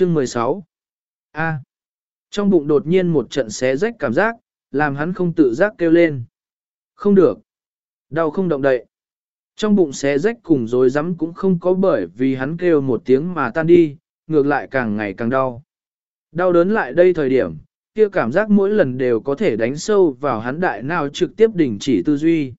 Chương 16 A. Trong bụng đột nhiên một trận xé rách cảm giác, làm hắn không tự giác kêu lên. Không được. Đau không động đậy. Trong bụng xé rách cùng rối rắm cũng không có bởi vì hắn kêu một tiếng mà tan đi, ngược lại càng ngày càng đau. Đau đớn lại đây thời điểm, kia cảm giác mỗi lần đều có thể đánh sâu vào hắn đại nào trực tiếp đình chỉ tư duy.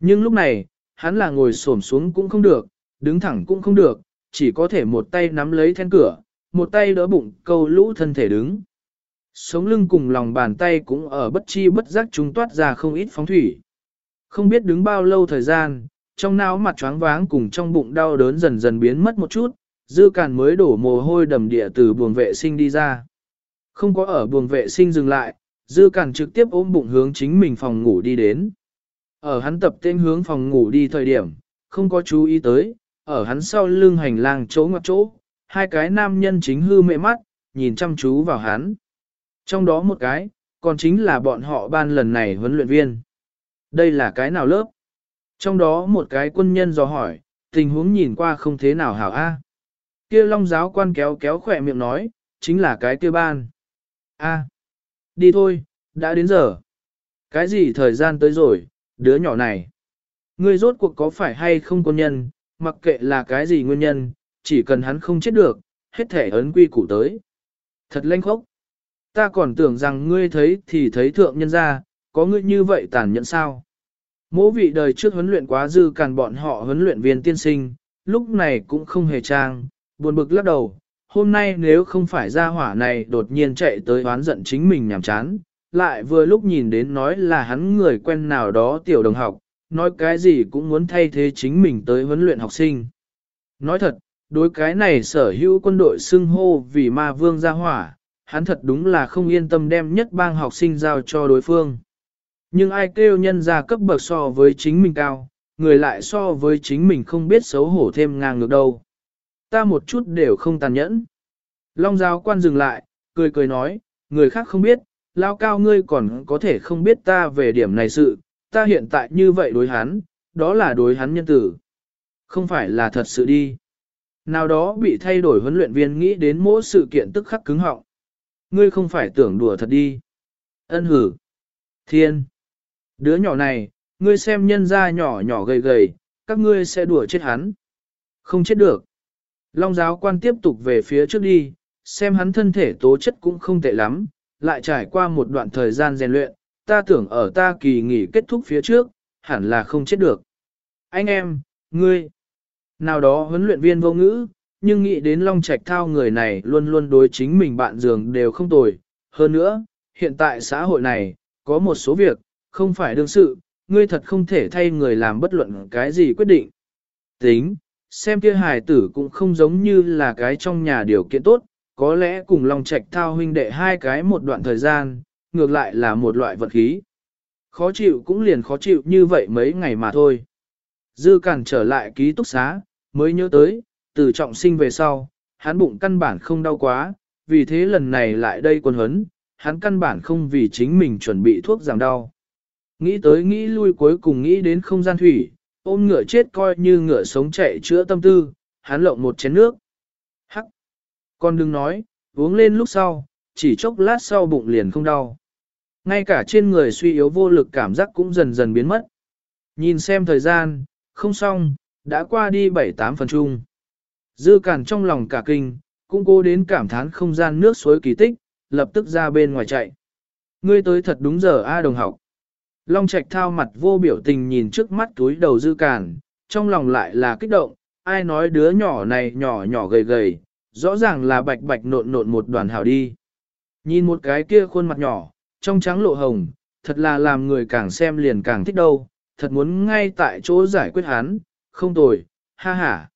Nhưng lúc này, hắn là ngồi xổm xuống cũng không được, đứng thẳng cũng không được, chỉ có thể một tay nắm lấy then cửa, một tay đỡ bụng câu lũ thân thể đứng. Sống lưng cùng lòng bàn tay cũng ở bất chi bất giác chúng toát ra không ít phóng thủy. Không biết đứng bao lâu thời gian, trong não mặt choáng váng cùng trong bụng đau đớn dần dần biến mất một chút, dư càn mới đổ mồ hôi đầm địa từ buồng vệ sinh đi ra. Không có ở buồng vệ sinh dừng lại, dư càn trực tiếp ôm bụng hướng chính mình phòng ngủ đi đến. Ở hắn tập tên hướng phòng ngủ đi thời điểm, không có chú ý tới, ở hắn sau lưng hành lang chỗ ngoặc chỗ, hai cái nam nhân chính hư mẹ mắt, nhìn chăm chú vào hắn. Trong đó một cái, còn chính là bọn họ ban lần này huấn luyện viên. Đây là cái nào lớp? Trong đó một cái quân nhân dò hỏi, tình huống nhìn qua không thế nào hảo a. Kia long giáo quan kéo kéo khỏe miệng nói, chính là cái kia ban. A, đi thôi, đã đến giờ. Cái gì thời gian tới rồi, đứa nhỏ này. Ngươi rốt cuộc có phải hay không quân nhân, mặc kệ là cái gì nguyên nhân, chỉ cần hắn không chết được, hết thể ấn quy củ tới. Thật lanh khốc. Ta còn tưởng rằng ngươi thấy thì thấy thượng nhân ra, có ngươi như vậy tàn nhẫn sao. Mỗ vị đời trước huấn luyện quá dư càn bọn họ huấn luyện viên tiên sinh, lúc này cũng không hề trang, buồn bực lắc đầu. Hôm nay nếu không phải ra hỏa này đột nhiên chạy tới oán giận chính mình nhảm chán, lại vừa lúc nhìn đến nói là hắn người quen nào đó tiểu đồng học, nói cái gì cũng muốn thay thế chính mình tới huấn luyện học sinh. Nói thật, đối cái này sở hữu quân đội xưng hô vì ma vương gia hỏa, hắn thật đúng là không yên tâm đem nhất bang học sinh giao cho đối phương. Nhưng ai kêu nhân ra cấp bậc so với chính mình cao, người lại so với chính mình không biết xấu hổ thêm ngang ngược đâu. Ta một chút đều không tàn nhẫn. Long giáo quan dừng lại, cười cười nói, người khác không biết, lao cao ngươi còn có thể không biết ta về điểm này sự, ta hiện tại như vậy đối hắn, đó là đối hắn nhân tử. Không phải là thật sự đi. Nào đó bị thay đổi huấn luyện viên nghĩ đến mỗi sự kiện tức khắc cứng họng. Ngươi không phải tưởng đùa thật đi. Ân hử. Thiên. Đứa nhỏ này, ngươi xem nhân ra nhỏ nhỏ gầy gầy, các ngươi sẽ đùa chết hắn. Không chết được. Long giáo quan tiếp tục về phía trước đi, xem hắn thân thể tố chất cũng không tệ lắm, lại trải qua một đoạn thời gian rèn luyện, ta tưởng ở ta kỳ nghỉ kết thúc phía trước, hẳn là không chết được. Anh em, ngươi, nào đó huấn luyện viên vô ngữ, nhưng nghĩ đến Long Trạch Thao người này luôn luôn đối chính mình bạn giường đều không tồi. Hơn nữa, hiện tại xã hội này, có một số việc, không phải đương sự, ngươi thật không thể thay người làm bất luận cái gì quyết định. Tính, xem kia hài tử cũng không giống như là cái trong nhà điều kiện tốt, có lẽ cùng Long Trạch Thao huynh đệ hai cái một đoạn thời gian, ngược lại là một loại vật khí. Khó chịu cũng liền khó chịu như vậy mấy ngày mà thôi. Dư cản trở lại ký túc xá, mới nhớ tới, từ trọng sinh về sau, hắn bụng căn bản không đau quá, vì thế lần này lại đây quân huấn, hắn căn bản không vì chính mình chuẩn bị thuốc giảm đau. Nghĩ tới nghĩ lui cuối cùng nghĩ đến không gian thủy, ôm ngựa chết coi như ngựa sống chạy chữa tâm tư, hắn lộng một chén nước. Hắc! Con đừng nói, uống lên lúc sau, chỉ chốc lát sau bụng liền không đau. Ngay cả trên người suy yếu vô lực cảm giác cũng dần dần biến mất. Nhìn xem thời gian, không xong, đã qua đi 7-8 phần chung. Dư cản trong lòng cả kinh, cũng cố đến cảm thán không gian nước suối kỳ tích, lập tức ra bên ngoài chạy. Ngươi tới thật đúng giờ A đồng học. Long Trạch thao mặt vô biểu tình nhìn trước mắt túi đầu dư cản, trong lòng lại là kích động, ai nói đứa nhỏ này nhỏ nhỏ gầy gầy, rõ ràng là bạch bạch nộn nộn một đoàn hào đi. Nhìn một cái kia khuôn mặt nhỏ, trong trắng lộ hồng, thật là làm người càng xem liền càng thích đâu, thật muốn ngay tại chỗ giải quyết hắn, không tồi, ha ha.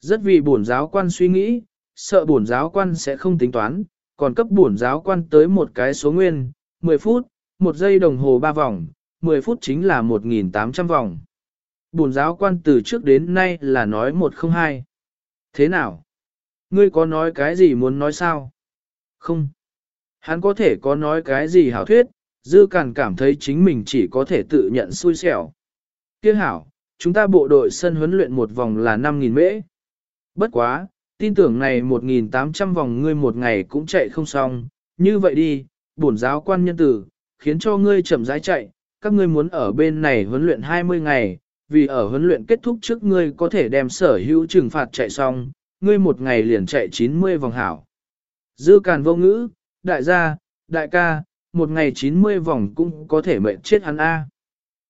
Rất vì bổn giáo quan suy nghĩ, sợ bổn giáo quan sẽ không tính toán, còn cấp bổn giáo quan tới một cái số nguyên, 10 phút, một giây đồng hồ 3 vòng, 10 phút chính là 1.800 vòng. Bổn giáo quan từ trước đến nay là nói 102. Thế nào? Ngươi có nói cái gì muốn nói sao? Không. Hắn có thể có nói cái gì hảo thuyết, dư càn cảm thấy chính mình chỉ có thể tự nhận xui xẻo. Tiếc hảo, chúng ta bộ đội sân huấn luyện một vòng là 5.000 mễ. Bất quá, tin tưởng này 1.800 vòng ngươi một ngày cũng chạy không xong, như vậy đi, bổn giáo quan nhân tử, khiến cho ngươi chậm rãi chạy, các ngươi muốn ở bên này huấn luyện 20 ngày, vì ở huấn luyện kết thúc trước ngươi có thể đem sở hữu trừng phạt chạy xong, ngươi một ngày liền chạy 90 vòng hảo. Dư càn vô ngữ, đại gia, đại ca, một ngày 90 vòng cũng có thể mệnh chết hắn A.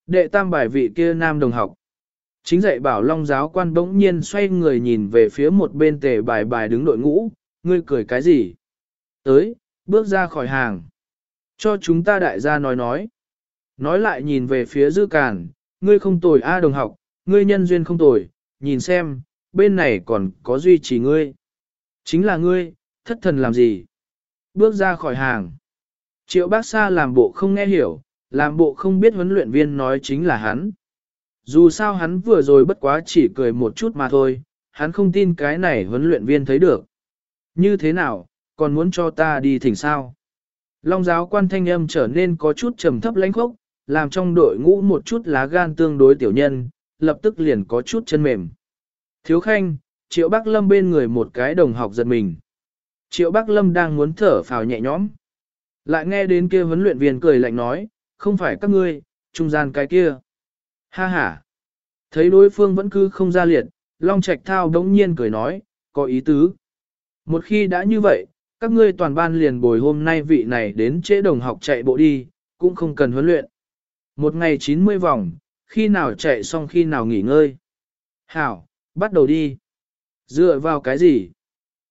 Đệ tam bài vị kia nam đồng học. Chính dạy bảo long giáo quan bỗng nhiên xoay người nhìn về phía một bên tề bài bài đứng đội ngũ, ngươi cười cái gì? Tới, bước ra khỏi hàng. Cho chúng ta đại gia nói nói. Nói lại nhìn về phía dư càn, ngươi không tồi A đồng học, ngươi nhân duyên không tồi, nhìn xem, bên này còn có duy trì ngươi. Chính là ngươi, thất thần làm gì? Bước ra khỏi hàng. Triệu bác Sa làm bộ không nghe hiểu, làm bộ không biết huấn luyện viên nói chính là hắn. Dù sao hắn vừa rồi bất quá chỉ cười một chút mà thôi, hắn không tin cái này huấn luyện viên thấy được. Như thế nào, còn muốn cho ta đi thỉnh sao? Long giáo quan thanh âm trở nên có chút trầm thấp lãnh khốc, làm trong đội ngũ một chút lá gan tương đối tiểu nhân, lập tức liền có chút chân mềm. Thiếu khanh, triệu bác lâm bên người một cái đồng học giật mình. Triệu bác lâm đang muốn thở phào nhẹ nhõm. Lại nghe đến kia huấn luyện viên cười lạnh nói, không phải các ngươi, trung gian cái kia. Ha ha. Thấy đối phương vẫn cứ không ra liệt, Long Trạch Thao đống nhiên cười nói, có ý tứ. Một khi đã như vậy, các ngươi toàn ban liền bồi hôm nay vị này đến trễ đồng học chạy bộ đi, cũng không cần huấn luyện. Một ngày 90 vòng, khi nào chạy xong khi nào nghỉ ngơi. Hảo, bắt đầu đi. Dựa vào cái gì?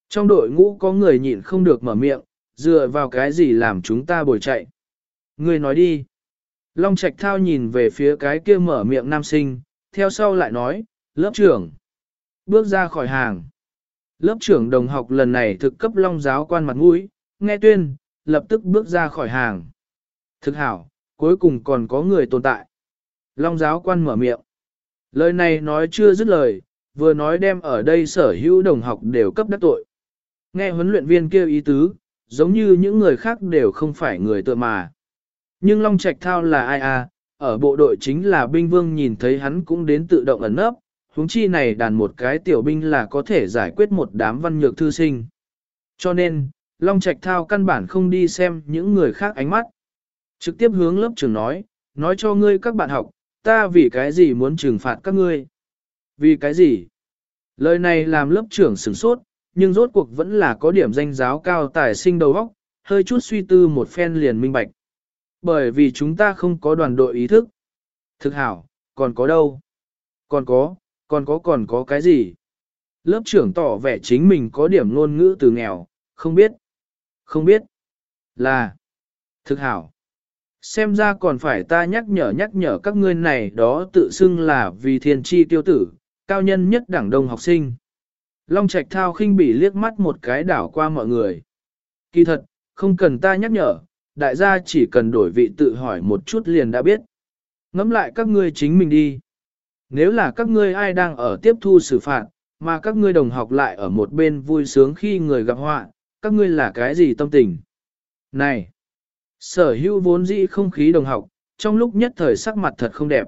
Trong đội ngũ có người nhịn không được mở miệng, dựa vào cái gì làm chúng ta bồi chạy. Người nói đi. Long Trạch Thao nhìn về phía cái kia mở miệng nam sinh, theo sau lại nói, lớp trưởng. Bước ra khỏi hàng. Lớp trưởng đồng học lần này thực cấp long giáo quan mặt mũi, nghe tuyên, lập tức bước ra khỏi hàng. Thực hảo, cuối cùng còn có người tồn tại. Long giáo quan mở miệng. Lời này nói chưa dứt lời, vừa nói đem ở đây sở hữu đồng học đều cấp đắc tội. Nghe huấn luyện viên kêu ý tứ, giống như những người khác đều không phải người tựa mà. Nhưng Long Trạch Thao là ai à, ở bộ đội chính là binh vương nhìn thấy hắn cũng đến tự động ẩn nấp, huống chi này đàn một cái tiểu binh là có thể giải quyết một đám văn nhược thư sinh. Cho nên, Long Trạch Thao căn bản không đi xem những người khác ánh mắt. Trực tiếp hướng lớp trưởng nói, nói cho ngươi các bạn học, ta vì cái gì muốn trừng phạt các ngươi. Vì cái gì? Lời này làm lớp trưởng sửng sốt, nhưng rốt cuộc vẫn là có điểm danh giáo cao tài sinh đầu óc, hơi chút suy tư một phen liền minh bạch. Bởi vì chúng ta không có đoàn đội ý thức. Thực hảo, còn có đâu? Còn có, còn có còn có cái gì? Lớp trưởng tỏ vẻ chính mình có điểm ngôn ngữ từ nghèo, không biết. Không biết. Là. Thực hảo. Xem ra còn phải ta nhắc nhở nhắc nhở các ngươi này đó tự xưng là vì thiên tri tiêu tử, cao nhân nhất đảng đông học sinh. Long Trạch Thao khinh bỉ liếc mắt một cái đảo qua mọi người. Kỳ thật, không cần ta nhắc nhở, đại gia chỉ cần đổi vị tự hỏi một chút liền đã biết. Ngắm lại các ngươi chính mình đi. Nếu là các ngươi ai đang ở tiếp thu xử phạt, mà các ngươi đồng học lại ở một bên vui sướng khi người gặp họa, các ngươi là cái gì tâm tình? Này! Sở hữu vốn dĩ không khí đồng học, trong lúc nhất thời sắc mặt thật không đẹp.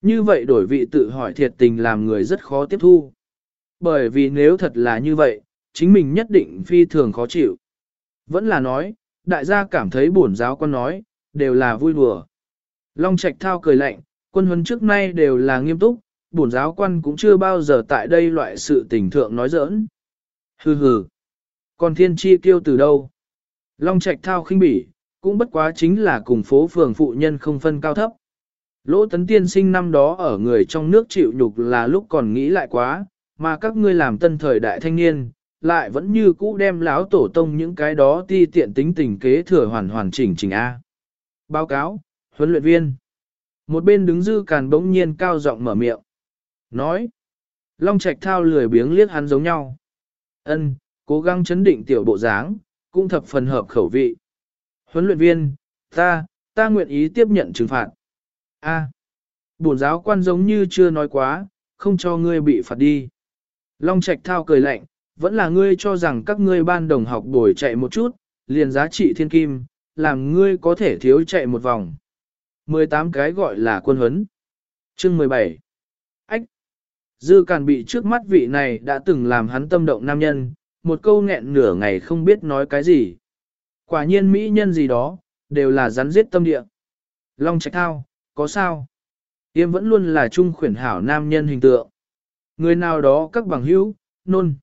Như vậy đổi vị tự hỏi thiệt tình làm người rất khó tiếp thu. Bởi vì nếu thật là như vậy, chính mình nhất định phi thường khó chịu. Vẫn là nói, đại gia cảm thấy bổn giáo con nói, đều là vui đùa. Long Trạch Thao cười lạnh, quân huấn trước nay đều là nghiêm túc, bổn giáo quan cũng chưa bao giờ tại đây loại sự tình thượng nói giỡn. Hừ hừ. Còn thiên chi tiêu từ đâu? Long Trạch Thao khinh bỉ, cũng bất quá chính là cùng phố phường phụ nhân không phân cao thấp. Lỗ tấn tiên sinh năm đó ở người trong nước chịu nhục là lúc còn nghĩ lại quá, mà các ngươi làm tân thời đại thanh niên, lại vẫn như cũ đem láo tổ tông những cái đó ti tiện tính tình kế thừa hoàn hoàn chỉnh chỉnh A. Báo cáo, huấn luyện viên. Một bên đứng dư càn bỗng nhiên cao giọng mở miệng. Nói. Long Trạch thao lười biếng liếc hắn giống nhau. Ân, cố gắng chấn định tiểu bộ dáng, cũng thập phần hợp khẩu vị. Huấn luyện viên, ta, ta nguyện ý tiếp nhận trừng phạt. A. Bổn giáo quan giống như chưa nói quá, không cho ngươi bị phạt đi. Long Trạch thao cười lạnh, vẫn là ngươi cho rằng các ngươi ban đồng học đổi chạy một chút, liền giá trị thiên kim, làm ngươi có thể thiếu chạy một vòng. 18 cái gọi là quân huấn. Chương 17. Ách. Dư càn bị trước mắt vị này đã từng làm hắn tâm động nam nhân, một câu nghẹn nửa ngày không biết nói cái gì. Quả nhiên mỹ nhân gì đó, đều là rắn giết tâm địa. Long trạch thao, có sao? Yêm vẫn luôn là trung khuyển hảo nam nhân hình tượng. Người nào đó các bằng hữu, nôn.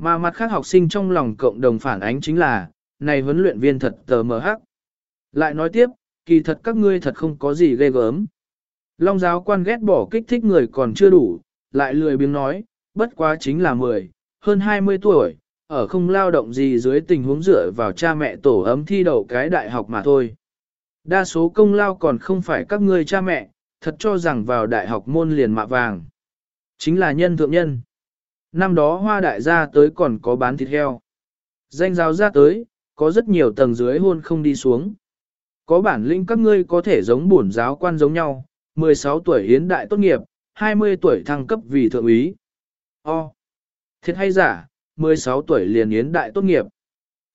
Mà mặt khác học sinh trong lòng cộng đồng phản ánh chính là, này huấn luyện viên thật tờ mờ hắc. Lại nói tiếp, kỳ thật các ngươi thật không có gì ghê gớm. Long giáo quan ghét bỏ kích thích người còn chưa đủ, lại lười biếng nói, bất quá chính là 10, hơn 20 tuổi, ở không lao động gì dưới tình huống dựa vào cha mẹ tổ ấm thi đậu cái đại học mà thôi. Đa số công lao còn không phải các ngươi cha mẹ, thật cho rằng vào đại học môn liền mạ vàng. Chính là nhân thượng nhân. Năm đó hoa đại gia tới còn có bán thịt heo. Danh giáo ra tới, có rất nhiều tầng dưới hôn không đi xuống. Có bản lĩnh các ngươi có thể giống bổn giáo quan giống nhau, 16 tuổi hiến đại tốt nghiệp, 20 tuổi thăng cấp vì thượng úy. O. Thiệt hay giả, 16 tuổi liền yến đại tốt nghiệp.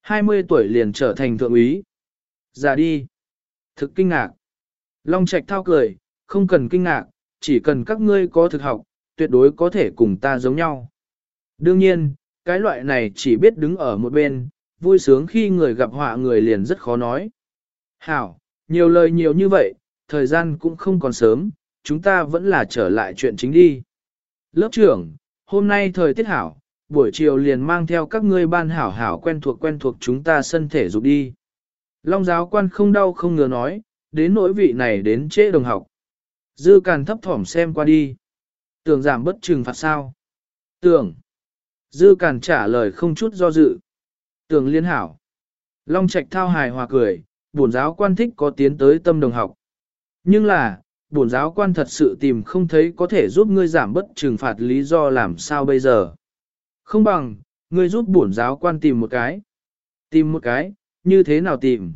20 tuổi liền trở thành thượng úy. Giả đi. Thực kinh ngạc. Long Trạch thao cười, không cần kinh ngạc, chỉ cần các ngươi có thực học, tuyệt đối có thể cùng ta giống nhau. Đương nhiên, cái loại này chỉ biết đứng ở một bên, vui sướng khi người gặp họa người liền rất khó nói. Hảo, nhiều lời nhiều như vậy, thời gian cũng không còn sớm, chúng ta vẫn là trở lại chuyện chính đi. Lớp trưởng, hôm nay thời tiết hảo, buổi chiều liền mang theo các ngươi ban hảo hảo quen thuộc quen thuộc chúng ta sân thể dục đi. Long giáo quan không đau không ngừa nói, đến nỗi vị này đến trễ đồng học. Dư càn thấp thỏm xem qua đi. Tưởng giảm bất trừng phạt sao? Tưởng. Dư càn trả lời không chút do dự. Tưởng liên hảo. Long Trạch thao hài hòa cười, bổn giáo quan thích có tiến tới tâm đồng học. Nhưng là, bổn giáo quan thật sự tìm không thấy có thể giúp ngươi giảm bất trừng phạt lý do làm sao bây giờ. Không bằng, ngươi giúp bổn giáo quan tìm một cái. Tìm một cái, như thế nào tìm?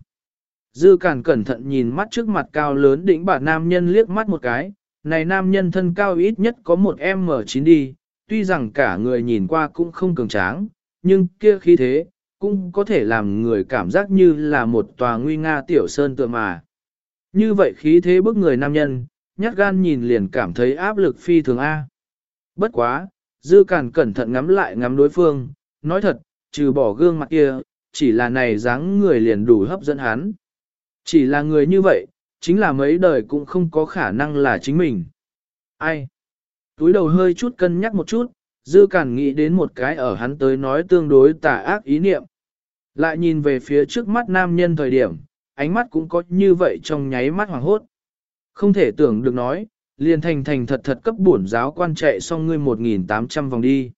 Dư Cản cẩn thận nhìn mắt trước mặt cao lớn đỉnh bà nam nhân liếc mắt một cái, này nam nhân thân cao ít nhất có một M9 đi, tuy rằng cả người nhìn qua cũng không cường tráng, nhưng kia khí thế, cũng có thể làm người cảm giác như là một tòa nguy nga tiểu sơn tựa mà. Như vậy khí thế bức người nam nhân, nhát gan nhìn liền cảm thấy áp lực phi thường A. Bất quá, dư càn cẩn thận ngắm lại ngắm đối phương, nói thật, trừ bỏ gương mặt kia, chỉ là này dáng người liền đủ hấp dẫn hắn. Chỉ là người như vậy, chính là mấy đời cũng không có khả năng là chính mình. Ai? Túi đầu hơi chút cân nhắc một chút, dư cản nghĩ đến một cái ở hắn tới nói tương đối tà ác ý niệm. Lại nhìn về phía trước mắt nam nhân thời điểm, ánh mắt cũng có như vậy trong nháy mắt hoàng hốt. Không thể tưởng được nói, liền thành thành thật thật cấp bổn giáo quan chạy xong ngươi 1.800 vòng đi.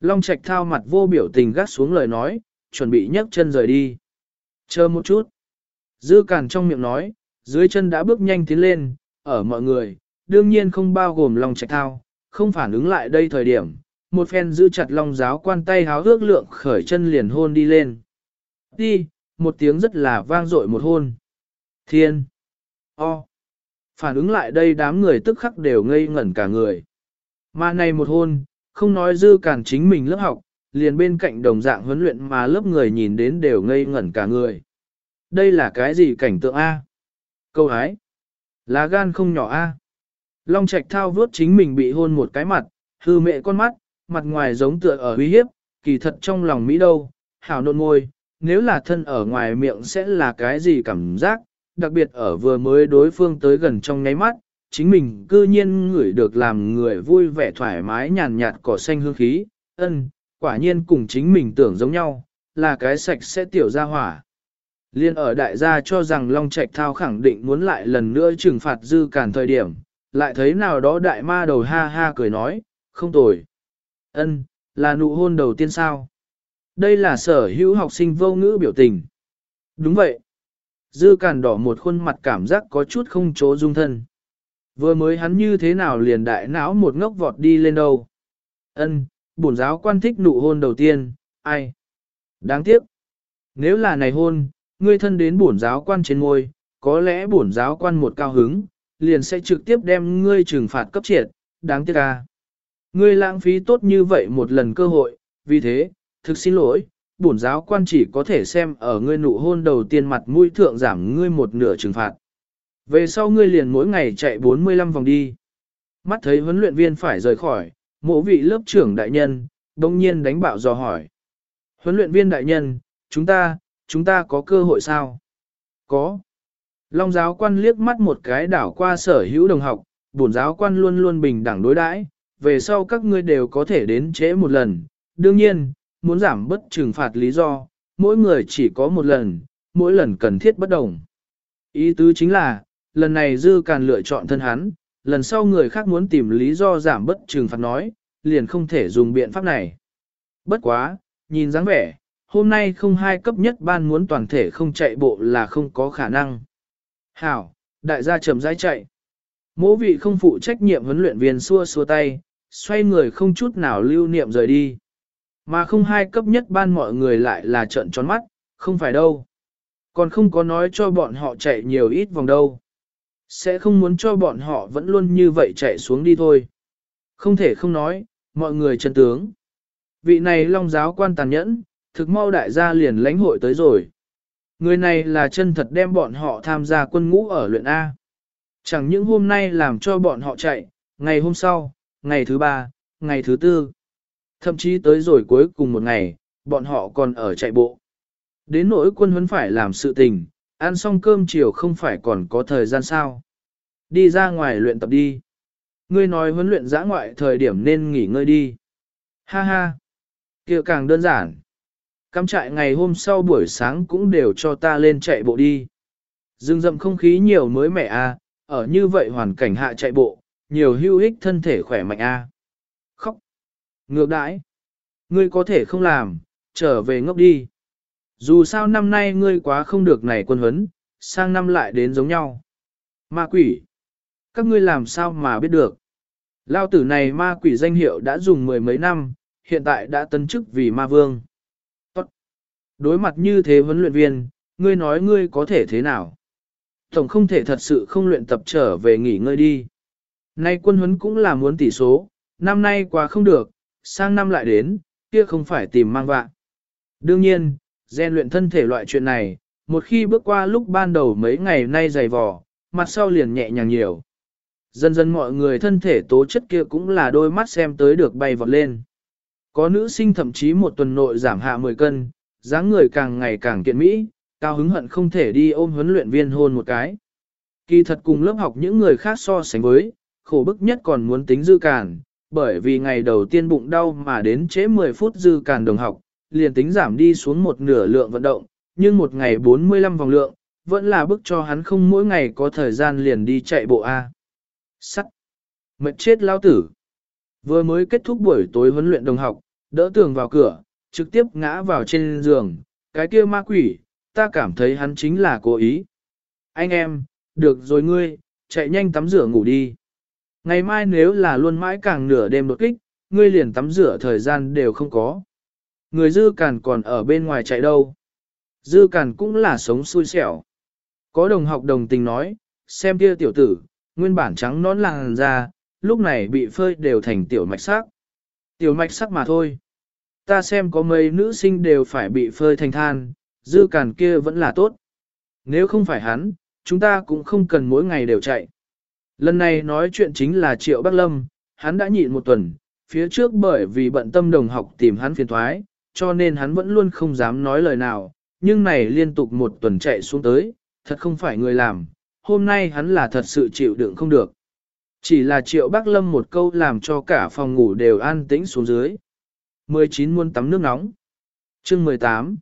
Long Trạch thao mặt vô biểu tình gắt xuống lời nói, chuẩn bị nhấc chân rời đi. Chờ một chút. Dư cản trong miệng nói, dưới chân đã bước nhanh tiến lên, ở mọi người, đương nhiên không bao gồm Long Trạch thao, không phản ứng lại đây thời điểm. Một phen giữ chặt Long giáo quan tay háo ước lượng khởi chân liền hôn đi lên. Đi, một tiếng rất là vang dội một hôn. Thiên! O! Phản ứng lại đây đám người tức khắc đều ngây ngẩn cả người. Mà này một hôn, không nói dư cản chính mình lớp học, liền bên cạnh đồng dạng huấn luyện mà lớp người nhìn đến đều ngây ngẩn cả người. Đây là cái gì cảnh tượng A? Câu hái. Lá gan không nhỏ A. Long Trạch thao vớt chính mình bị hôn một cái mặt, hư mẹ con mắt, mặt ngoài giống tựa ở uy hiếp, kỳ thật trong lòng Mỹ đâu, hảo nôn môi, nếu là thân ở ngoài miệng sẽ là cái gì cảm giác, đặc biệt ở vừa mới đối phương tới gần trong nháy mắt, chính mình cư nhiên ngửi được làm người vui vẻ thoải mái nhàn nhạt cỏ xanh hương khí, ân, quả nhiên cùng chính mình tưởng giống nhau, là cái sạch sẽ tiểu ra hỏa. Liên ở đại gia cho rằng Long Trạch Thao khẳng định muốn lại lần nữa trừng phạt dư cản thời điểm, lại thấy nào đó đại ma đầu ha ha cười nói, không tồi. ân là nụ hôn đầu tiên sao? Đây là sở hữu học sinh vô ngữ biểu tình. Đúng vậy. Dư càn đỏ một khuôn mặt cảm giác có chút không chỗ dung thân. Vừa mới hắn như thế nào liền đại não một ngốc vọt đi lên đâu. Ân, bổn giáo quan thích nụ hôn đầu tiên, ai? Đáng tiếc. Nếu là này hôn, ngươi thân đến bổn giáo quan trên ngôi, có lẽ bổn giáo quan một cao hứng, liền sẽ trực tiếp đem ngươi trừng phạt cấp triệt, đáng tiếc ca. Ngươi lãng phí tốt như vậy một lần cơ hội, vì thế, thực xin lỗi, bổn giáo quan chỉ có thể xem ở ngươi nụ hôn đầu tiên mặt mũi thượng giảm ngươi một nửa trừng phạt. Về sau ngươi liền mỗi ngày chạy 45 vòng đi. Mắt thấy huấn luyện viên phải rời khỏi, mộ vị lớp trưởng đại nhân, đông nhiên đánh bạo dò hỏi. Huấn luyện viên đại nhân, chúng ta, chúng ta có cơ hội sao? Có. Long giáo quan liếc mắt một cái đảo qua sở hữu đồng học, bổn giáo quan luôn luôn bình đẳng đối đãi, về sau các ngươi đều có thể đến trễ một lần. Đương nhiên, muốn giảm bất trừng phạt lý do, mỗi người chỉ có một lần, mỗi lần cần thiết bất đồng. Ý tứ chính là, lần này dư càn lựa chọn thân hắn, lần sau người khác muốn tìm lý do giảm bất trừng phạt nói, liền không thể dùng biện pháp này. Bất quá, nhìn dáng vẻ, hôm nay không hai cấp nhất ban muốn toàn thể không chạy bộ là không có khả năng. Hảo, đại gia chậm rãi chạy. Mỗ vị không phụ trách nhiệm huấn luyện viên xua xua tay, xoay người không chút nào lưu niệm rời đi. Mà không hai cấp nhất ban mọi người lại là trợn tròn mắt, không phải đâu. Còn không có nói cho bọn họ chạy nhiều ít vòng đâu. Sẽ không muốn cho bọn họ vẫn luôn như vậy chạy xuống đi thôi. Không thể không nói, mọi người chân tướng. Vị này long giáo quan tàn nhẫn, thực mau đại gia liền lãnh hội tới rồi. Người này là chân thật đem bọn họ tham gia quân ngũ ở luyện A. Chẳng những hôm nay làm cho bọn họ chạy, ngày hôm sau, ngày thứ ba, ngày thứ tư. Thậm chí tới rồi cuối cùng một ngày, bọn họ còn ở chạy bộ. Đến nỗi quân huấn phải làm sự tình, ăn xong cơm chiều không phải còn có thời gian sao. Đi ra ngoài luyện tập đi. Ngươi nói huấn luyện giã ngoại thời điểm nên nghỉ ngơi đi. Ha ha. kia càng đơn giản. Cắm trại ngày hôm sau buổi sáng cũng đều cho ta lên chạy bộ đi. Dương dậm không khí nhiều mới mẻ à, ở như vậy hoàn cảnh hạ chạy bộ, nhiều hữu ích thân thể khỏe mạnh a. À. Khóc. Ngược đãi. Ngươi có thể không làm, trở về ngốc đi. Dù sao năm nay ngươi quá không được này quân huấn, sang năm lại đến giống nhau. Ma quỷ. Các ngươi làm sao mà biết được. Lao tử này ma quỷ danh hiệu đã dùng mười mấy năm, hiện tại đã tân chức vì ma vương. Đối mặt như thế huấn luyện viên, ngươi nói ngươi có thể thế nào? Tổng không thể thật sự không luyện tập trở về nghỉ ngơi đi. Nay quân huấn cũng là muốn tỷ số, năm nay quá không được, sang năm lại đến, kia không phải tìm mang vạ. Đương nhiên, gian luyện thân thể loại chuyện này, một khi bước qua lúc ban đầu mấy ngày nay dày vò, mặt sau liền nhẹ nhàng nhiều. Dần dần mọi người thân thể tố chất kia cũng là đôi mắt xem tới được bay vọt lên. Có nữ sinh thậm chí một tuần nội giảm hạ 10 cân, dáng người càng ngày càng kiện mỹ, cao hứng hận không thể đi ôm huấn luyện viên hôn một cái. Kỳ thật cùng lớp học những người khác so sánh với, khổ bức nhất còn muốn tính dư cản, bởi vì ngày đầu tiên bụng đau mà đến trễ 10 phút dư cản đồng học, liền tính giảm đi xuống một nửa lượng vận động, nhưng một ngày 45 vòng lượng, vẫn là bức cho hắn không mỗi ngày có thời gian liền đi chạy bộ A. Sắc! Mệt chết lao tử! Vừa mới kết thúc buổi tối huấn luyện đồng học, đỡ tường vào cửa, trực tiếp ngã vào trên giường, cái kia ma quỷ, ta cảm thấy hắn chính là cố ý. Anh em, được rồi ngươi, chạy nhanh tắm rửa ngủ đi. Ngày mai nếu là luôn mãi càng nửa đêm đột kích, ngươi liền tắm rửa thời gian đều không có. Người dư càn còn ở bên ngoài chạy đâu. Dư càn cũng là sống xui xẻo. Có đồng học đồng tình nói, xem kia tiểu tử, nguyên bản trắng nón làng ra, lúc này bị phơi đều thành tiểu mạch sắc. Tiểu mạch sắc mà thôi. Ta xem có mấy nữ sinh đều phải bị phơi thành than, dư càn kia vẫn là tốt. Nếu không phải hắn, chúng ta cũng không cần mỗi ngày đều chạy. Lần này nói chuyện chính là Triệu Bắc Lâm, hắn đã nhịn một tuần, phía trước bởi vì bận tâm đồng học tìm hắn phiền thoái, cho nên hắn vẫn luôn không dám nói lời nào, nhưng này liên tục một tuần chạy xuống tới, thật không phải người làm, hôm nay hắn là thật sự chịu đựng không được. Chỉ là Triệu Bắc Lâm một câu làm cho cả phòng ngủ đều an tĩnh xuống dưới. 19 muôn tắm nước nóng. Chương 18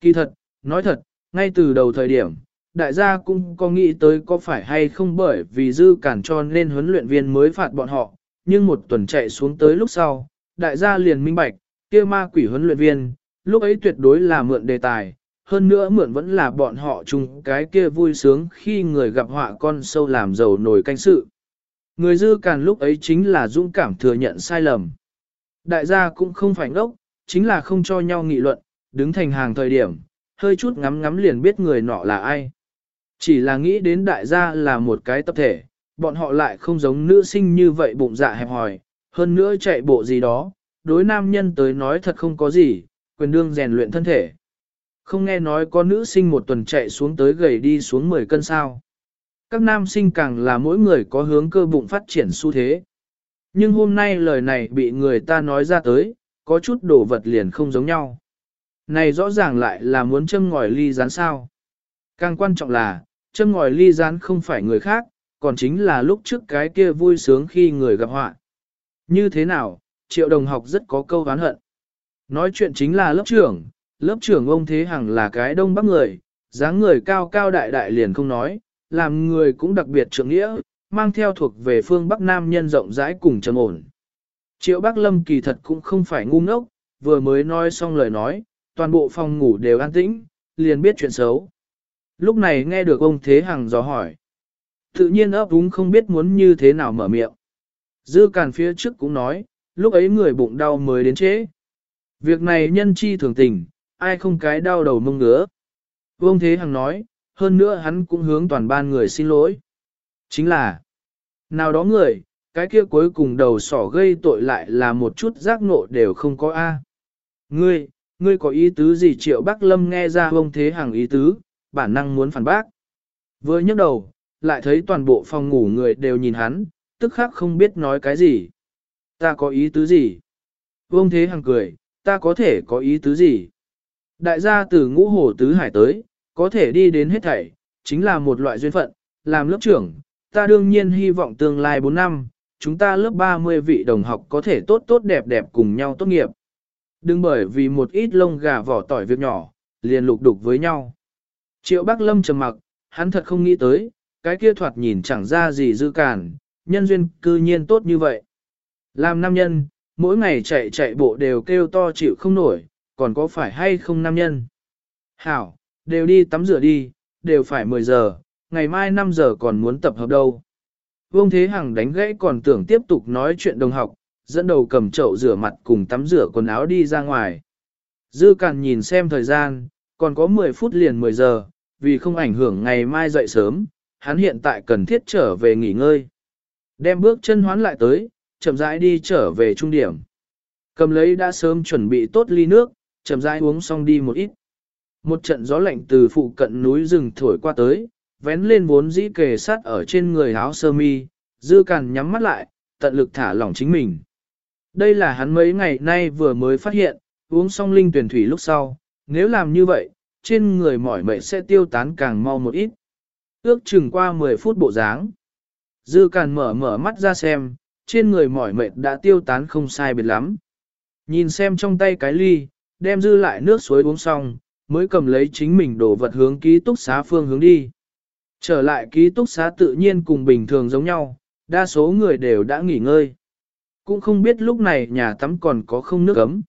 Kỳ thật, nói thật, ngay từ đầu thời điểm, đại gia cũng có nghĩ tới có phải hay không bởi vì dư cản cho nên huấn luyện viên mới phạt bọn họ, nhưng một tuần chạy xuống tới lúc sau, đại gia liền minh bạch, kia ma quỷ huấn luyện viên, lúc ấy tuyệt đối là mượn đề tài, hơn nữa mượn vẫn là bọn họ chung cái kia vui sướng khi người gặp họa con sâu làm giàu nổi canh sự. Người dư cản lúc ấy chính là dũng cảm thừa nhận sai lầm. Đại gia cũng không phải ngốc, chính là không cho nhau nghị luận, đứng thành hàng thời điểm, hơi chút ngắm ngắm liền biết người nọ là ai. Chỉ là nghĩ đến đại gia là một cái tập thể, bọn họ lại không giống nữ sinh như vậy bụng dạ hẹp hòi, hơn nữa chạy bộ gì đó, đối nam nhân tới nói thật không có gì, quyền đương rèn luyện thân thể. Không nghe nói có nữ sinh một tuần chạy xuống tới gầy đi xuống 10 cân sao. Các nam sinh càng là mỗi người có hướng cơ bụng phát triển xu thế. Nhưng hôm nay lời này bị người ta nói ra tới, có chút đồ vật liền không giống nhau. Này rõ ràng lại là muốn châm ngòi ly rán sao. Càng quan trọng là, châm ngòi ly rán không phải người khác, còn chính là lúc trước cái kia vui sướng khi người gặp họa. Như thế nào, triệu đồng học rất có câu oán hận. Nói chuyện chính là lớp trưởng, lớp trưởng ông Thế Hằng là cái đông bắc người, dáng người cao cao đại đại liền không nói, làm người cũng đặc biệt trưởng nghĩa, mang theo thuộc về phương Bắc Nam nhân rộng rãi cùng trầm ổn. Triệu Bắc Lâm kỳ thật cũng không phải ngu ngốc, vừa mới nói xong lời nói, toàn bộ phòng ngủ đều an tĩnh, liền biết chuyện xấu. Lúc này nghe được ông Thế Hằng dò hỏi. Tự nhiên ấp úng không biết muốn như thế nào mở miệng. Dư càn phía trước cũng nói, lúc ấy người bụng đau mới đến chế. Việc này nhân chi thường tình, ai không cái đau đầu mông ngứa. Vương Thế Hằng nói, hơn nữa hắn cũng hướng toàn ban người xin lỗi. Chính là, nào đó người, cái kia cuối cùng đầu sỏ gây tội lại là một chút giác ngộ đều không có A. Ngươi, ngươi có ý tứ gì triệu bác lâm nghe ra Vương Thế Hằng ý tứ, bản năng muốn phản bác. Vừa nhấc đầu, lại thấy toàn bộ phòng ngủ người đều nhìn hắn, tức khắc không biết nói cái gì. Ta có ý tứ gì? Vương Thế Hằng cười, ta có thể có ý tứ gì? Đại gia từ ngũ hồ tứ hải tới, có thể đi đến hết thảy, chính là một loại duyên phận, làm lớp trưởng, ta đương nhiên hy vọng tương lai 4 năm, chúng ta lớp 30 vị đồng học có thể tốt tốt đẹp đẹp cùng nhau tốt nghiệp. Đừng bởi vì một ít lông gà vỏ tỏi việc nhỏ, liền lục đục với nhau. Triệu Bắc Lâm trầm mặc, hắn thật không nghĩ tới, cái kia thoạt nhìn chẳng ra gì dư cản, nhân duyên cư nhiên tốt như vậy. Làm nam nhân, mỗi ngày chạy chạy bộ đều kêu to chịu không nổi, còn có phải hay không nam nhân? Hảo, đều đi tắm rửa đi, đều phải 10 giờ, ngày mai 5 giờ còn muốn tập hợp đâu. Vương Thế Hằng đánh gãy còn tưởng tiếp tục nói chuyện đồng học, dẫn đầu cầm chậu rửa mặt cùng tắm rửa quần áo đi ra ngoài. Dư Càn nhìn xem thời gian, còn có 10 phút liền 10 giờ, vì không ảnh hưởng ngày mai dậy sớm, hắn hiện tại cần thiết trở về nghỉ ngơi. Đem bước chân hoán lại tới, chậm rãi đi trở về trung điểm. Cầm lấy đã sớm chuẩn bị tốt ly nước, chậm rãi uống xong đi một ít. Một trận gió lạnh từ phụ cận núi rừng thổi qua tới, vén lên vốn dĩ kề sát ở trên người áo sơ mi, dư càn nhắm mắt lại, tận lực thả lỏng chính mình. Đây là hắn mấy ngày nay vừa mới phát hiện, uống xong linh tuyển thủy lúc sau, nếu làm như vậy, trên người mỏi mệt sẽ tiêu tán càng mau một ít. Ước chừng qua 10 phút bộ dáng. Dư càn mở mở mắt ra xem, trên người mỏi mệt đã tiêu tán không sai biệt lắm. Nhìn xem trong tay cái ly, đem dư lại nước suối uống xong, mới cầm lấy chính mình đổ vật hướng ký túc xá phương hướng đi. Trở lại ký túc xá tự nhiên cùng bình thường giống nhau, đa số người đều đã nghỉ ngơi. Cũng không biết lúc này nhà tắm còn có không nước ấm.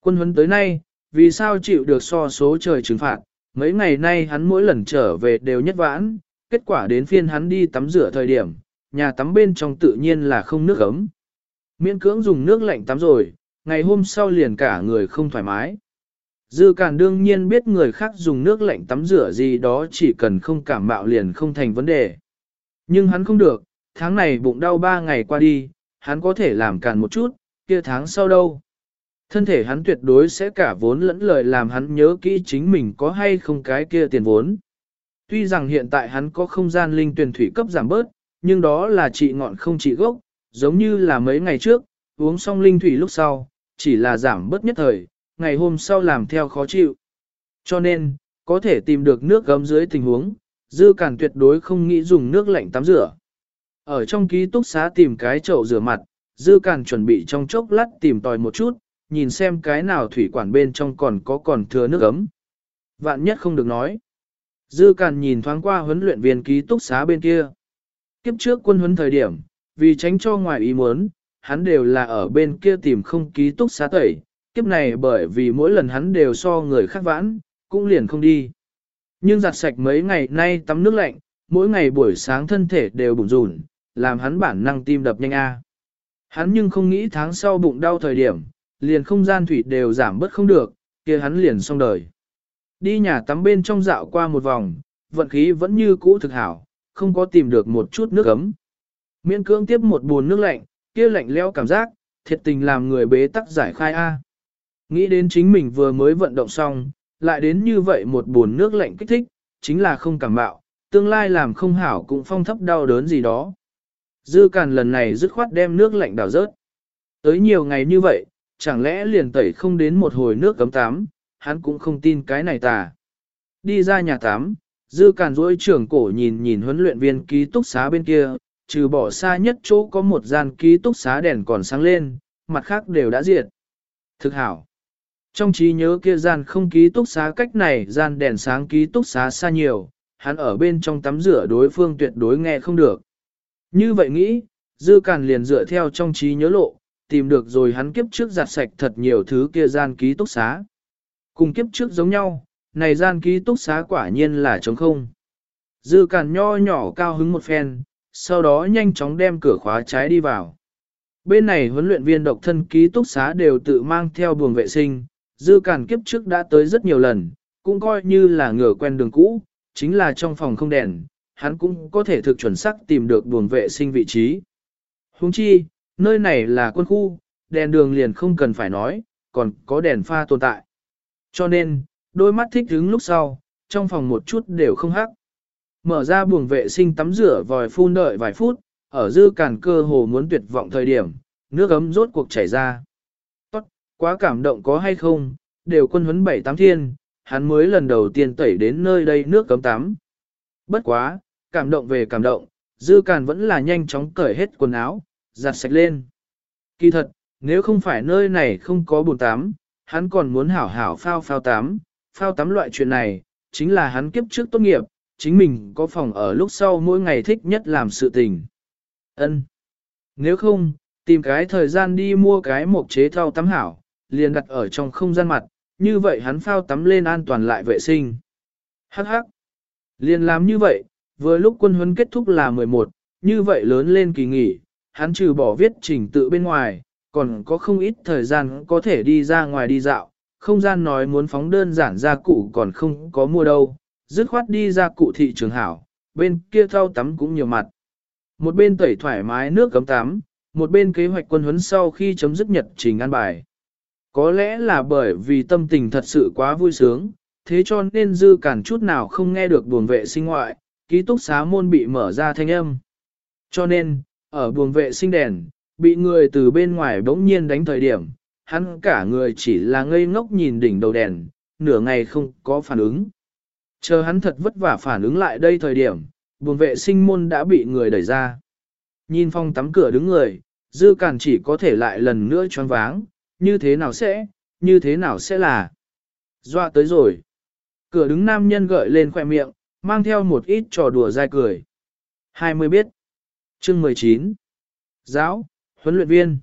Quân huấn tới nay, vì sao chịu được so số trời trừng phạt, mấy ngày nay hắn mỗi lần trở về đều nhất vãn, kết quả đến phiên hắn đi tắm rửa thời điểm, nhà tắm bên trong tự nhiên là không nước ấm. Miễn cưỡng dùng nước lạnh tắm rồi, ngày hôm sau liền cả người không thoải mái. Dư Càn đương nhiên biết người khác dùng nước lạnh tắm rửa gì đó chỉ cần không cảm mạo liền không thành vấn đề. Nhưng hắn không được, tháng này bụng đau ba ngày qua đi, hắn có thể làm càn một chút, kia tháng sau đâu. Thân thể hắn tuyệt đối sẽ cả vốn lẫn lời làm hắn nhớ kỹ chính mình có hay không cái kia tiền vốn. Tuy rằng hiện tại hắn có không gian linh tuyển thủy cấp giảm bớt, nhưng đó là trị ngọn không trị gốc, giống như là mấy ngày trước, uống xong linh thủy lúc sau, chỉ là giảm bớt nhất thời, ngày hôm sau làm theo khó chịu. Cho nên, có thể tìm được nước gấm dưới tình huống, dư cản tuyệt đối không nghĩ dùng nước lạnh tắm rửa. Ở trong ký túc xá tìm cái chậu rửa mặt, dư cản chuẩn bị trong chốc lát tìm tòi một chút, nhìn xem cái nào thủy quản bên trong còn có còn thừa nước ấm. Vạn nhất không được nói. Dư cản nhìn thoáng qua huấn luyện viên ký túc xá bên kia. Kiếp trước quân huấn thời điểm, vì tránh cho ngoài ý muốn, hắn đều là ở bên kia tìm không ký túc xá tẩy, kiếp này bởi vì mỗi lần hắn đều so người khác vãn, cũng liền không đi. Nhưng giặt sạch mấy ngày nay tắm nước lạnh, mỗi ngày buổi sáng thân thể đều bụng rùn, làm hắn bản năng tim đập nhanh a. Hắn nhưng không nghĩ tháng sau bụng đau thời điểm, liền không gian thủy đều giảm bớt không được, kia hắn liền xong đời. Đi nhà tắm bên trong dạo qua một vòng, vận khí vẫn như cũ thực hảo, không có tìm được một chút nước ấm. Miễn cưỡng tiếp một buồn nước lạnh, kia lạnh leo cảm giác, thiệt tình làm người bế tắc giải khai A. Nghĩ đến chính mình vừa mới vận động xong, lại đến như vậy một buồn nước lạnh kích thích, chính là không cảm bạo, tương lai làm không hảo cũng phong thấp đau đớn gì đó. Dư càn lần này dứt khoát đem nước lạnh đảo rớt. Tới nhiều ngày như vậy, chẳng lẽ liền tẩy không đến một hồi nước cấm tắm, hắn cũng không tin cái này tà. Đi ra nhà tắm, dư càn rỗi trưởng cổ nhìn nhìn huấn luyện viên ký túc xá bên kia, trừ bỏ xa nhất chỗ có một gian ký túc xá đèn còn sáng lên, mặt khác đều đã diệt. Thực hảo. Trong trí nhớ kia gian không ký túc xá cách này gian đèn sáng ký túc xá xa nhiều, hắn ở bên trong tắm rửa đối phương tuyệt đối nghe không được. Như vậy nghĩ, dư càn liền dựa theo trong trí nhớ lộ, tìm được rồi hắn kiếp trước giặt sạch thật nhiều thứ kia gian ký túc xá. Cùng kiếp trước giống nhau, này gian ký túc xá quả nhiên là trống không. Dư càn nho nhỏ cao hứng một phen, sau đó nhanh chóng đem cửa khóa trái đi vào. Bên này huấn luyện viên độc thân ký túc xá đều tự mang theo buồng vệ sinh, dư cản kiếp trước đã tới rất nhiều lần, cũng coi như là ngửa quen đường cũ, chính là trong phòng không đèn, hắn cũng có thể thực chuẩn xác tìm được buồng vệ sinh vị trí. Huống chi, nơi này là quân khu, đèn đường liền không cần phải nói, còn có đèn pha tồn tại. Cho nên, đôi mắt thích hứng lúc sau, trong phòng một chút đều không hắc. Mở ra buồng vệ sinh tắm rửa vòi phun đợi vài phút, ở dư càn cơ hồ muốn tuyệt vọng thời điểm, nước ấm rốt cuộc chảy ra. Quá cảm động có hay không, đều quân huấn bảy tám thiên, hắn mới lần đầu tiên tẩy đến nơi đây nước cấm tắm. Bất quá, cảm động về cảm động, dư càn vẫn là nhanh chóng cởi hết quần áo, giặt sạch lên. Kỳ thật, nếu không phải nơi này không có bồn tắm, hắn còn muốn hảo hảo phao phao tắm, phao tắm loại chuyện này, chính là hắn kiếp trước tốt nghiệp, chính mình có phòng ở lúc sau mỗi ngày thích nhất làm sự tình. Ân. Nếu không, tìm cái thời gian đi mua cái mộc chế thau tắm hảo, liền đặt ở trong không gian mặt, như vậy hắn phao tắm lên an toàn lại vệ sinh. Hắc hắc. Liền làm như vậy, vừa lúc quân huấn kết thúc là 11, như vậy lớn lên kỳ nghỉ, hắn trừ bỏ viết trình tự bên ngoài, còn có không ít thời gian có thể đi ra ngoài đi dạo, không gian nói muốn phóng đơn giản ra cụ còn không có mua đâu, dứt khoát đi ra cụ thị trường hảo, bên kia thao tắm cũng nhiều mặt. Một bên tẩy thoải mái nước cấm tắm, một bên kế hoạch quân huấn sau khi chấm dứt nhật trình ăn bài. Có lẽ là bởi vì tâm tình thật sự quá vui sướng, thế cho nên dư cản chút nào không nghe được buồng vệ sinh ngoại, ký túc xá môn bị mở ra thanh âm. Cho nên, ở buồng vệ sinh đèn, bị người từ bên ngoài bỗng nhiên đánh thời điểm, hắn cả người chỉ là ngây ngốc nhìn đỉnh đầu đèn, nửa ngày không có phản ứng. Chờ hắn thật vất vả phản ứng lại đây thời điểm, buồng vệ sinh môn đã bị người đẩy ra. Nhìn phong tắm cửa đứng người, dư cản chỉ có thể lại lần nữa choáng váng, như thế nào sẽ, như thế nào sẽ là. Dọa tới rồi. Cửa đứng nam nhân gợi lên khoẻ miệng, mang theo một ít trò đùa dai cười. 20 biết. Chương 19. Giáo, huấn luyện viên.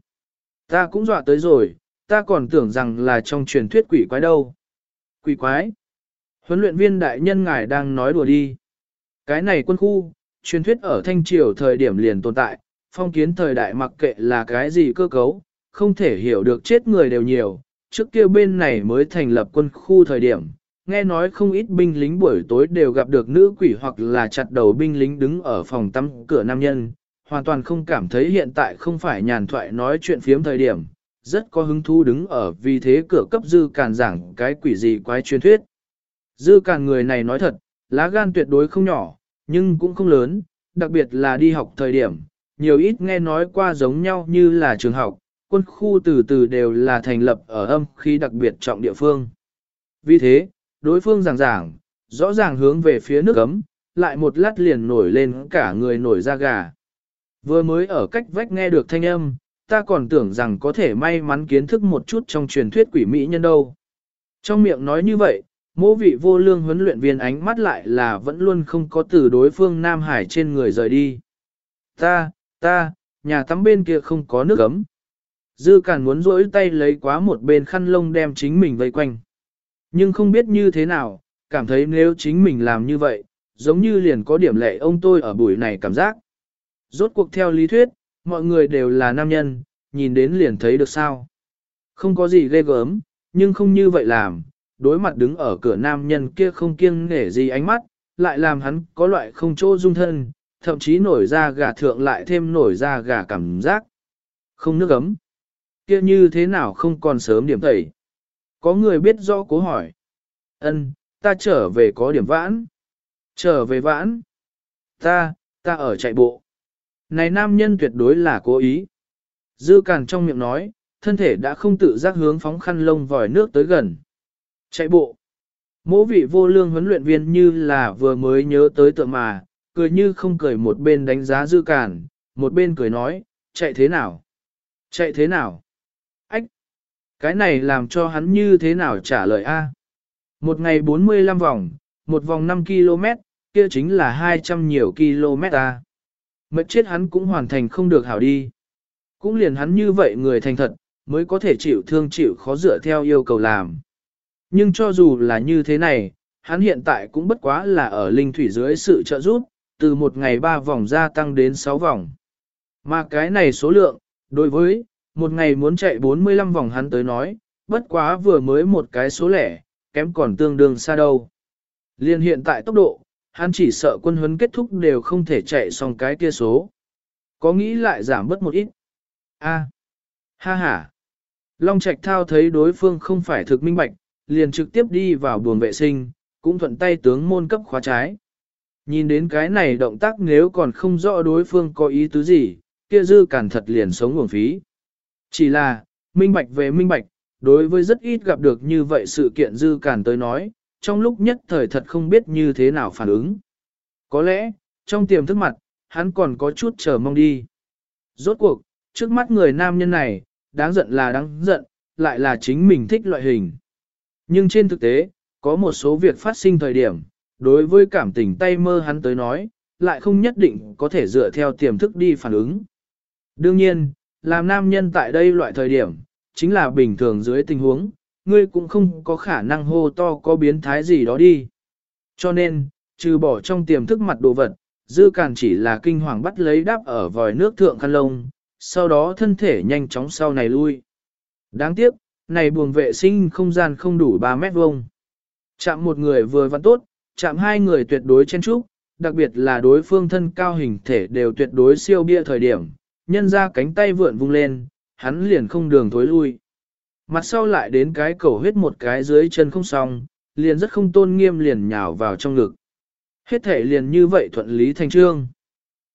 Ta cũng dọa tới rồi, ta còn tưởng rằng là trong truyền thuyết quỷ quái đâu. Quỷ quái. Huấn luyện viên đại nhân ngài đang nói đùa đi. Cái này quân khu, truyền thuyết ở Thanh Triều thời điểm liền tồn tại, phong kiến thời đại mặc kệ là cái gì cơ cấu, không thể hiểu được chết người đều nhiều. Trước kia bên này mới thành lập quân khu thời điểm, nghe nói không ít binh lính buổi tối đều gặp được nữ quỷ hoặc là chặt đầu binh lính đứng ở phòng tắm cửa nam nhân, hoàn toàn không cảm thấy hiện tại không phải nhàn thoại nói chuyện phiếm thời điểm, rất có hứng thú đứng ở vì thế cửa cấp dư càn giảng cái quỷ gì quái truyền thuyết. Dư càn người này nói thật, lá gan tuyệt đối không nhỏ, nhưng cũng không lớn, đặc biệt là đi học thời điểm, nhiều ít nghe nói qua giống nhau như là trường học, quân khu từ từ đều là thành lập ở âm khí đặc biệt trọng địa phương. Vì thế, đối phương giảng giảng, rõ ràng hướng về phía nước ấm, lại một lát liền nổi lên cả người nổi da gà. Vừa mới ở cách vách nghe được thanh âm, ta còn tưởng rằng có thể may mắn kiến thức một chút trong truyền thuyết quỷ mỹ nhân đâu. Trong miệng nói như vậy, mô vị vô lương huấn luyện viên ánh mắt lại là vẫn luôn không có từ đối phương Nam Hải trên người rời đi. Ta, ta, nhà tắm bên kia không có nước ấm. Dư càn muốn rỗi tay lấy quá một bên khăn lông đem chính mình vây quanh. Nhưng không biết như thế nào, cảm thấy nếu chính mình làm như vậy, giống như liền có điểm lệ ông tôi ở buổi này cảm giác. Rốt cuộc theo lý thuyết, mọi người đều là nam nhân, nhìn đến liền thấy được sao. Không có gì ghê gớm, nhưng không như vậy làm, đối mặt đứng ở cửa nam nhân kia không kiêng nể gì ánh mắt, lại làm hắn có loại không chỗ dung thân, thậm chí nổi ra gà thượng lại thêm nổi ra gà cảm giác. Không nước ấm. Kia như thế nào không còn sớm điểm tẩy. Có người biết rõ cố hỏi. Ân, ta trở về có điểm vãn. Trở về vãn. Ta, ta ở chạy bộ. Này nam nhân tuyệt đối là cố ý. Dư càn trong miệng nói, thân thể đã không tự giác hướng phóng khăn lông vòi nước tới gần. Chạy bộ. Mỗ vị vô lương huấn luyện viên như là vừa mới nhớ tới tượng mà, cười như không cười một bên đánh giá dư càn, một bên cười nói, chạy thế nào? Chạy thế nào? Cái này làm cho hắn như thế nào trả lời a? Một ngày 45 vòng, một vòng 5 km, kia chính là 200 nhiều km a. Mệt chết hắn cũng hoàn thành không được hảo đi. Cũng liền hắn như vậy người thành thật, mới có thể chịu thương chịu khó dựa theo yêu cầu làm. Nhưng cho dù là như thế này, hắn hiện tại cũng bất quá là ở linh thủy dưới sự trợ giúp, từ một ngày ba vòng gia tăng đến 6 vòng. Mà cái này số lượng, đối với, một ngày muốn chạy 45 vòng hắn tới nói, bất quá vừa mới một cái số lẻ, kém còn tương đương xa đâu. Liên hiện tại tốc độ, hắn chỉ sợ quân huấn kết thúc đều không thể chạy xong cái kia số. Có nghĩ lại giảm bớt một ít. A. Ha ha. Long Trạch Thao thấy đối phương không phải thực minh bạch, liền trực tiếp đi vào buồng vệ sinh, cũng thuận tay tướng môn cấp khóa trái. Nhìn đến cái này động tác nếu còn không rõ đối phương có ý tứ gì, kia dư cản thật liền sống nguồn phí. Chỉ là, minh bạch về minh bạch, đối với rất ít gặp được như vậy sự kiện dư cản tới nói, trong lúc nhất thời thật không biết như thế nào phản ứng. Có lẽ, trong tiềm thức mặt, hắn còn có chút chờ mong đi. Rốt cuộc, trước mắt người nam nhân này, đáng giận là đáng giận, lại là chính mình thích loại hình. Nhưng trên thực tế, có một số việc phát sinh thời điểm, đối với cảm tình tay mơ hắn tới nói, lại không nhất định có thể dựa theo tiềm thức đi phản ứng. Đương nhiên, làm nam nhân tại đây loại thời điểm, chính là bình thường dưới tình huống, ngươi cũng không có khả năng hô to có biến thái gì đó đi. Cho nên, trừ bỏ trong tiềm thức mặt đồ vật, dư càn chỉ là kinh hoàng bắt lấy đáp ở vòi nước thượng khăn lông, sau đó thân thể nhanh chóng sau này lui. Đáng tiếc, này buồng vệ sinh không gian không đủ 3 mét vuông. Chạm một người vừa vặn tốt, chạm hai người tuyệt đối chen trúc, đặc biệt là đối phương thân cao hình thể đều tuyệt đối siêu bia thời điểm, nhân ra cánh tay vượn vung lên, hắn liền không đường thối lui. Mặt sau lại đến cái cầu huyết một cái dưới chân không xong, liền rất không tôn nghiêm liền nhào vào trong ngực. Hết thể liền như vậy thuận lý thành trương.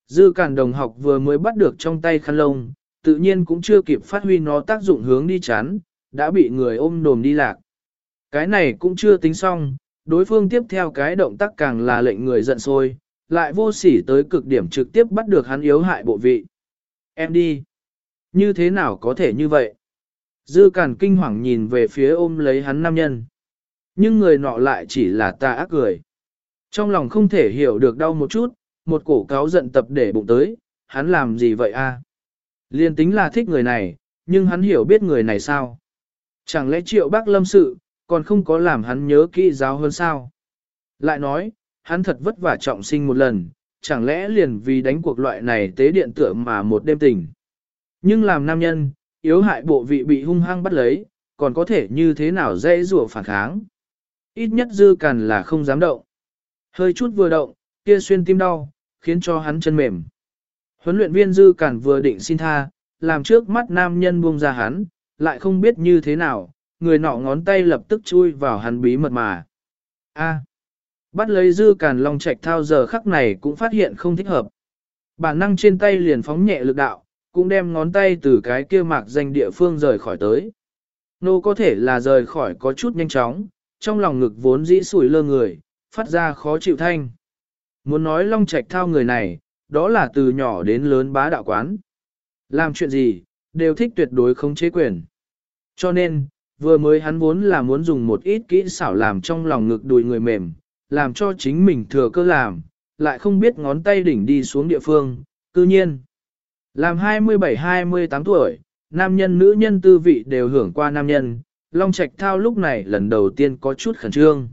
Dư cản đồng học vừa mới bắt được trong tay khăn lông, tự nhiên cũng chưa kịp phát huy nó tác dụng hướng đi chán, đã bị người ôm đồm đi lạc. Cái này cũng chưa tính xong, đối phương tiếp theo cái động tác càng là lệnh người giận sôi, lại vô sỉ tới cực điểm trực tiếp bắt được hắn yếu hại bộ vị. Em đi. Như thế nào có thể như vậy? Dư cản kinh hoàng nhìn về phía ôm lấy hắn nam nhân. Nhưng người nọ lại chỉ là ta ác cười. Trong lòng không thể hiểu được đau một chút, một cổ cáo giận tập để bụng tới, hắn làm gì vậy a? Liên tính là thích người này, nhưng hắn hiểu biết người này sao? Chẳng lẽ triệu bác lâm sự, còn không có làm hắn nhớ kỹ giáo hơn sao? Lại nói, hắn thật vất vả trọng sinh một lần, chẳng lẽ liền vì đánh cuộc loại này tế điện tượng mà một đêm tình. Nhưng làm nam nhân, yếu hại bộ vị bị hung hăng bắt lấy, còn có thể như thế nào dễ rủa phản kháng. Ít nhất dư cằn là không dám động. Hơi chút vừa động, kia xuyên tim đau, khiến cho hắn chân mềm. Huấn luyện viên dư cản vừa định xin tha, làm trước mắt nam nhân buông ra hắn, lại không biết như thế nào, người nọ ngón tay lập tức chui vào hắn bí mật mà. A bắt lấy dư càn long trạch thao giờ khắc này cũng phát hiện không thích hợp. Bản năng trên tay liền phóng nhẹ lực đạo, cũng đem ngón tay từ cái kia mạc danh địa phương rời khỏi tới. Nô có thể là rời khỏi có chút nhanh chóng, trong lòng ngực vốn dĩ sủi lơ người, phát ra khó chịu thanh. Muốn nói Long Trạch thao người này, đó là từ nhỏ đến lớn bá đạo quán. Làm chuyện gì, đều thích tuyệt đối không chế quyền. Cho nên, vừa mới hắn vốn là muốn dùng một ít kỹ xảo làm trong lòng ngực đùi người mềm, làm cho chính mình thừa cơ làm, lại không biết ngón tay đỉnh đi xuống địa phương, cư nhiên. Làm 27-28 tuổi, nam nhân nữ nhân tư vị đều hưởng qua nam nhân, Long Trạch Thao lúc này lần đầu tiên có chút khẩn trương.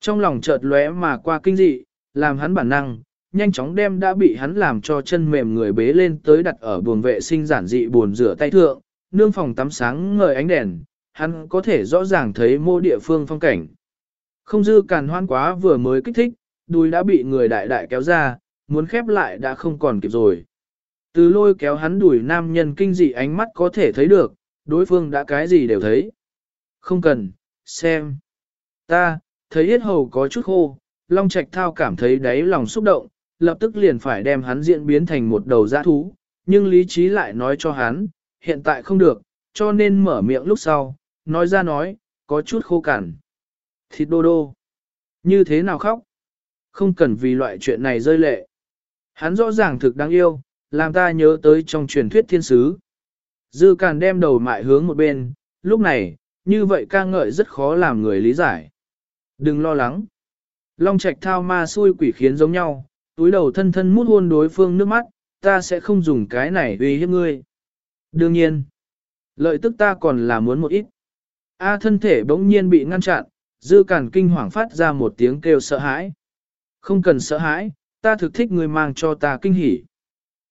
Trong lòng chợt lóe mà qua kinh dị, làm hắn bản năng, nhanh chóng đem đã bị hắn làm cho chân mềm người bế lên tới đặt ở buồng vệ sinh giản dị buồn rửa tay thượng, nương phòng tắm sáng ngời ánh đèn, hắn có thể rõ ràng thấy mô địa phương phong cảnh. Không dư càn hoan quá vừa mới kích thích, đùi đã bị người đại đại kéo ra, muốn khép lại đã không còn kịp rồi. Từ lôi kéo hắn đuổi nam nhân kinh dị ánh mắt có thể thấy được, đối phương đã cái gì đều thấy. Không cần, xem. Ta, thấy yết hầu có chút khô, Long Trạch Thao cảm thấy đáy lòng xúc động, lập tức liền phải đem hắn diễn biến thành một đầu dã thú, nhưng lý trí lại nói cho hắn, hiện tại không được, cho nên mở miệng lúc sau, nói ra nói, có chút khô cằn. Thịt đô đô. Như thế nào khóc? Không cần vì loại chuyện này rơi lệ. Hắn rõ ràng thực đáng yêu, làm ta nhớ tới trong truyền thuyết thiên sứ. Dư càn đem đầu mại hướng một bên, lúc này, như vậy ca ngợi rất khó làm người lý giải. Đừng lo lắng. Long Trạch thao ma xui quỷ khiến giống nhau, túi đầu thân thân mút hôn đối phương nước mắt, ta sẽ không dùng cái này uy hiếp ngươi. Đương nhiên, lợi tức ta còn là muốn một ít. A thân thể bỗng nhiên bị ngăn chặn, dư cản kinh hoàng phát ra một tiếng kêu sợ hãi. Không cần sợ hãi, ta thực thích người mang cho ta kinh hỉ.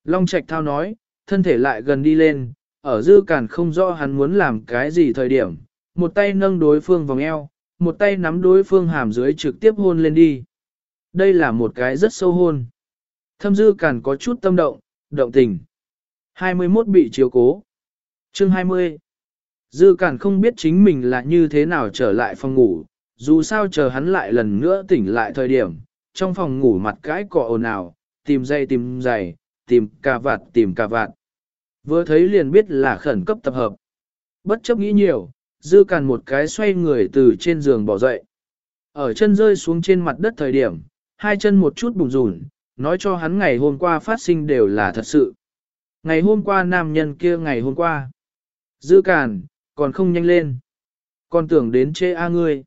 Long Trạch thao nói, thân thể lại gần đi lên, ở dư cản không rõ hắn muốn làm cái gì thời điểm, một tay nâng đối phương vòng eo, một tay nắm đối phương hàm dưới trực tiếp hôn lên đi. Đây là một cái rất sâu hôn. Thâm dư cản có chút tâm động, động tình. 21 bị chiếu cố. Chương 20. Dư cản không biết chính mình là như thế nào trở lại phòng ngủ, dù sao chờ hắn lại lần nữa tỉnh lại thời điểm, trong phòng ngủ mặt cái cọ ồn ào, tìm dây tìm giày, tìm cà vạt tìm cà vạt. Vừa thấy liền biết là khẩn cấp tập hợp. Bất chấp nghĩ nhiều, dư càn một cái xoay người từ trên giường bỏ dậy. Ở chân rơi xuống trên mặt đất thời điểm, hai chân một chút bùng rùn, nói cho hắn ngày hôm qua phát sinh đều là thật sự. Ngày hôm qua nam nhân kia ngày hôm qua. Dư càn, còn không nhanh lên. Còn tưởng đến chê a ngươi.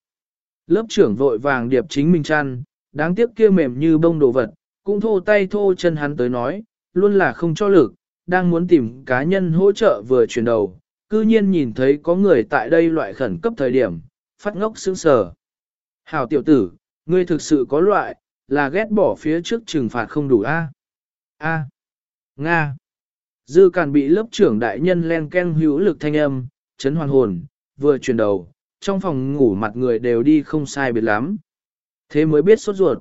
Lớp trưởng vội vàng điệp chính mình chăn, đáng tiếc kia mềm như bông đồ vật, cũng thô tay thô chân hắn tới nói, luôn là không cho lực, đang muốn tìm cá nhân hỗ trợ vừa chuyển đầu, cư nhiên nhìn thấy có người tại đây loại khẩn cấp thời điểm, phát ngốc sững sờ. Hảo tiểu tử, ngươi thực sự có loại, là ghét bỏ phía trước trừng phạt không đủ a. A. Nga. Dư càn bị lớp trưởng đại nhân len ken hữu lực thanh âm, chấn hoàn hồn, vừa chuyển đầu, trong phòng ngủ mặt người đều đi không sai biệt lắm. Thế mới biết sốt ruột.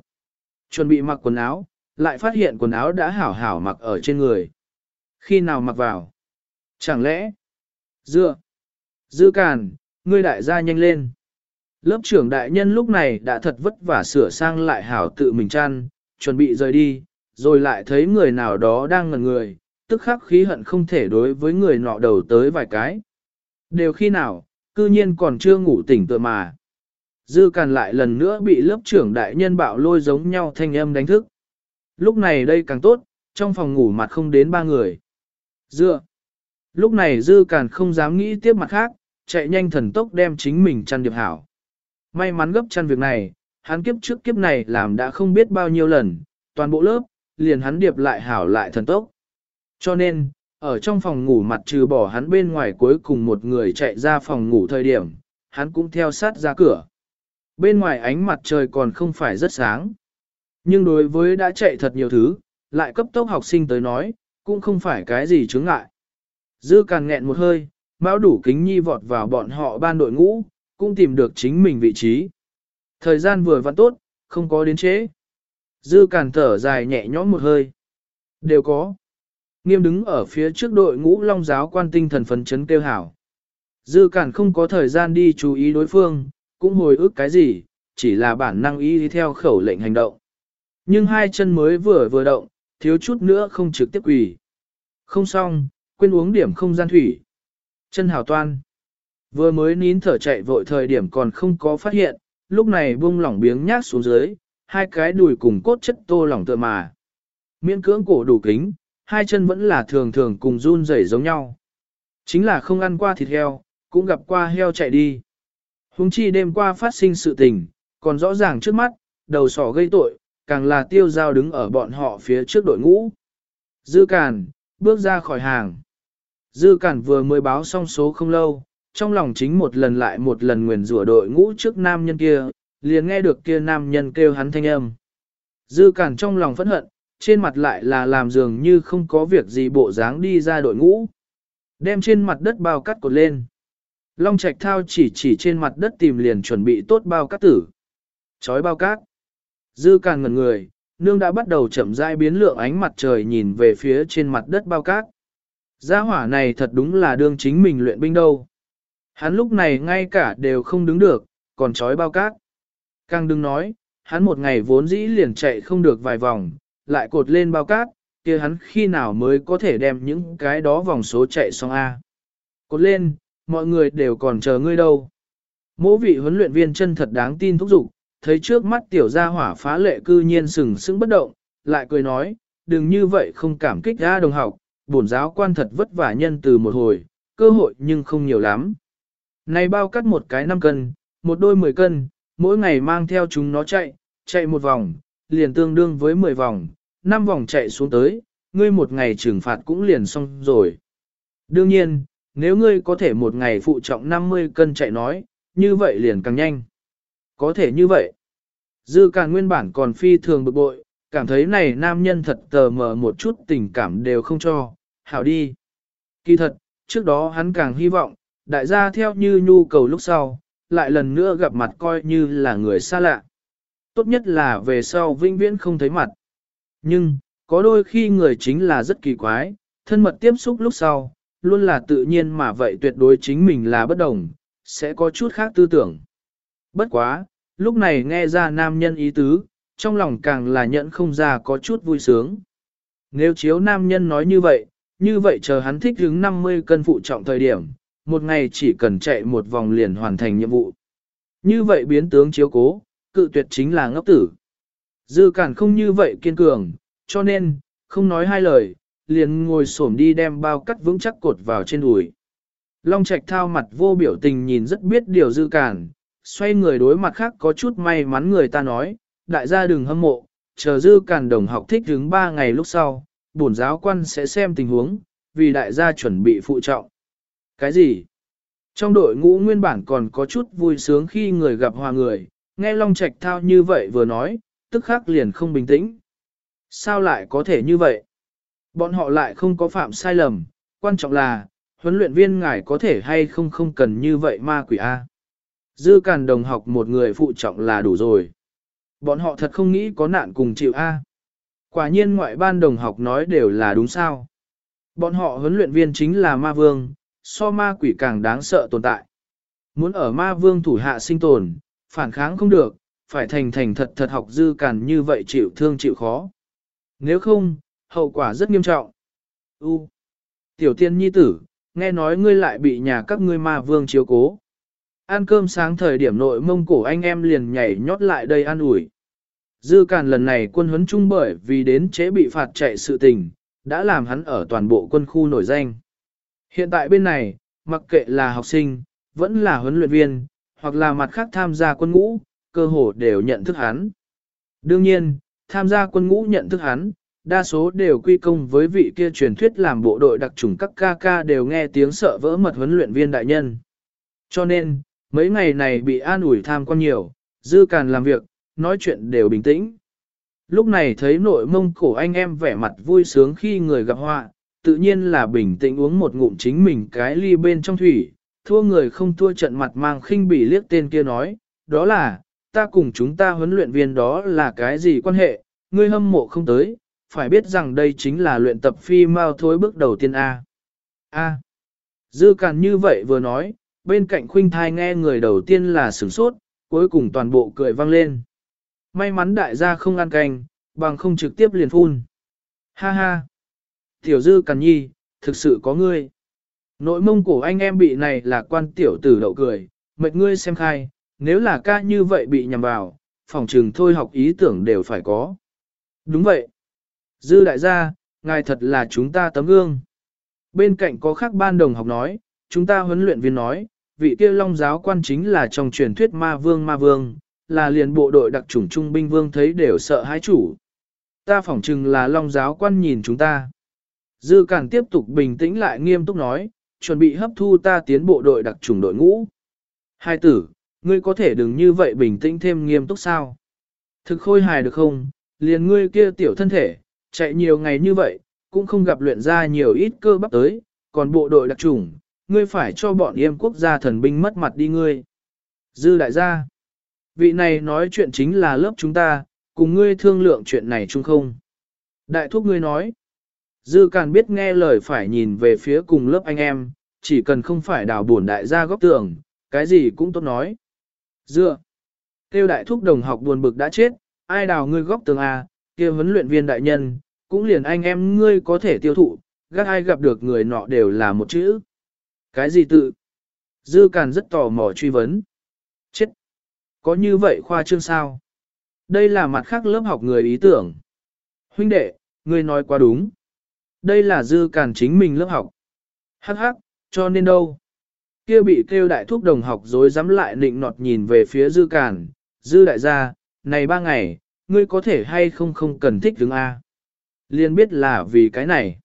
Chuẩn bị mặc quần áo, lại phát hiện quần áo đã hảo hảo mặc ở trên người. Khi nào mặc vào? Chẳng lẽ? Dựa! Dư càn, ngươi đại gia nhanh lên. Lớp trưởng đại nhân lúc này đã thật vất vả sửa sang lại hảo tự mình chăn, chuẩn bị rời đi, rồi lại thấy người nào đó đang ngần người, tức khắc khí hận không thể đối với người nọ đầu tới vài cái. Đều khi nào, cư nhiên còn chưa ngủ tỉnh tựa mà. Dư càn lại lần nữa bị lớp trưởng đại nhân bạo lôi giống nhau thanh âm đánh thức. Lúc này đây càng tốt, trong phòng ngủ mặt không đến ba người. Dựa. Lúc này dư càn không dám nghĩ tiếp mặt khác, chạy nhanh thần tốc đem chính mình chăn điệp hảo. May mắn gấp chăn việc này, hắn kiếp trước kiếp này làm đã không biết bao nhiêu lần, toàn bộ lớp, liền hắn điệp lại hảo lại thần tốc. Cho nên, ở trong phòng ngủ mặt trừ bỏ hắn bên ngoài cuối cùng một người chạy ra phòng ngủ thời điểm, hắn cũng theo sát ra cửa. Bên ngoài ánh mặt trời còn không phải rất sáng. Nhưng đối với đã chạy thật nhiều thứ, lại cấp tốc học sinh tới nói, cũng không phải cái gì chướng ngại. Dư càng nghẹn một hơi, mão đủ kính nhi vọt vào bọn họ ban đội ngũ, cũng tìm được chính mình vị trí. Thời gian vừa vặn tốt, không có đến chế. Dư càn thở dài nhẹ nhõm một hơi. Đều có. Nghiêm đứng ở phía trước đội ngũ long giáo quan tinh thần phấn chấn kêu hảo. Dư cản không có thời gian đi chú ý đối phương, cũng hồi ức cái gì, chỉ là bản năng ý đi theo khẩu lệnh hành động. Nhưng hai chân mới vừa vừa động, thiếu chút nữa không trực tiếp quỳ. Không xong, quên uống điểm không gian thủy. Chân hào toan. Vừa mới nín thở chạy vội thời điểm còn không có phát hiện, lúc này buông lỏng biếng nhát xuống dưới, hai cái đùi cùng cốt chất tô lỏng tựa mà. Miễn cưỡng cổ đủ kính, hai chân vẫn là thường thường cùng run rẩy giống nhau. Chính là không ăn qua thịt heo, cũng gặp qua heo chạy đi. Hùng chi đêm qua phát sinh sự tình, còn rõ ràng trước mắt, đầu sỏ gây tội, càng là tiêu giao đứng ở bọn họ phía trước đội ngũ. Dư cản bước ra khỏi hàng. Dư cản vừa mới báo xong số không lâu, trong lòng chính một lần lại một lần nguyền rủa đội ngũ trước nam nhân kia, liền nghe được kia nam nhân kêu hắn thanh âm. Dư cản trong lòng phẫn hận, trên mặt lại là làm dường như không có việc gì bộ dáng đi ra đội ngũ. Đem trên mặt đất bao cắt cột lên. Long Trạch Thao chỉ chỉ trên mặt đất tìm liền chuẩn bị tốt bao cát tử. Chói bao cát. Dư càng ngần người, nương đã bắt đầu chậm rãi biến lượng ánh mặt trời nhìn về phía trên mặt đất bao cát. Gia hỏa này thật đúng là đương chính mình luyện binh đâu. Hắn lúc này ngay cả đều không đứng được, còn chói bao cát. Càng đừng nói, hắn một ngày vốn dĩ liền chạy không được vài vòng, lại cột lên bao cát, kia hắn khi nào mới có thể đem những cái đó vòng số chạy xong A. Cột lên, mọi người đều còn chờ ngươi đâu. Mỗ vị huấn luyện viên chân thật đáng tin thúc giục, thấy trước mắt tiểu gia hỏa phá lệ cư nhiên sừng sững bất động, lại cười nói, đừng như vậy không cảm kích ra đồng học, bổn giáo quan thật vất vả nhân từ một hồi, cơ hội nhưng không nhiều lắm. Này bao cắt một cái 5 cân, một đôi 10 cân, mỗi ngày mang theo chúng nó chạy, chạy một vòng, liền tương đương với 10 vòng, Năm vòng chạy xuống tới, ngươi một ngày trừng phạt cũng liền xong rồi. Đương nhiên, nếu ngươi có thể một ngày phụ trọng 50 cân chạy nói, như vậy liền càng nhanh. Có thể như vậy. Dư càng nguyên bản còn phi thường bực bội, cảm thấy này nam nhân thật tờ mờ một chút tình cảm đều không cho, hảo đi. Kỳ thật, trước đó hắn càng hy vọng, đại gia theo như nhu cầu lúc sau, lại lần nữa gặp mặt coi như là người xa lạ. Tốt nhất là về sau vinh viễn không thấy mặt. Nhưng, có đôi khi người chính là rất kỳ quái, thân mật tiếp xúc lúc sau, luôn là tự nhiên mà vậy tuyệt đối chính mình là bất đồng, sẽ có chút khác tư tưởng. Bất quá, lúc này nghe ra nam nhân ý tứ, trong lòng càng là nhận không ra có chút vui sướng. Nếu chiếu nam nhân nói như vậy, như vậy chờ hắn thích hứng 50 cân phụ trọng thời điểm, một ngày chỉ cần chạy một vòng liền hoàn thành nhiệm vụ. Như vậy biến tướng chiếu cố, cự tuyệt chính là ngốc tử. Dư cản không như vậy kiên cường, cho nên, không nói hai lời, liền ngồi xổm đi đem bao cắt vững chắc cột vào trên đùi. Long Trạch thao mặt vô biểu tình nhìn rất biết điều dư cản, xoay người đối mặt khác có chút may mắn người ta nói, đại gia đừng hâm mộ, chờ dư cản đồng học thích đứng 3 ngày lúc sau, bổn giáo quan sẽ xem tình huống, vì đại gia chuẩn bị phụ trọng. Cái gì? Trong đội ngũ nguyên bản còn có chút vui sướng khi người gặp hòa người, nghe Long Trạch thao như vậy vừa nói, tức khắc liền không bình tĩnh. Sao lại có thể như vậy? Bọn họ lại không có phạm sai lầm, quan trọng là, huấn luyện viên ngài có thể hay không không cần như vậy ma quỷ A. Dư càn đồng học một người phụ trọng là đủ rồi. Bọn họ thật không nghĩ có nạn cùng chịu A. Quả nhiên ngoại ban đồng học nói đều là đúng sao. Bọn họ huấn luyện viên chính là ma vương, so ma quỷ càng đáng sợ tồn tại. Muốn ở ma vương thủ hạ sinh tồn, phản kháng không được, phải thành thành thật thật học dư càn như vậy chịu thương chịu khó. Nếu không, hậu quả rất nghiêm trọng. U. Tiểu tiên nhi tử, nghe nói ngươi lại bị nhà các ngươi ma vương chiếu cố. Ăn cơm sáng thời điểm nội mông cổ anh em liền nhảy nhót lại đây ăn ủi. Dư càn lần này quân huấn trung bởi vì đến chế bị phạt chạy sự tình, đã làm hắn ở toàn bộ quân khu nổi danh. Hiện tại bên này, mặc kệ là học sinh, vẫn là huấn luyện viên, hoặc là mặt khác tham gia quân ngũ, cơ hồ đều nhận thức hắn. Đương nhiên, tham gia quân ngũ nhận thức hắn, đa số đều quy công với vị kia truyền thuyết làm bộ đội đặc trùng các ca ca đều nghe tiếng sợ vỡ mật huấn luyện viên đại nhân. Cho nên, mấy ngày này bị an ủi tham quan nhiều, dư càn làm việc, nói chuyện đều bình tĩnh. Lúc này thấy nội mông cổ anh em vẻ mặt vui sướng khi người gặp họa, tự nhiên là bình tĩnh uống một ngụm chính mình cái ly bên trong thủy, thua người không thua trận mặt mang khinh bỉ liếc tên kia nói, đó là, ta cùng chúng ta huấn luyện viên đó là cái gì quan hệ, ngươi hâm mộ không tới, phải biết rằng đây chính là luyện tập phi mau thối bước đầu tiên A. A. Dư càn như vậy vừa nói, bên cạnh khuynh thai nghe người đầu tiên là sửng sốt, cuối cùng toàn bộ cười vang lên. May mắn đại gia không ăn canh, bằng không trực tiếp liền phun. Ha ha. Tiểu dư càn nhi, thực sự có ngươi. Nội mông cổ anh em bị này là quan tiểu tử đậu cười, mệt ngươi xem khai, nếu là ca như vậy bị nhầm vào, phòng trường thôi học ý tưởng đều phải có. Đúng vậy. Dư đại gia, ngài thật là chúng ta tấm gương. Bên cạnh có khác ban đồng học nói, chúng ta huấn luyện viên nói, vị kia long giáo quan chính là trong truyền thuyết ma vương ma vương, là liền bộ đội đặc chủng trung binh vương thấy đều sợ hãi chủ. Ta phỏng chừng là long giáo quan nhìn chúng ta. Dư Cản tiếp tục bình tĩnh lại nghiêm túc nói, chuẩn bị hấp thu ta tiến bộ đội đặc chủng đội ngũ. Hai tử, ngươi có thể đừng như vậy bình tĩnh thêm nghiêm túc sao? Thực khôi hài được không? Liền ngươi kia tiểu thân thể, chạy nhiều ngày như vậy, cũng không gặp luyện ra nhiều ít cơ bắp tới, còn bộ đội đặc chủng, ngươi phải cho bọn yêm quốc gia thần binh mất mặt đi ngươi. Dư đại gia, vị này nói chuyện chính là lớp chúng ta, cùng ngươi thương lượng chuyện này chung không? Đại thúc ngươi nói, Dư càng biết nghe lời phải nhìn về phía cùng lớp anh em, chỉ cần không phải đào buồn đại gia góc tưởng, cái gì cũng tốt nói. Dựa, tiêu đại thúc đồng học buồn bực đã chết, ai đào ngươi góc tường à, kia huấn luyện viên đại nhân, cũng liền anh em ngươi có thể tiêu thụ, gác ai gặp được người nọ đều là một chữ. Cái gì tự? Dư Càn rất tò mò truy vấn. Chết! Có như vậy khoa trương sao? Đây là mặt khác lớp học người ý tưởng. Huynh đệ, ngươi nói quá đúng. Đây là Dư Càn chính mình lớp học. Hắc hắc, cho nên đâu? Kia bị kêu đại thúc đồng học dối dám lại nịnh nọt nhìn về phía Dư Càn. Dư đại gia, này ba ngày, ngươi có thể hay không không cần thích đứng A. Liên biết là vì cái này.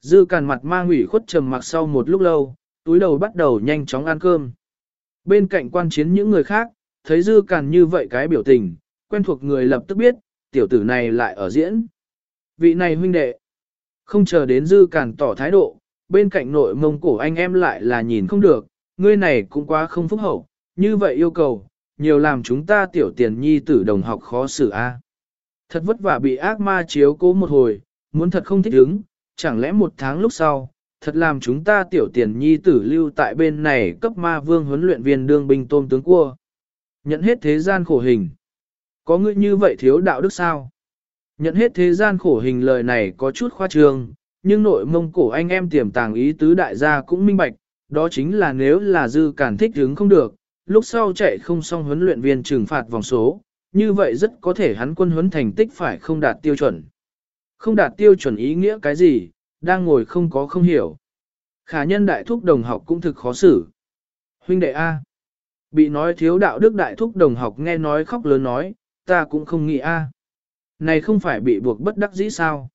Dư Càn mặt mang ủy khuất trầm mặc sau một lúc lâu, túi đầu bắt đầu nhanh chóng ăn cơm. Bên cạnh quan chiến những người khác, thấy dư càn như vậy cái biểu tình, quen thuộc người lập tức biết, tiểu tử này lại ở diễn. Vị này huynh đệ, không chờ đến dư càn tỏ thái độ, bên cạnh nội mông cổ anh em lại là nhìn không được, ngươi này cũng quá không phúc hậu, như vậy yêu cầu, nhiều làm chúng ta tiểu tiền nhi tử đồng học khó xử a. Thật vất vả bị ác ma chiếu cố một hồi, muốn thật không thích ứng, chẳng lẽ một tháng lúc sau, thật làm chúng ta tiểu tiền nhi tử lưu tại bên này cấp ma vương huấn luyện viên đương binh tôm tướng cua. Nhận hết thế gian khổ hình. Có ngươi như vậy thiếu đạo đức sao? Nhận hết thế gian khổ hình lời này có chút khoa trương, nhưng nội mông cổ anh em tiềm tàng ý tứ đại gia cũng minh bạch, đó chính là nếu là dư cản thích hứng không được, lúc sau chạy không xong huấn luyện viên trừng phạt vòng số, như vậy rất có thể hắn quân huấn thành tích phải không đạt tiêu chuẩn. Không đạt tiêu chuẩn ý nghĩa cái gì, đang ngồi không có không hiểu. Khả nhân đại thúc đồng học cũng thực khó xử. Huynh đệ A. Bị nói thiếu đạo đức đại thúc đồng học nghe nói khóc lớn nói, ta cũng không nghĩ A. Này không phải bị buộc bất đắc dĩ sao?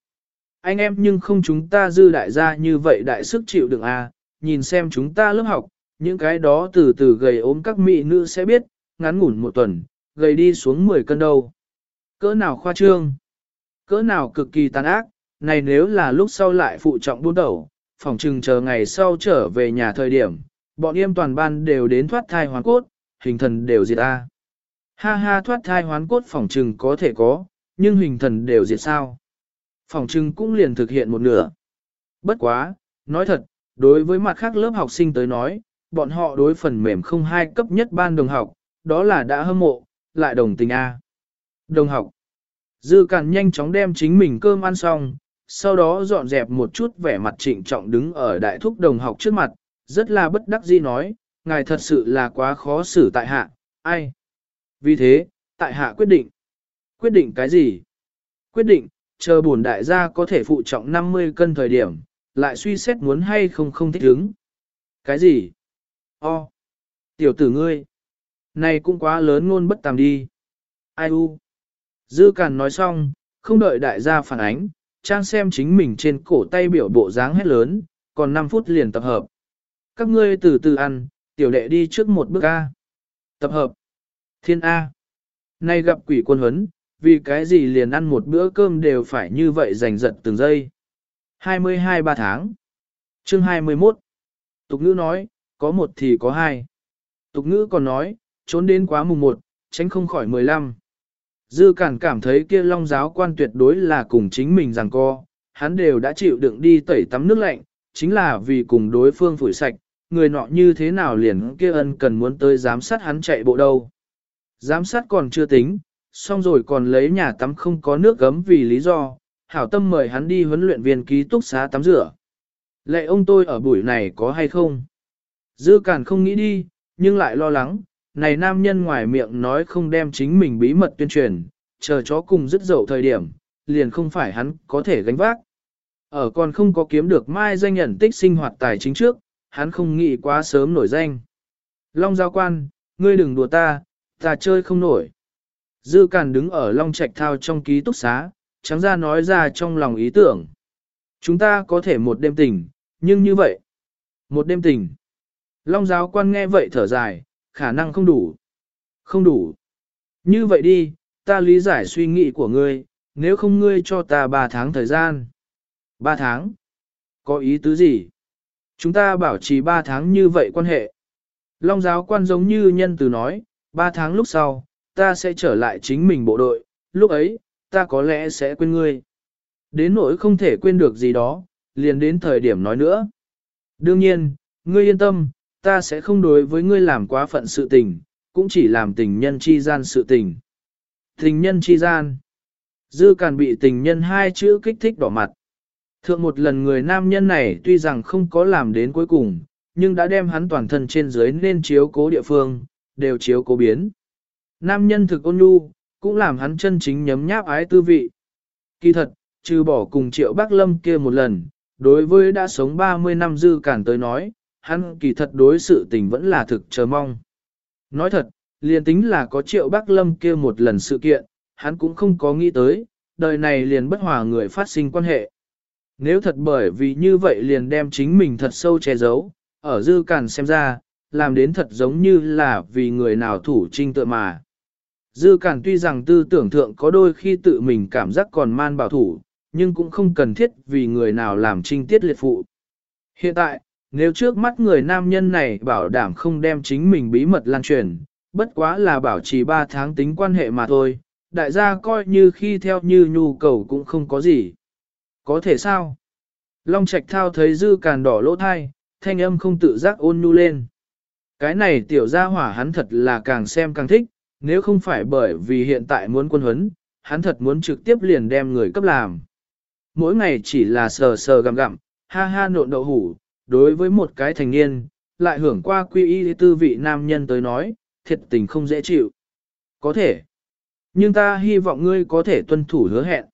Anh em nhưng không chúng ta dư đại gia như vậy đại sức chịu đựng A, nhìn xem chúng ta lớp học, những cái đó từ từ gầy ốm các mỹ nữ sẽ biết, ngắn ngủn một tuần, gầy đi xuống 10 cân đâu. Cỡ nào khoa trương, cỡ nào cực kỳ tàn ác, này nếu là lúc sau lại phụ trọng buôn đầu, phòng trừng chờ ngày sau trở về nhà thời điểm, bọn em toàn ban đều đến thoát thai hoán cốt, hình thần đều diệt A. Ha ha thoát thai hoán cốt phòng trừng có thể có, nhưng hình thần đều diệt sao. Phòng trừng cũng liền thực hiện một nửa. Bất quá, nói thật, đối với mặt khác lớp học sinh tới nói, bọn họ đối phần mềm không hai cấp nhất ban đồng học, đó là đã hâm mộ, lại đồng tình A. Đồng học. Dư Càn nhanh chóng đem chính mình cơm ăn xong, sau đó dọn dẹp một chút vẻ mặt trịnh trọng đứng ở đại thúc đồng học trước mặt, rất là bất đắc dĩ nói, ngài thật sự là quá khó xử tại hạ, ai? Vì thế, tại hạ quyết định. Quyết định cái gì? Quyết định, chờ bổn đại gia có thể phụ trọng 50 cân thời điểm, lại suy xét muốn hay không không thích ứng. Cái gì? O. Tiểu tử ngươi. Này cũng quá lớn ngôn bất tàm đi. Ai u. Dư Càn nói xong, không đợi đại gia phản ánh, trang xem chính mình trên cổ tay biểu bộ dáng hết lớn, còn 5 phút liền tập hợp. Các ngươi từ từ ăn, tiểu đệ đi trước một bước A. Tập hợp. Thiên A. Nay gặp quỷ quân huấn, vì cái gì liền ăn một bữa cơm đều phải như vậy giành giật từng giây. 22 ba tháng. Chương 21. Tục ngữ nói, có một thì có hai. Tục ngữ còn nói, trốn đến quá mùng một, tránh không khỏi 15. Dư Cản cảm thấy kia long giáo quan tuyệt đối là cùng chính mình rằng co, hắn đều đã chịu đựng đi tẩy tắm nước lạnh, chính là vì cùng đối phương phủi sạch, người nọ như thế nào liền kia ân cần muốn tới giám sát hắn chạy bộ đâu. Giám sát còn chưa tính, xong rồi còn lấy nhà tắm không có nước gấm vì lý do, hảo tâm mời hắn đi huấn luyện viên ký túc xá tắm rửa. Lệ ông tôi ở buổi này có hay không? Dư Cản không nghĩ đi, nhưng lại lo lắng, này nam nhân ngoài miệng nói không đem chính mình bí mật tuyên truyền, chờ chó cùng dứt dậu thời điểm, liền không phải hắn có thể gánh vác. Ở còn không có kiếm được mai danh nhận tích sinh hoạt tài chính trước, hắn không nghĩ quá sớm nổi danh. Long giao quan, ngươi đừng đùa ta, ta chơi không nổi. Dư Càn đứng ở Long Trạch Thao trong ký túc xá, trắng ra nói ra trong lòng ý tưởng. Chúng ta có thể một đêm tình, nhưng như vậy. Một đêm tình. Long giáo quan nghe vậy thở dài, khả năng không đủ. Không đủ. Như vậy đi, ta lý giải suy nghĩ của ngươi, nếu không ngươi cho ta 3 tháng thời gian. 3 tháng? Có ý tứ gì? Chúng ta bảo trì 3 tháng như vậy quan hệ. Long giáo quan giống như nhân từ nói, 3 tháng lúc sau, ta sẽ trở lại chính mình bộ đội, lúc ấy, ta có lẽ sẽ quên ngươi. Đến nỗi không thể quên được gì đó, liền đến thời điểm nói nữa. Đương nhiên, ngươi yên tâm, ta sẽ không đối với ngươi làm quá phận sự tình, cũng chỉ làm tình nhân chi gian sự tình. Tình nhân chi gian. Dư càn bị tình nhân hai chữ kích thích đỏ mặt. Thượng một lần người nam nhân này tuy rằng không có làm đến cuối cùng, nhưng đã đem hắn toàn thân trên dưới nên chiếu cố địa phương, đều chiếu cố biến. Nam nhân thực ôn nhu, cũng làm hắn chân chính nhấm nháp ái tư vị. Kỳ thật, trừ bỏ cùng triệu bác lâm kia một lần, đối với đã sống 30 năm dư cản tới nói, hắn kỳ thật đối sự tình vẫn là thực chờ mong. Nói thật, liền tính là có triệu bác lâm kia một lần sự kiện, hắn cũng không có nghĩ tới, đời này liền bất hòa người phát sinh quan hệ. Nếu thật bởi vì như vậy liền đem chính mình thật sâu che giấu, ở dư cản xem ra, làm đến thật giống như là vì người nào thủ trinh tựa mà. Dư Cản tuy rằng tư tưởng thượng có đôi khi tự mình cảm giác còn man bảo thủ, nhưng cũng không cần thiết vì người nào làm trinh tiết liệt phụ. Hiện tại, nếu trước mắt người nam nhân này bảo đảm không đem chính mình bí mật lan truyền, bất quá là bảo trì 3 tháng tính quan hệ mà thôi, đại gia coi như khi theo như nhu cầu cũng không có gì. Có thể sao? Long Trạch Thao thấy dư càn đỏ lỗ thai, thanh âm không tự giác ôn nhu lên. Cái này tiểu gia hỏa hắn thật là càng xem càng thích, nếu không phải bởi vì hiện tại muốn quân huấn, hắn thật muốn trực tiếp liền đem người cấp làm. Mỗi ngày chỉ là sờ sờ gặm gặm, ha ha nộn đậu hủ, đối với một cái thành niên, lại hưởng qua quy y tư vị nam nhân tới nói, thiệt tình không dễ chịu. Có thể. Nhưng ta hy vọng ngươi có thể tuân thủ hứa hẹn.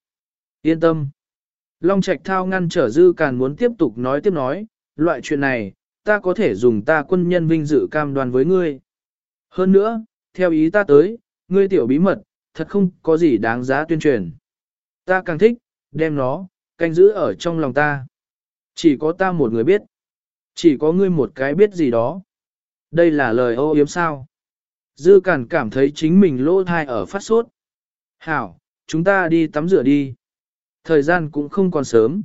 Yên tâm. Long Trạch Thao ngăn trở Dư Càn muốn tiếp tục nói tiếp nói, loại chuyện này, ta có thể dùng ta quân nhân vinh dự cam đoan với ngươi. Hơn nữa, theo ý ta tới, ngươi tiểu bí mật, thật không có gì đáng giá tuyên truyền. Ta càng thích, đem nó, canh giữ ở trong lòng ta. Chỉ có ta một người biết. Chỉ có ngươi một cái biết gì đó. Đây là lời ô yếm sao. Dư cản cảm thấy chính mình lỗ thai ở phát sốt. Hảo, chúng ta đi tắm rửa đi. Thời gian cũng không còn sớm.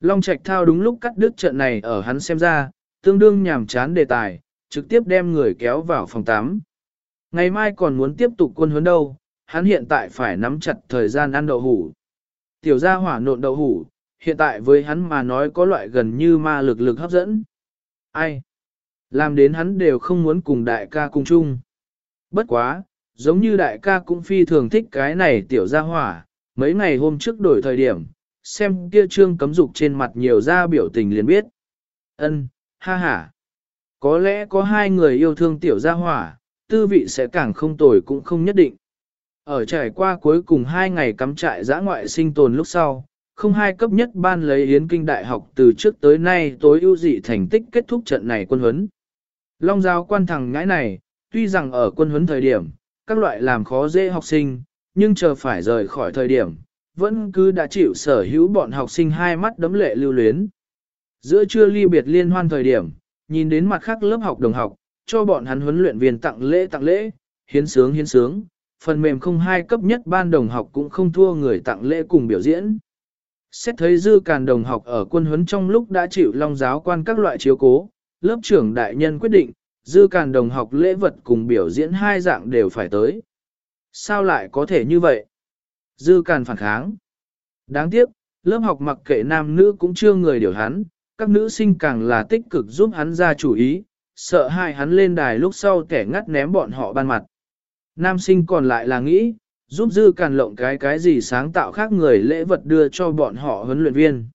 Long Trạch Thao đúng lúc cắt đứt trận này ở hắn xem ra, tương đương nhàm chán đề tài, trực tiếp đem người kéo vào phòng tắm. Ngày mai còn muốn tiếp tục quân huấn đâu, hắn hiện tại phải nắm chặt thời gian ăn đậu hủ. Tiểu gia hỏa nộn đậu hủ, hiện tại với hắn mà nói có loại gần như ma lực lực hấp dẫn. Ai? Làm đến hắn đều không muốn cùng đại ca cùng chung. Bất quá, giống như đại ca cũng phi thường thích cái này tiểu gia hỏa, mấy ngày hôm trước đổi thời điểm, xem kia trương cấm dục trên mặt nhiều ra biểu tình liền biết. Ân, ha ha. Có lẽ có hai người yêu thương tiểu gia hỏa, tư vị sẽ càng không tồi cũng không nhất định. Ở trải qua cuối cùng hai ngày cắm trại giã ngoại sinh tồn lúc sau, không hai cấp nhất ban lấy Yến Kinh Đại học từ trước tới nay tối ưu dị thành tích kết thúc trận này quân huấn. Long giáo quan thằng ngãi này, tuy rằng ở quân huấn thời điểm, các loại làm khó dễ học sinh, nhưng chờ phải rời khỏi thời điểm, vẫn cứ đã chịu sở hữu bọn học sinh hai mắt đấm lệ lưu luyến. Giữa trưa ly biệt liên hoan thời điểm, nhìn đến mặt khác lớp học đồng học, cho bọn hắn huấn luyện viên tặng lễ tặng lễ, hiến sướng hiến sướng, phần mềm không hai cấp nhất ban đồng học cũng không thua người tặng lễ cùng biểu diễn. Xét thấy dư càn đồng học ở quân huấn trong lúc đã chịu long giáo quan các loại chiếu cố, lớp trưởng đại nhân quyết định, dư càn đồng học lễ vật cùng biểu diễn hai dạng đều phải tới. Sao lại có thể như vậy? Dư càn phản kháng. Đáng tiếc, lớp học mặc kệ nam nữ cũng chưa người điều hắn, các nữ sinh càng là tích cực giúp hắn ra chủ ý, sợ hai hắn lên đài lúc sau kẻ ngắt ném bọn họ ban mặt. Nam sinh còn lại là nghĩ, giúp dư càn lộng cái cái gì sáng tạo khác người lễ vật đưa cho bọn họ huấn luyện viên.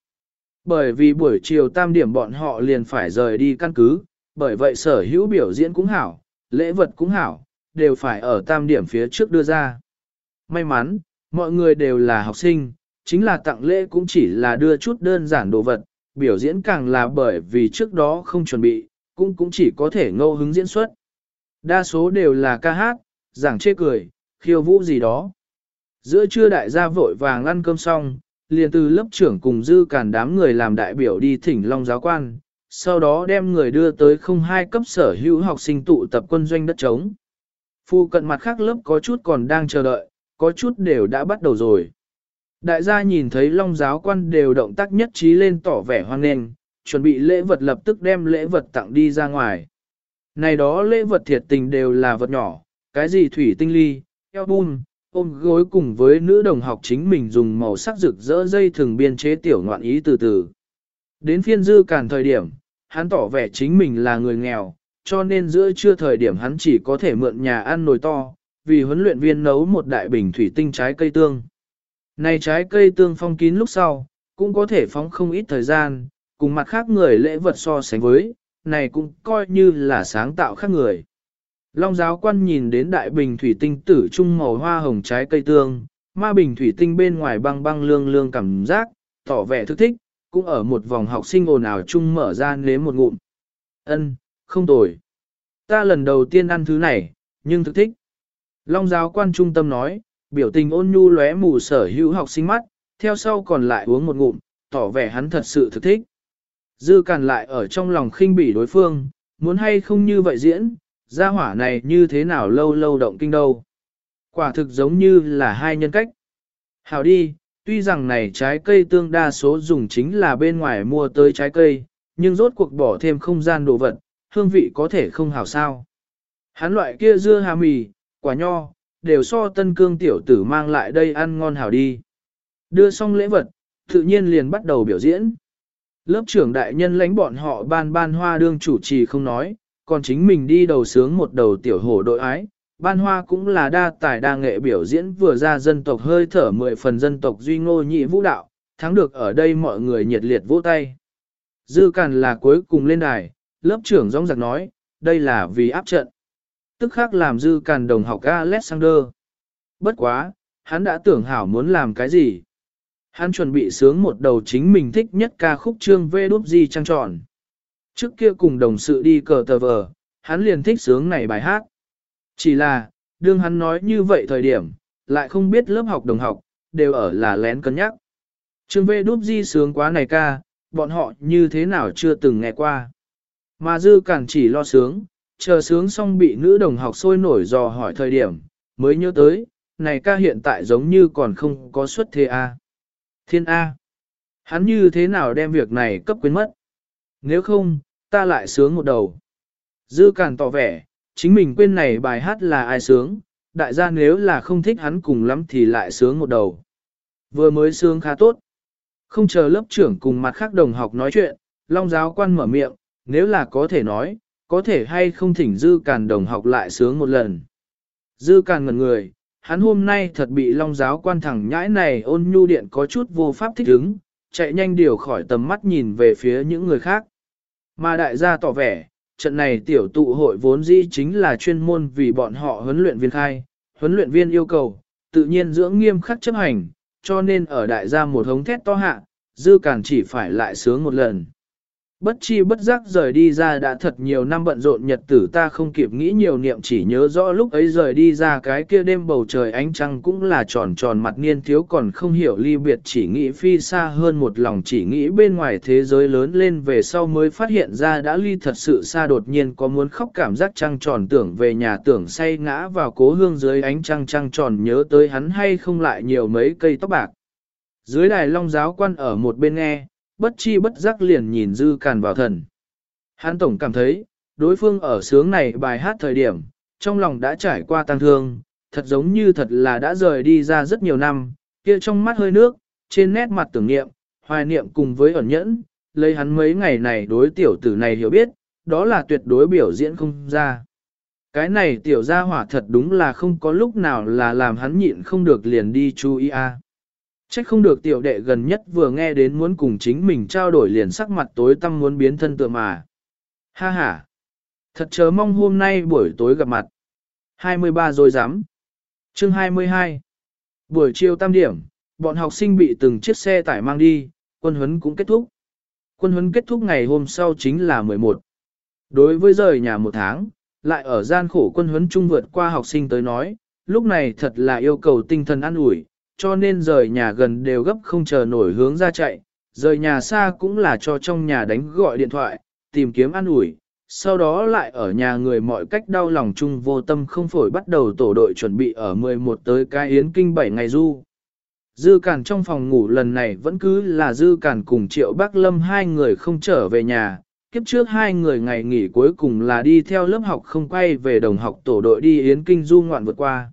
Bởi vì buổi chiều tam điểm bọn họ liền phải rời đi căn cứ, bởi vậy sở hữu biểu diễn cũng hảo, lễ vật cũng hảo, đều phải ở tam điểm phía trước đưa ra. May mắn, mọi người đều là học sinh, chính là tặng lễ cũng chỉ là đưa chút đơn giản đồ vật, biểu diễn càng là bởi vì trước đó không chuẩn bị, cũng cũng chỉ có thể ngẫu hứng diễn xuất. Đa số đều là ca hát, giảng chê cười, khiêu vũ gì đó. Giữa trưa đại gia vội vàng ăn cơm xong, liền từ lớp trưởng cùng dư cản đám người làm đại biểu đi thỉnh Long giáo quan, sau đó đem người đưa tới không hai cấp sở hữu học sinh tụ tập quân doanh đất trống. Phu cận mặt khác lớp có chút còn đang chờ đợi, có chút đều đã bắt đầu rồi. Đại gia nhìn thấy Long giáo quan đều động tác nhất trí lên tỏ vẻ hoan nghênh, chuẩn bị lễ vật lập tức đem lễ vật tặng đi ra ngoài. Này đó lễ vật thiệt tình đều là vật nhỏ, cái gì thủy tinh ly, album, ôm gối cùng với nữ đồng học chính mình dùng màu sắc rực rỡ dây thường biên chế tiểu ngoạn ý từ từ. Đến phiên dư càn thời điểm, hắn tỏ vẻ chính mình là người nghèo, cho nên giữa trưa thời điểm hắn chỉ có thể mượn nhà ăn nồi to, vì huấn luyện viên nấu một đại bình thủy tinh trái cây tương. Này trái cây tương phong kín lúc sau, cũng có thể phóng không ít thời gian, cùng mặt khác người lễ vật so sánh với, này cũng coi như là sáng tạo khác người. Long giáo quan nhìn đến đại bình thủy tinh tử trung màu hoa hồng trái cây tương, ma bình thủy tinh bên ngoài băng băng lương lương cảm giác, tỏ vẻ thức thích, cũng ở một vòng học sinh ồn ào chung mở ra nếm một ngụm. Ân, không tồi. Ta lần đầu tiên ăn thứ này, nhưng thức thích. Long giáo quan trung tâm nói, biểu tình ôn nhu lóe mù sở hữu học sinh mắt, theo sau còn lại uống một ngụm, tỏ vẻ hắn thật sự thực thích. Dư càn lại ở trong lòng khinh bỉ đối phương, muốn hay không như vậy diễn, gia hỏa này như thế nào lâu lâu động kinh đâu. Quả thực giống như là hai nhân cách. Hảo đi, tuy rằng này trái cây tương đa số dùng chính là bên ngoài mua tới trái cây, nhưng rốt cuộc bỏ thêm không gian đồ vật, hương vị có thể không hảo sao. Hắn loại kia dưa hà mì, quả nho, đều so tân cương tiểu tử mang lại đây ăn ngon hảo đi. Đưa xong lễ vật, tự nhiên liền bắt đầu biểu diễn. Lớp trưởng đại nhân lãnh bọn họ ban ban hoa đương chủ trì không nói, còn chính mình đi đầu sướng một đầu tiểu hổ đội ái. Ban hoa cũng là đa tài đa nghệ biểu diễn vừa ra dân tộc hơi thở mười phần dân tộc duy ngô nhị vũ đạo, thắng được ở đây mọi người nhiệt liệt vỗ tay. Dư Càn là cuối cùng lên đài, lớp trưởng rong giặc nói, đây là vì áp trận. Tức khác làm Dư Càn đồng học Alexander. Bất quá, hắn đã tưởng hảo muốn làm cái gì. Hắn chuẩn bị sướng một đầu chính mình thích nhất ca khúc trương vê đúp di trăng tròn. Trước kia cùng đồng sự đi cờ tờ vờ, hắn liền thích sướng này bài hát. Chỉ là, đương hắn nói như vậy thời điểm, lại không biết lớp học đồng học, đều ở là lén cân nhắc. Trương vê đúp di sướng quá này ca, bọn họ như thế nào chưa từng nghe qua. Mà dư càng chỉ lo sướng, chờ sướng xong bị nữ đồng học sôi nổi dò hỏi thời điểm, mới nhớ tới, này ca hiện tại giống như còn không có xuất thế A. Thiên A. Hắn như thế nào đem việc này cấp quyến mất? Nếu không, ta lại sướng một đầu. Dư càn tỏ vẻ, chính mình quên này bài hát là ai sướng, đại gia nếu là không thích hắn cùng lắm thì lại sướng một đầu. Vừa mới sướng khá tốt. Không chờ lớp trưởng cùng mặt khác đồng học nói chuyện, Long giáo quan mở miệng, nếu là có thể nói, có thể hay không thỉnh Dư Càn đồng học lại sướng một lần. Dư Càn ngẩn người, hắn hôm nay thật bị Long giáo quan thẳng nhãi này ôn nhu điện có chút vô pháp thích ứng, chạy nhanh điều khỏi tầm mắt nhìn về phía những người khác. Mà đại gia tỏ vẻ, trận này tiểu tụ hội vốn dĩ chính là chuyên môn vì bọn họ huấn luyện viên khai, huấn luyện viên yêu cầu, tự nhiên dưỡng nghiêm khắc chấp hành, cho nên ở đại gia một hống thét to hạ, dư cản chỉ phải lại sướng một lần. Bất chi bất giác rời đi ra đã thật nhiều năm bận rộn nhật tử ta không kịp nghĩ nhiều niệm chỉ nhớ rõ lúc ấy rời đi ra cái kia đêm bầu trời ánh trăng cũng là tròn tròn mặt niên thiếu còn không hiểu ly biệt chỉ nghĩ phi xa hơn một lòng chỉ nghĩ bên ngoài thế giới lớn lên về sau mới phát hiện ra đã ly thật sự xa đột nhiên có muốn khóc cảm giác trăng tròn tưởng về nhà tưởng say ngã vào cố hương dưới ánh trăng trăng tròn nhớ tới hắn hay không lại nhiều mấy cây tóc bạc. Dưới đài long giáo quan ở một bên nghe, bất chi bất giác liền nhìn dư càn vào thần. Hắn tổng cảm thấy, đối phương ở sướng này bài hát thời điểm, trong lòng đã trải qua tăng thương, thật giống như thật là đã rời đi ra rất nhiều năm, kia trong mắt hơi nước, trên nét mặt tưởng niệm, hoài niệm cùng với ẩn nhẫn, lấy hắn mấy ngày này đối tiểu tử này hiểu biết, đó là tuyệt đối biểu diễn không ra. Cái này tiểu gia hỏa thật đúng là không có lúc nào là làm hắn nhịn không được liền đi chú ý a. Trách không được tiểu đệ gần nhất vừa nghe đến muốn cùng chính mình trao đổi liền sắc mặt tối tăm muốn biến thân tựa mà. Ha ha! Thật chớ mong hôm nay buổi tối gặp mặt. 23 rồi dám. Chương 22. Buổi chiều tam điểm, bọn học sinh bị từng chiếc xe tải mang đi, quân huấn cũng kết thúc. Quân huấn kết thúc ngày hôm sau chính là 11. Đối với rời nhà một tháng, lại ở gian khổ quân huấn trung vượt qua học sinh tới nói, lúc này thật là yêu cầu tinh thần an ủi, cho nên rời nhà gần đều gấp không chờ nổi hướng ra chạy, rời nhà xa cũng là cho trong nhà đánh gọi điện thoại, tìm kiếm ăn ủi, sau đó lại ở nhà người mọi cách đau lòng chung vô tâm không phổi bắt đầu tổ đội chuẩn bị ở 11 tới cái yến kinh 7 ngày du. Dư Cản trong phòng ngủ lần này vẫn cứ là Dư Cản cùng Triệu Bắc Lâm hai người không trở về nhà, kiếp trước hai người ngày nghỉ cuối cùng là đi theo lớp học không quay về đồng học tổ đội đi yến kinh du ngoạn vượt qua.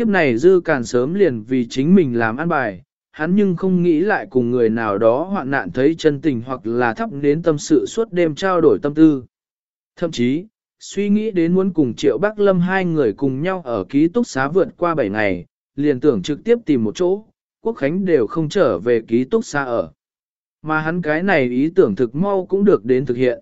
Kiếp này dư càn sớm liền vì chính mình làm ăn bài, hắn nhưng không nghĩ lại cùng người nào đó hoạn nạn thấy chân tình hoặc là thắp đến tâm sự suốt đêm trao đổi tâm tư. Thậm chí, suy nghĩ đến muốn cùng Triệu Bắc Lâm hai người cùng nhau ở ký túc xá vượt qua 7 ngày, liền tưởng trực tiếp tìm một chỗ, quốc khánh đều không trở về ký túc xá ở. Mà hắn cái này ý tưởng thực mau cũng được đến thực hiện.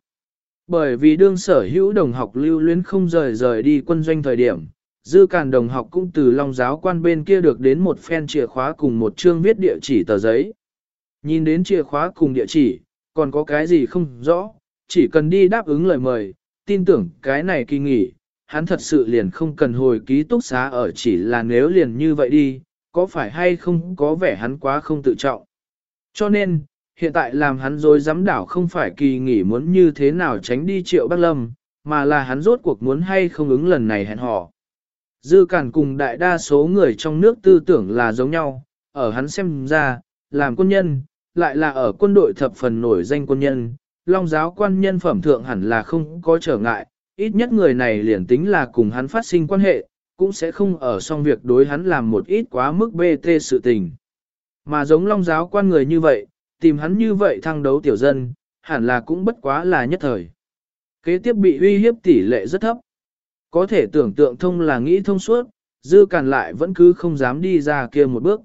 Bởi vì đương sở hữu đồng học lưu luyến không rời rời đi quân doanh thời điểm, dư càn đồng học cũng từ long giáo quan bên kia được đến một phen chìa khóa cùng một chương viết địa chỉ tờ giấy. Nhìn đến chìa khóa cùng địa chỉ, còn có cái gì không rõ, chỉ cần đi đáp ứng lời mời, tin tưởng cái này kỳ nghỉ, hắn thật sự liền không cần hồi ký túc xá ở chỉ là nếu liền như vậy đi, có phải hay không có vẻ hắn quá không tự trọng. Cho nên, hiện tại làm hắn dối dám đảo không phải kỳ nghỉ muốn như thế nào tránh đi triệu bác lâm, mà là hắn rốt cuộc muốn hay không ứng lần này hẹn hò. Dư cản cùng đại đa số người trong nước tư tưởng là giống nhau, ở hắn xem ra, làm quân nhân, lại là ở quân đội thập phần nổi danh quân nhân, long giáo quan nhân phẩm thượng hẳn là không có trở ngại, ít nhất người này liền tính là cùng hắn phát sinh quan hệ, cũng sẽ không ở xong việc đối hắn làm một ít quá mức bê tê sự tình. Mà giống long giáo quan người như vậy, tìm hắn như vậy thăng đấu tiểu dân, hẳn là cũng bất quá là nhất thời. Kế tiếp bị uy hiếp tỷ lệ rất thấp. Có thể tưởng tượng thông là nghĩ thông suốt, dư càn lại vẫn cứ không dám đi ra kia một bước.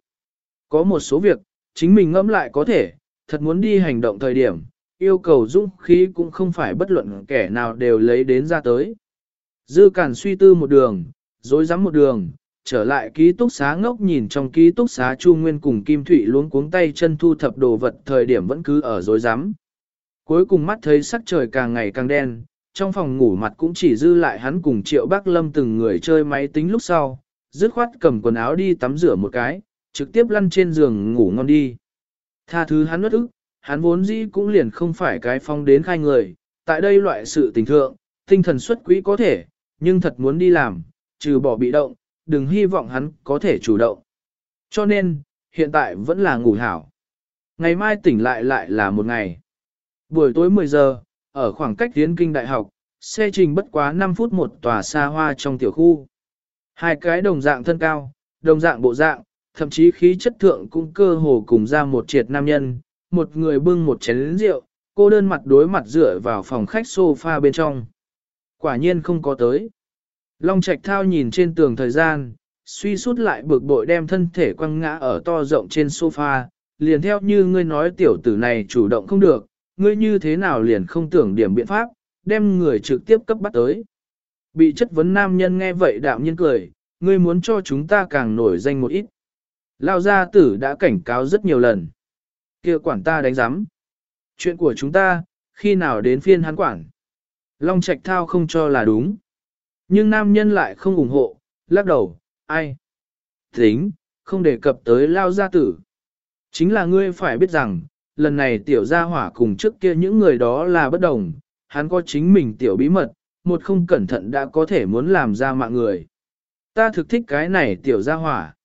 Có một số việc, chính mình ngẫm lại có thể, thật muốn đi hành động thời điểm, yêu cầu dũng khí cũng không phải bất luận kẻ nào đều lấy đến ra tới. Dư càn suy tư một đường, dối rắm một đường, trở lại ký túc xá ngốc nhìn trong ký túc xá Chu Nguyên cùng Kim Thụy luống cuống tay chân thu thập đồ vật thời điểm vẫn cứ ở dối rắm Cuối cùng mắt thấy sắc trời càng ngày càng đen, trong phòng ngủ mặt cũng chỉ dư lại hắn cùng triệu bác lâm từng người chơi máy tính lúc sau, dứt khoát cầm quần áo đi tắm rửa một cái, trực tiếp lăn trên giường ngủ ngon đi. Tha thứ hắn nuốt ức, hắn vốn dĩ cũng liền không phải cái phong đến khai người, tại đây loại sự tình thượng, tinh thần xuất quỹ có thể, nhưng thật muốn đi làm, trừ bỏ bị động, đừng hy vọng hắn có thể chủ động. Cho nên, hiện tại vẫn là ngủ hảo. Ngày mai tỉnh lại lại là một ngày. Buổi tối 10 giờ, ở khoảng cách tiến kinh đại học, xe trình bất quá 5 phút một tòa xa hoa trong tiểu khu. Hai cái đồng dạng thân cao, đồng dạng bộ dạng, thậm chí khí chất thượng cũng cơ hồ cùng ra một triệt nam nhân, một người bưng một chén rượu, cô đơn mặt đối mặt dựa vào phòng khách sofa bên trong. Quả nhiên không có tới. Long Trạch Thao nhìn trên tường thời gian, suy sút lại bực bội đem thân thể quăng ngã ở to rộng trên sofa, liền theo như ngươi nói tiểu tử này chủ động không được, ngươi như thế nào liền không tưởng điểm biện pháp, đem người trực tiếp cấp bắt tới. Bị chất vấn nam nhân nghe vậy đạo nhiên cười, ngươi muốn cho chúng ta càng nổi danh một ít. Lao gia tử đã cảnh cáo rất nhiều lần. kia quản ta đánh giám. Chuyện của chúng ta, khi nào đến phiên hắn quản. Long Trạch Thao không cho là đúng. Nhưng nam nhân lại không ủng hộ, lắc đầu, ai? Tính, không đề cập tới Lao gia tử. Chính là ngươi phải biết rằng, lần này tiểu gia hỏa cùng trước kia những người đó là bất đồng, hắn có chính mình tiểu bí mật, một không cẩn thận đã có thể muốn làm ra mạng người. Ta thực thích cái này tiểu gia hỏa.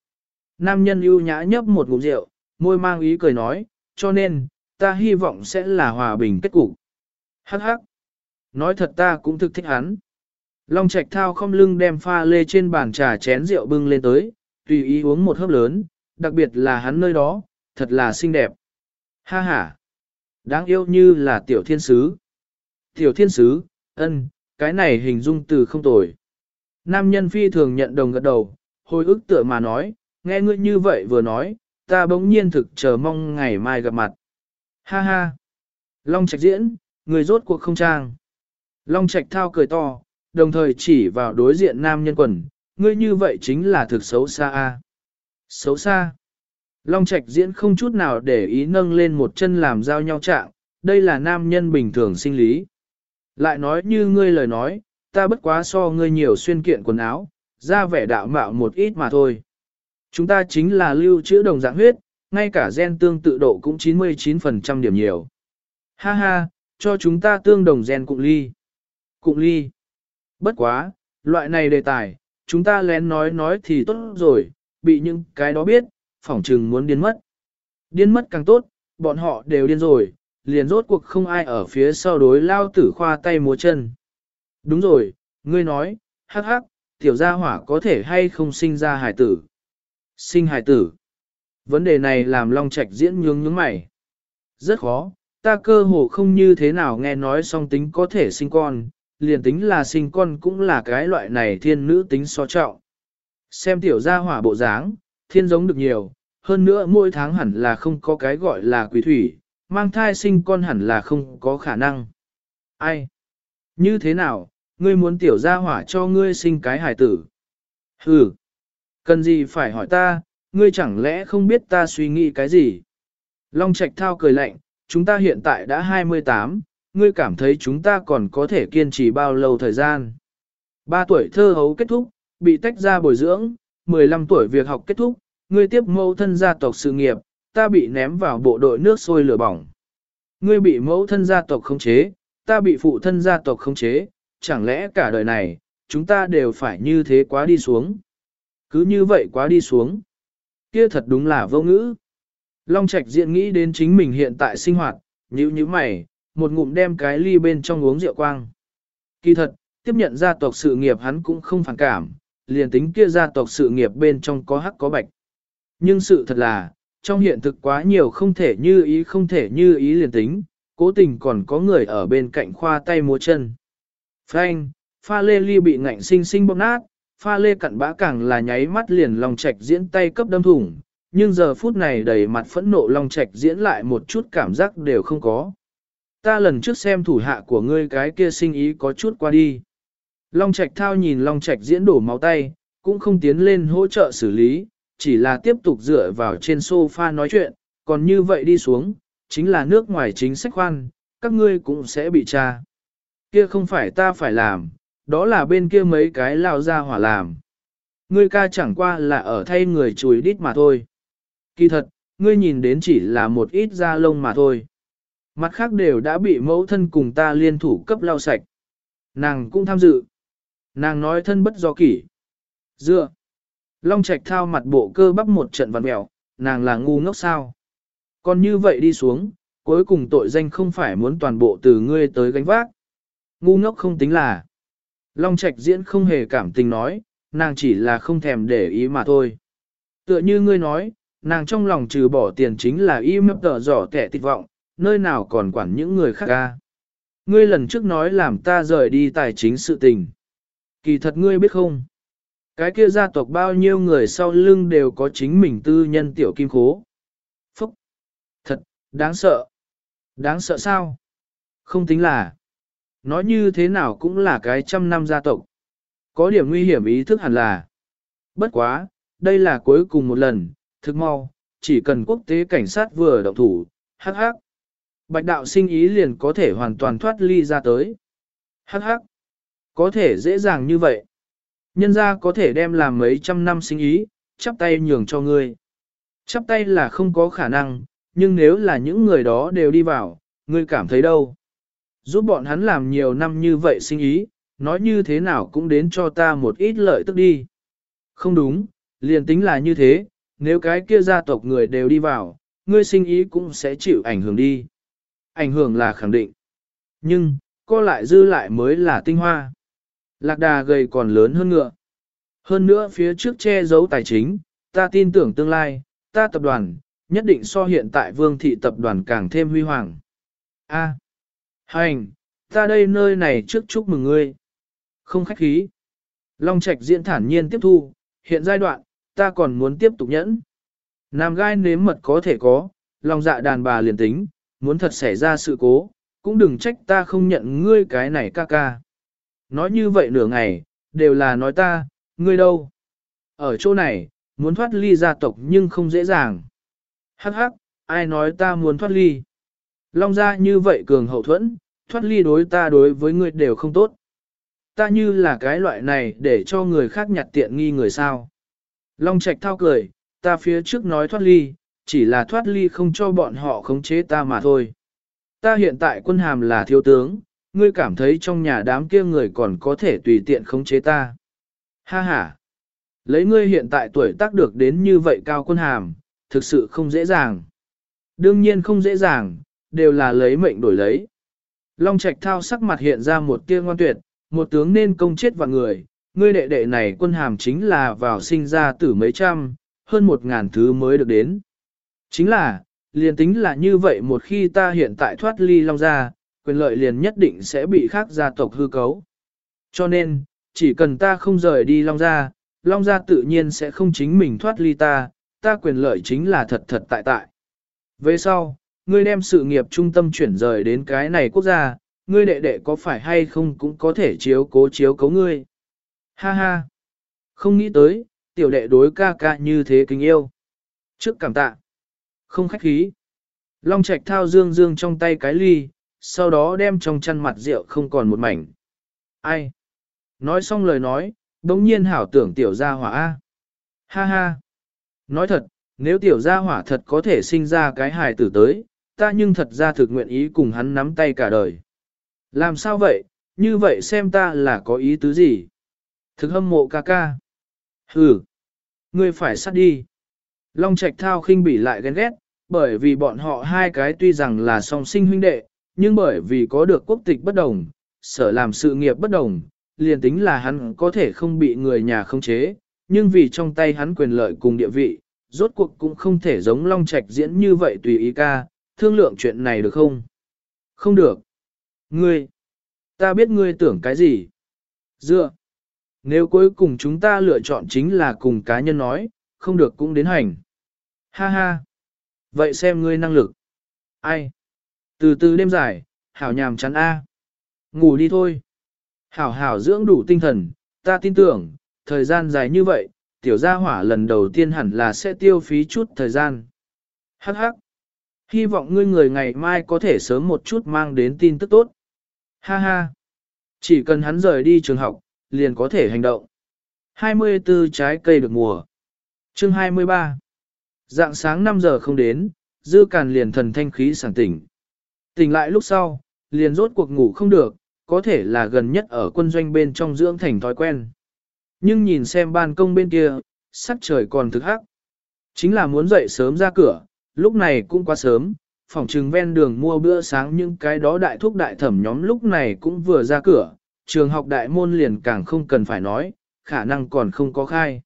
Nam nhân ưu nhã nhấp một ngụm rượu, môi mang ý cười nói, cho nên, ta hy vọng sẽ là hòa bình kết cục. Hắc hắc. Nói thật ta cũng thực thích hắn. Long Trạch Thao không lưng đem pha lê trên bàn trà chén rượu bưng lên tới, tùy ý uống một hớp lớn, đặc biệt là hắn nơi đó, thật là xinh đẹp. Ha ha. Đáng yêu như là tiểu thiên sứ. Tiểu thiên sứ, ân, cái này hình dung từ không tồi. Nam nhân phi thường nhận đồng gật đầu, hồi ức tựa mà nói, nghe ngươi như vậy vừa nói, ta bỗng nhiên thực chờ mong ngày mai gặp mặt. Ha ha. Long Trạch diễn, người rốt cuộc không trang. Long Trạch thao cười to, đồng thời chỉ vào đối diện nam nhân quần, ngươi như vậy chính là thực xấu xa a. Xấu xa. Long Trạch diễn không chút nào để ý nâng lên một chân làm giao nhau trạng, đây là nam nhân bình thường sinh lý. Lại nói như ngươi lời nói, ta bất quá so ngươi nhiều xuyên kiện quần áo, ra vẻ đạo mạo một ít mà thôi. Chúng ta chính là lưu trữ đồng dạng huyết, ngay cả gen tương tự độ cũng 99% điểm nhiều. Ha ha, cho chúng ta tương đồng gen cụng ly. Cụng ly. Bất quá, loại này đề tài, chúng ta lén nói nói thì tốt rồi, bị những cái đó biết, phỏng trừng muốn điên mất. Điên mất càng tốt, bọn họ đều điên rồi, liền rốt cuộc không ai ở phía sau đối lao tử khoa tay múa chân. Đúng rồi, ngươi nói, hắc hắc, tiểu gia hỏa có thể hay không sinh ra hải tử. Sinh hải tử. Vấn đề này làm Long Trạch diễn nhướng nhướng mày. Rất khó, ta cơ hồ không như thế nào nghe nói song tính có thể sinh con, liền tính là sinh con cũng là cái loại này thiên nữ tính so trọng. Xem tiểu gia hỏa bộ dáng, thiên giống được nhiều, hơn nữa mỗi tháng hẳn là không có cái gọi là quỷ thủy, mang thai sinh con hẳn là không có khả năng. Ai? Như thế nào, ngươi muốn tiểu gia hỏa cho ngươi sinh cái hải tử? Hừ. Cần gì phải hỏi ta, ngươi chẳng lẽ không biết ta suy nghĩ cái gì? Long Trạch Thao cười lạnh, chúng ta hiện tại đã 28, ngươi cảm thấy chúng ta còn có thể kiên trì bao lâu thời gian? Ba tuổi thơ hấu kết thúc, bị tách ra bồi dưỡng, 15 tuổi việc học kết thúc, ngươi tiếp mẫu thân gia tộc sự nghiệp, ta bị ném vào bộ đội nước sôi lửa bỏng. Ngươi bị mẫu thân gia tộc khống chế, ta bị phụ thân gia tộc khống chế, chẳng lẽ cả đời này, chúng ta đều phải như thế quá đi xuống. Cứ như vậy quá đi xuống. Kia thật đúng là vô ngữ. Long Trạch diện nghĩ đến chính mình hiện tại sinh hoạt, nhíu nhíu mày, một ngụm đem cái ly bên trong uống rượu quang. Kỳ thật, tiếp nhận gia tộc sự nghiệp hắn cũng không phản cảm, liền tính kia gia tộc sự nghiệp bên trong có hắc có bạch. Nhưng sự thật là, trong hiện thực quá nhiều không thể như ý không thể như ý liền tính, cố tình còn có người ở bên cạnh khoa tay múa chân. Frank, pha lê ly bị ngạnh sinh sinh bóp nát, pha lê cặn bã càng là nháy mắt liền lòng trạch diễn tay cấp đâm thủng, nhưng giờ phút này đầy mặt phẫn nộ lòng trạch diễn lại một chút cảm giác đều không có. Ta lần trước xem thủ hạ của ngươi cái kia sinh ý có chút qua đi. Long Trạch thao nhìn Long Trạch diễn đổ máu tay, cũng không tiến lên hỗ trợ xử lý, chỉ là tiếp tục dựa vào trên sofa nói chuyện, còn như vậy đi xuống, chính là nước ngoài chính sách khoan, các ngươi cũng sẽ bị tra. Kia không phải ta phải làm, đó là bên kia mấy cái lao ra hỏa làm. Ngươi ca chẳng qua là ở thay người chùi đít mà thôi. Kỳ thật, ngươi nhìn đến chỉ là một ít da lông mà thôi. Mặt khác đều đã bị mẫu thân cùng ta liên thủ cấp lau sạch. Nàng cũng tham dự. Nàng nói thân bất do kỷ. Dựa. Long Trạch thao mặt bộ cơ bắp một trận vặn mèo, nàng là ngu ngốc sao. Còn như vậy đi xuống, cuối cùng tội danh không phải muốn toàn bộ từ ngươi tới gánh vác. Ngu ngốc không tính là. Long Trạch diễn không hề cảm tình nói, nàng chỉ là không thèm để ý mà thôi. Tựa như ngươi nói, nàng trong lòng trừ bỏ tiền chính là y mếp tờ giỏ kẻ tịch vọng, nơi nào còn quản những người khác ca. Ngươi lần trước nói làm ta rời đi tài chính sự tình. Kỳ thật ngươi biết không? Cái kia gia tộc bao nhiêu người sau lưng đều có chính mình tư nhân tiểu kim khố. Phúc! Thật, đáng sợ. Đáng sợ sao? Không tính là. Nói như thế nào cũng là cái trăm năm gia tộc. Có điểm nguy hiểm ý thức hẳn là. Bất quá, đây là cuối cùng một lần, thực mau, chỉ cần quốc tế cảnh sát vừa động thủ, hắc hắc. Bạch đạo sinh ý liền có thể hoàn toàn thoát ly ra tới. Hắc hắc. Có thể dễ dàng như vậy. Nhân ra có thể đem làm mấy trăm năm sinh ý, chắp tay nhường cho ngươi. Chắp tay là không có khả năng, nhưng nếu là những người đó đều đi vào, ngươi cảm thấy đâu? Giúp bọn hắn làm nhiều năm như vậy sinh ý, nói như thế nào cũng đến cho ta một ít lợi tức đi. Không đúng, liền tính là như thế, nếu cái kia gia tộc người đều đi vào, ngươi sinh ý cũng sẽ chịu ảnh hưởng đi. Ảnh hưởng là khẳng định. Nhưng, co lại dư lại mới là tinh hoa. Lạc đà gầy còn lớn hơn ngựa. Hơn nữa phía trước che giấu tài chính, ta tin tưởng tương lai, ta tập đoàn, nhất định so hiện tại vương thị tập đoàn càng thêm huy hoàng. A. hành, ta đây nơi này trước chúc mừng ngươi. Không khách khí. Long Trạch diễn thản nhiên tiếp thu, hiện giai đoạn, ta còn muốn tiếp tục nhẫn. Nam gai nếm mật có thể có, lòng dạ đàn bà liền tính, muốn thật xảy ra sự cố, cũng đừng trách ta không nhận ngươi cái này ca ca. Nói như vậy nửa ngày, đều là nói ta, ngươi đâu? Ở chỗ này, muốn thoát ly gia tộc nhưng không dễ dàng. Hắc hắc, ai nói ta muốn thoát ly? Long gia như vậy cường hậu thuẫn, thoát ly đối ta đối với ngươi đều không tốt. Ta như là cái loại này để cho người khác nhặt tiện nghi người sao. Long Trạch thao cười, ta phía trước nói thoát ly, chỉ là thoát ly không cho bọn họ khống chế ta mà thôi. Ta hiện tại quân hàm là thiếu tướng, ngươi cảm thấy trong nhà đám kia người còn có thể tùy tiện khống chế ta. Ha ha! Lấy ngươi hiện tại tuổi tác được đến như vậy cao quân hàm, thực sự không dễ dàng. Đương nhiên không dễ dàng, đều là lấy mệnh đổi lấy. Long Trạch thao sắc mặt hiện ra một tia ngoan tuyệt, một tướng nên công chết vạn người, ngươi đệ đệ này quân hàm chính là vào sinh ra tử mấy trăm, hơn một ngàn thứ mới được đến. Chính là, liền tính là như vậy một khi ta hiện tại thoát ly Long ra quyền lợi liền nhất định sẽ bị khác gia tộc hư cấu. Cho nên, chỉ cần ta không rời đi Long Gia, Long Gia tự nhiên sẽ không chính mình thoát ly ta, ta quyền lợi chính là thật thật tại tại. Về sau, ngươi đem sự nghiệp trung tâm chuyển rời đến cái này quốc gia, ngươi đệ đệ có phải hay không cũng có thể chiếu cố chiếu cấu ngươi. Ha ha! Không nghĩ tới, tiểu đệ đối ca ca như thế kính yêu. Trước cảm tạ. Không khách khí. Long Trạch thao dương dương trong tay cái ly, sau đó đem trong chăn mặt rượu không còn một mảnh. Ai? Nói xong lời nói, đống nhiên hảo tưởng tiểu gia hỏa A. Ha ha! Nói thật, nếu tiểu gia hỏa thật có thể sinh ra cái hài tử tới, ta nhưng thật ra thực nguyện ý cùng hắn nắm tay cả đời. Làm sao vậy, như vậy xem ta là có ý tứ gì? Thực hâm mộ ca ca. Hừ, ngươi phải sát đi. Long Trạch Thao khinh bỉ lại ghen ghét, bởi vì bọn họ hai cái tuy rằng là song sinh huynh đệ, nhưng bởi vì có được quốc tịch bất đồng, sở làm sự nghiệp bất đồng, liền tính là hắn có thể không bị người nhà khống chế, nhưng vì trong tay hắn quyền lợi cùng địa vị, rốt cuộc cũng không thể giống Long Trạch diễn như vậy tùy ý ca, thương lượng chuyện này được không? Không được. Ngươi, ta biết ngươi tưởng cái gì? Dựa. Nếu cuối cùng chúng ta lựa chọn chính là cùng cá nhân nói, không được cũng đến hành. Ha ha. Vậy xem ngươi năng lực. Ai? Từ từ đêm dài, hảo nhàm chắn A. Ngủ đi thôi. Hảo hảo dưỡng đủ tinh thần, ta tin tưởng, thời gian dài như vậy, tiểu gia hỏa lần đầu tiên hẳn là sẽ tiêu phí chút thời gian. Hắc hắc. Hy vọng ngươi người ngày mai có thể sớm một chút mang đến tin tức tốt. Ha ha. Chỉ cần hắn rời đi trường học, liền có thể hành động. 24 trái cây được mùa. Chương 23. Dạng sáng 5 giờ không đến, dư càn liền thần thanh khí sảng tỉnh. Tỉnh lại lúc sau, liền rốt cuộc ngủ không được, có thể là gần nhất ở quân doanh bên trong dưỡng thành thói quen. Nhưng nhìn xem ban công bên kia, sắc trời còn thực hắc. Chính là muốn dậy sớm ra cửa, lúc này cũng quá sớm, phòng trừng ven đường mua bữa sáng những cái đó đại thuốc đại thẩm nhóm lúc này cũng vừa ra cửa, trường học đại môn liền càng không cần phải nói, khả năng còn không có khai.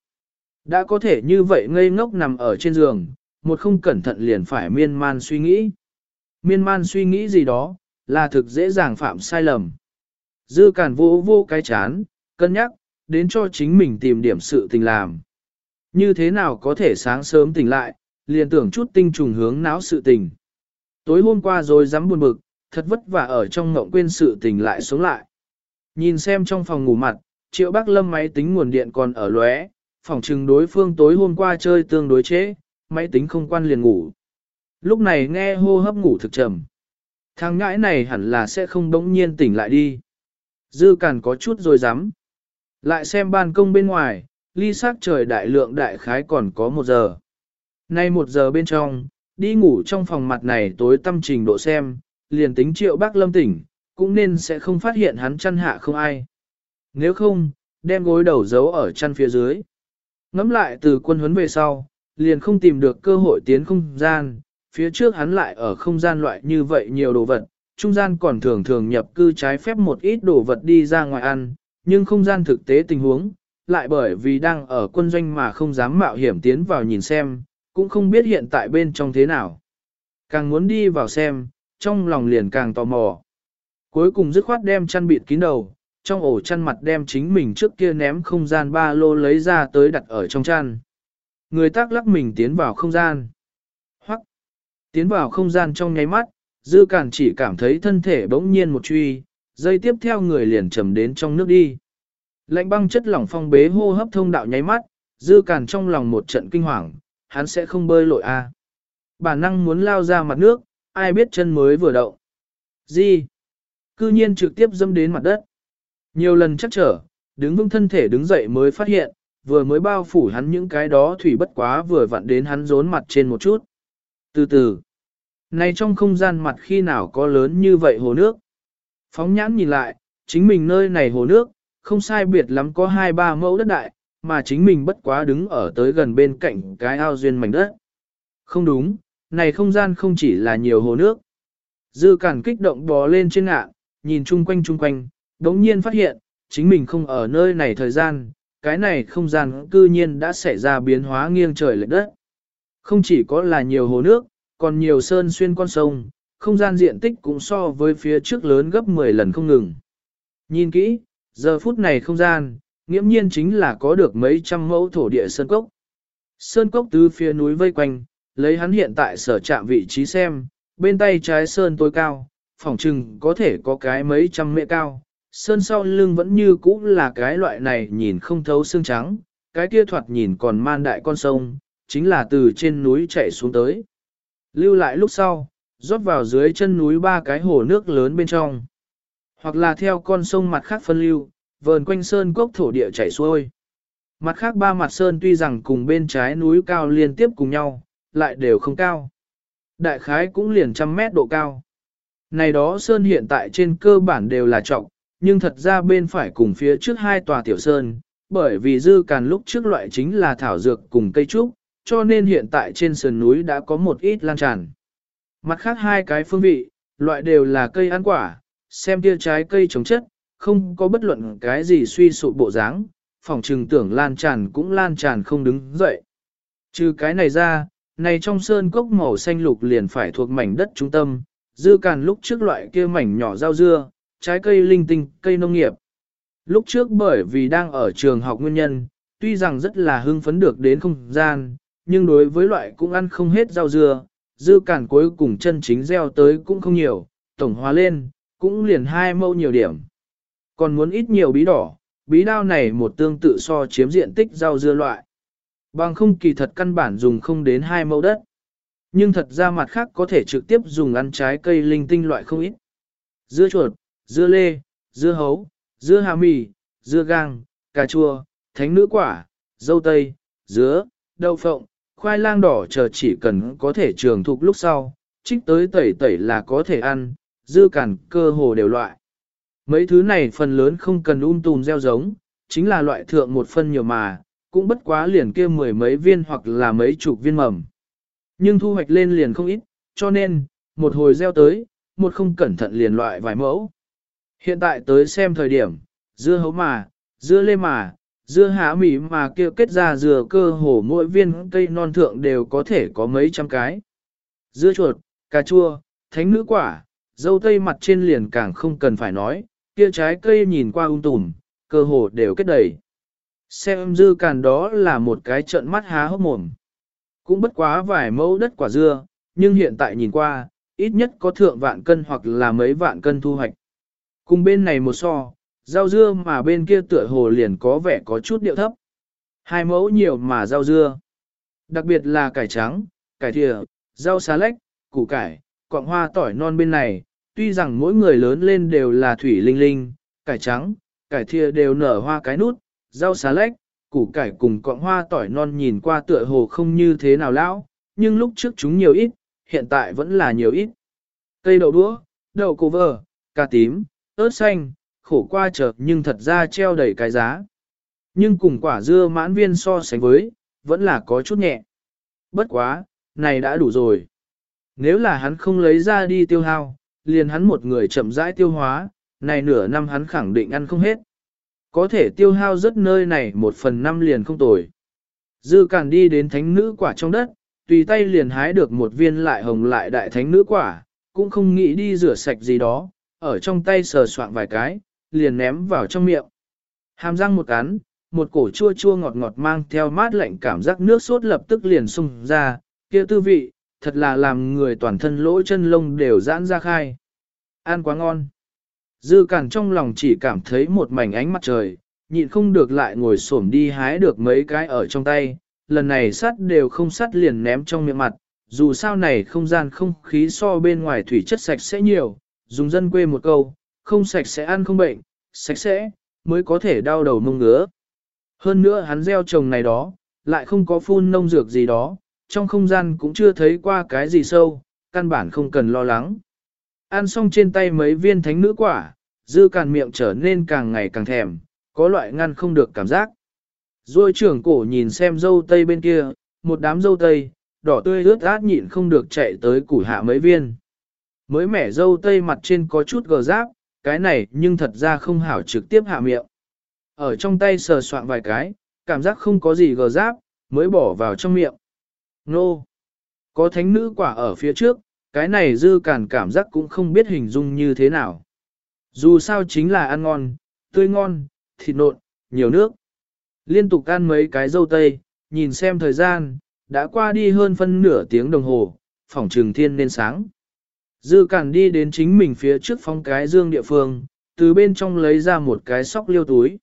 Đã có thể như vậy ngây ngốc nằm ở trên giường, một không cẩn thận liền phải miên man suy nghĩ. Miên man suy nghĩ gì đó, là thực dễ dàng phạm sai lầm. Dư cản vô vô cái chán, cân nhắc, đến cho chính mình tìm điểm sự tình làm. Như thế nào có thể sáng sớm tỉnh lại, liền tưởng chút tinh trùng hướng não sự tình. Tối hôm qua rồi dám buồn bực, thật vất vả ở trong ngộng quên sự tình lại sống lại. Nhìn xem trong phòng ngủ mặt, triệu bác lâm máy tính nguồn điện còn ở lóe, phòng trừng đối phương tối hôm qua chơi tương đối chế, máy tính không quan liền ngủ. Lúc này nghe hô hấp ngủ thực trầm. Thằng ngãi này hẳn là sẽ không đống nhiên tỉnh lại đi. Dư càn có chút rồi dám. Lại xem ban công bên ngoài, ly sắc trời đại lượng đại khái còn có một giờ. Nay một giờ bên trong, đi ngủ trong phòng mặt này tối tâm trình độ xem, liền tính triệu bác lâm tỉnh, cũng nên sẽ không phát hiện hắn chăn hạ không ai. Nếu không, đem gối đầu giấu ở chăn phía dưới. Ngắm lại từ quân huấn về sau, liền không tìm được cơ hội tiến không gian, phía trước hắn lại ở không gian loại như vậy nhiều đồ vật, trung gian còn thường thường nhập cư trái phép một ít đồ vật đi ra ngoài ăn, nhưng không gian thực tế tình huống, lại bởi vì đang ở quân doanh mà không dám mạo hiểm tiến vào nhìn xem, cũng không biết hiện tại bên trong thế nào. Càng muốn đi vào xem, trong lòng liền càng tò mò. Cuối cùng dứt khoát đem chăn bịt kín đầu, trong ổ chăn mặt đem chính mình trước kia ném không gian ba lô lấy ra tới đặt ở trong chăn. Người tác lắc mình tiến vào không gian. Tiến vào không gian trong nháy mắt, dư cản chỉ cảm thấy thân thể bỗng nhiên một truy, dây tiếp theo người liền trầm đến trong nước đi. Lạnh băng chất lỏng phong bế hô hấp thông đạo nháy mắt, dư cản trong lòng một trận kinh hoàng, hắn sẽ không bơi lội a. À. Bản năng muốn lao ra mặt nước, ai biết chân mới vừa động. Gì? Cư nhiên trực tiếp dâm đến mặt đất. Nhiều lần chắc trở, đứng vững thân thể đứng dậy mới phát hiện, vừa mới bao phủ hắn những cái đó thủy bất quá vừa vặn đến hắn rốn mặt trên một chút. Từ từ, này trong không gian mặt khi nào có lớn như vậy hồ nước? Phóng nhãn nhìn lại, chính mình nơi này hồ nước, không sai biệt lắm có hai ba mẫu đất đại, mà chính mình bất quá đứng ở tới gần bên cạnh cái ao duyên mảnh đất. Không đúng, này không gian không chỉ là nhiều hồ nước. Dư cản kích động bò lên trên ngạ, nhìn chung quanh chung quanh, đống nhiên phát hiện, chính mình không ở nơi này thời gian, cái này không gian cư nhiên đã xảy ra biến hóa nghiêng trời lệch đất. Không chỉ có là nhiều hồ nước, còn nhiều sơn xuyên con sông, không gian diện tích cũng so với phía trước lớn gấp 10 lần không ngừng. Nhìn kỹ, giờ phút này không gian, nghiễm nhiên chính là có được mấy trăm mẫu thổ địa sơn cốc. Sơn cốc tứ phía núi vây quanh, lấy hắn hiện tại sở trạm vị trí xem, bên tay trái sơn tối cao, phỏng trừng có thể có cái mấy trăm mệ cao. Sơn sau lưng vẫn như cũ là cái loại này nhìn không thấu xương trắng, cái kia thoạt nhìn còn man đại con sông, chính là từ trên núi chạy xuống tới. Lưu lại lúc sau, rót vào dưới chân núi ba cái hồ nước lớn bên trong. Hoặc là theo con sông mặt khác phân lưu, vờn quanh sơn cốc thổ địa chảy xuôi. Mặt khác ba mặt sơn tuy rằng cùng bên trái núi cao liên tiếp cùng nhau, lại đều không cao. Đại khái cũng liền trăm mét độ cao. Này đó sơn hiện tại trên cơ bản đều là trọng, nhưng thật ra bên phải cùng phía trước hai tòa tiểu sơn, bởi vì dư càn lúc trước loại chính là thảo dược cùng cây trúc, cho nên hiện tại trên sườn núi đã có một ít lan tràn. Mặt khác hai cái phương vị, loại đều là cây ăn quả, xem kia trái cây chống chất, không có bất luận cái gì suy sụp bộ dáng, phòng trừng tưởng lan tràn cũng lan tràn không đứng dậy. Trừ cái này ra, này trong sơn cốc màu xanh lục liền phải thuộc mảnh đất trung tâm, dư càn lúc trước loại kia mảnh nhỏ rau dưa, trái cây linh tinh, cây nông nghiệp. Lúc trước bởi vì đang ở trường học nguyên nhân, tuy rằng rất là hưng phấn được đến không gian, nhưng đối với loại cũng ăn không hết rau dưa, dư cản cuối cùng chân chính gieo tới cũng không nhiều, tổng hóa lên, cũng liền hai mâu nhiều điểm. Còn muốn ít nhiều bí đỏ, bí đao này một tương tự so chiếm diện tích rau dưa loại. Bằng không kỳ thật căn bản dùng không đến hai mẫu đất. Nhưng thật ra mặt khác có thể trực tiếp dùng ăn trái cây linh tinh loại không ít. Dưa chuột, dưa lê, dưa hấu, dưa hà mì, dưa gang, cà chua, thánh nữ quả, dâu tây, dứa, đậu phộng, khoai lang đỏ chờ chỉ cần có thể trường thục lúc sau, trích tới tẩy tẩy là có thể ăn, dư cản cơ hồ đều loại. Mấy thứ này phần lớn không cần um tùm gieo giống, chính là loại thượng một phân nhiều mà, cũng bất quá liền kia mười mấy viên hoặc là mấy chục viên mầm. Nhưng thu hoạch lên liền không ít, cho nên, một hồi gieo tới, một không cẩn thận liền loại vài mẫu. Hiện tại tới xem thời điểm, dưa hấu mà, dưa lê mà, dưa há mỉ mà kia kết ra dừa cơ hồ mỗi viên cây non thượng đều có thể có mấy trăm cái. Dưa chuột, cà chua, thánh nữ quả, dâu tây mặt trên liền càng không cần phải nói, kia trái cây nhìn qua ung tùm, cơ hồ đều kết đầy. Xem dư càn đó là một cái trận mắt há hốc mồm. Cũng bất quá vài mẫu đất quả dưa, nhưng hiện tại nhìn qua, ít nhất có thượng vạn cân hoặc là mấy vạn cân thu hoạch. Cùng bên này một so, rau dưa mà bên kia tựa hồ liền có vẻ có chút điệu thấp. Hai mẫu nhiều mà rau dưa. Đặc biệt là cải trắng, cải thìa, rau xà lách, củ cải, quạng hoa tỏi non bên này, tuy rằng mỗi người lớn lên đều là thủy linh linh, cải trắng, cải thìa đều nở hoa cái nút, rau xà lách, củ cải cùng quạng hoa tỏi non nhìn qua tựa hồ không như thế nào lão, nhưng lúc trước chúng nhiều ít, hiện tại vẫn là nhiều ít. Cây đậu đũa, đậu cô vờ, cà tím, ớt xanh, khổ qua chợt nhưng thật ra treo đầy cái giá. Nhưng cùng quả dưa mãn viên so sánh với, vẫn là có chút nhẹ. Bất quá, này đã đủ rồi. Nếu là hắn không lấy ra đi tiêu hao, liền hắn một người chậm rãi tiêu hóa, này nửa năm hắn khẳng định ăn không hết. Có thể tiêu hao rất nơi này một phần năm liền không tồi. Dư càng đi đến thánh nữ quả trong đất, tùy tay liền hái được một viên lại hồng lại đại thánh nữ quả, cũng không nghĩ đi rửa sạch gì đó, ở trong tay sờ soạn vài cái, liền ném vào trong miệng. Hàm răng một cắn, một cổ chua chua ngọt ngọt mang theo mát lạnh cảm giác nước sốt lập tức liền sung ra, kia tư vị, thật là làm người toàn thân lỗ chân lông đều giãn ra khai. Ăn quá ngon. Dư cản trong lòng chỉ cảm thấy một mảnh ánh mặt trời, nhịn không được lại ngồi xổm đi hái được mấy cái ở trong tay, lần này sắt đều không sắt liền ném trong miệng mặt, dù sao này không gian không khí so bên ngoài thủy chất sạch sẽ nhiều, dùng dân quê một câu, không sạch sẽ ăn không bệnh, sạch sẽ, mới có thể đau đầu mông ngứa. Hơn nữa hắn gieo trồng này đó, lại không có phun nông dược gì đó, trong không gian cũng chưa thấy qua cái gì sâu, căn bản không cần lo lắng. Ăn xong trên tay mấy viên thánh nữ quả, dư càn miệng trở nên càng ngày càng thèm, có loại ngăn không được cảm giác. Rồi trưởng cổ nhìn xem dâu tây bên kia, một đám dâu tây, đỏ tươi ướt át nhịn không được chạy tới củ hạ mấy viên. Mới mẻ dâu tây mặt trên có chút gờ giáp, cái này nhưng thật ra không hảo trực tiếp hạ miệng. Ở trong tay sờ soạn vài cái, cảm giác không có gì gờ giáp, mới bỏ vào trong miệng. Nô! Có thánh nữ quả ở phía trước, cái này dư cản cảm giác cũng không biết hình dung như thế nào. Dù sao chính là ăn ngon, tươi ngon, thịt nộn, nhiều nước. Liên tục ăn mấy cái dâu tây, nhìn xem thời gian, đã qua đi hơn phân nửa tiếng đồng hồ, phòng trường thiên nên sáng. Dư cản đi đến chính mình phía trước phong cái dương địa phương, từ bên trong lấy ra một cái sóc liêu túi.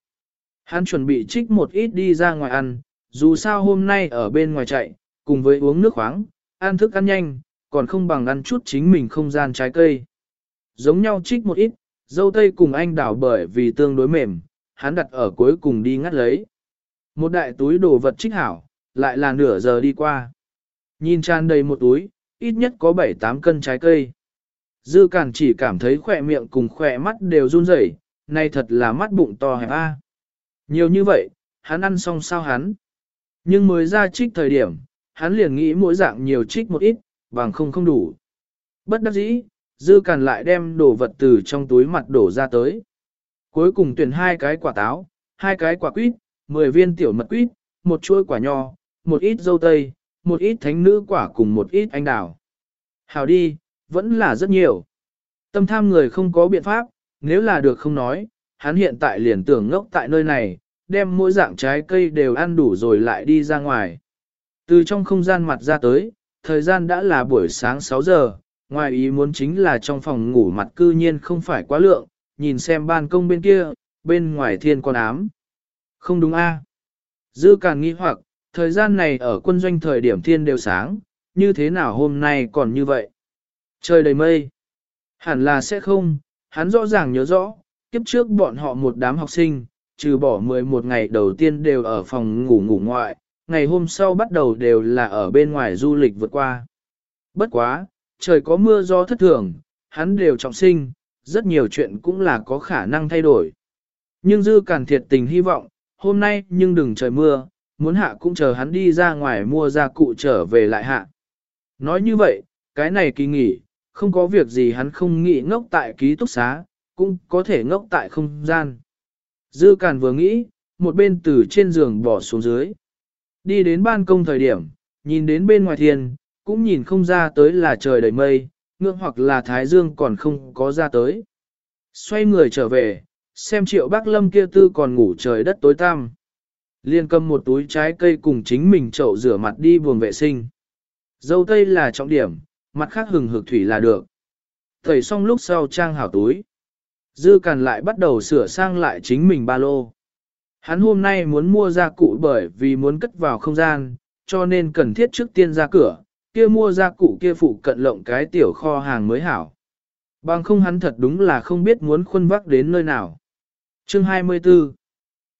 Hắn chuẩn bị trích một ít đi ra ngoài ăn, dù sao hôm nay ở bên ngoài chạy, cùng với uống nước khoáng, ăn thức ăn nhanh, còn không bằng ăn chút chính mình không gian trái cây. Giống nhau trích một ít, dâu tây cùng anh đảo bởi vì tương đối mềm, hắn đặt ở cuối cùng đi ngắt lấy. Một đại túi đồ vật trích hảo, lại là nửa giờ đi qua. Nhìn tràn đầy một túi, ít nhất có 7-8 cân trái cây. Dư Cản chỉ cảm thấy khỏe miệng cùng khỏe mắt đều run rẩy, này thật là mắt bụng to hẹp a. Nhiều như vậy, hắn ăn xong sao hắn? Nhưng mới ra trích thời điểm, hắn liền nghĩ mỗi dạng nhiều trích một ít, bằng không không đủ. Bất đắc dĩ, Dư Cản lại đem đồ vật từ trong túi mặt đổ ra tới. Cuối cùng tuyển hai cái quả táo, hai cái quả quýt, 10 viên tiểu mật quýt, một chuỗi quả nho, một ít dâu tây, một ít thánh nữ quả cùng một ít anh đào. Hào đi, vẫn là rất nhiều. Tâm tham người không có biện pháp, nếu là được không nói, hắn hiện tại liền tưởng ngốc tại nơi này, đem mỗi dạng trái cây đều ăn đủ rồi lại đi ra ngoài. Từ trong không gian mặt ra tới, thời gian đã là buổi sáng 6 giờ, ngoài ý muốn chính là trong phòng ngủ mặt cư nhiên không phải quá lượng, nhìn xem ban công bên kia, bên ngoài thiên con ám. Không đúng a? Dư càng nghi hoặc, thời gian này ở quân doanh thời điểm thiên đều sáng, như thế nào hôm nay còn như vậy? Trời đầy mây. Hẳn là sẽ không, hắn rõ ràng nhớ rõ, kiếp trước bọn họ một đám học sinh, trừ bỏ 11 ngày đầu tiên đều ở phòng ngủ ngủ ngoại, ngày hôm sau bắt đầu đều là ở bên ngoài du lịch vượt qua. Bất quá, trời có mưa do thất thường, hắn đều trọng sinh, rất nhiều chuyện cũng là có khả năng thay đổi. Nhưng dư cản thiệt tình hy vọng, hôm nay nhưng đừng trời mưa, muốn hạ cũng chờ hắn đi ra ngoài mua gia cụ trở về lại hạ. Nói như vậy, cái này kỳ nghỉ, không có việc gì hắn không nghĩ ngốc tại ký túc xá, cũng có thể ngốc tại không gian. Dư Càn vừa nghĩ, một bên từ trên giường bỏ xuống dưới. Đi đến ban công thời điểm, nhìn đến bên ngoài thiên, cũng nhìn không ra tới là trời đầy mây, ngưỡng hoặc là thái dương còn không có ra tới. Xoay người trở về, xem triệu bác lâm kia tư còn ngủ trời đất tối tăm. Liên cầm một túi trái cây cùng chính mình chậu rửa mặt đi buồng vệ sinh. Dâu tây là trọng điểm, mặt khác hừng hực thủy là được. Thầy xong lúc sau trang hảo túi. Dư Càn lại bắt đầu sửa sang lại chính mình ba lô. Hắn hôm nay muốn mua gia cụ bởi vì muốn cất vào không gian, cho nên cần thiết trước tiên ra cửa, kia mua gia cụ kia phụ cận lộng cái tiểu kho hàng mới hảo. Bằng không hắn thật đúng là không biết muốn khuân vác đến nơi nào. Chương 24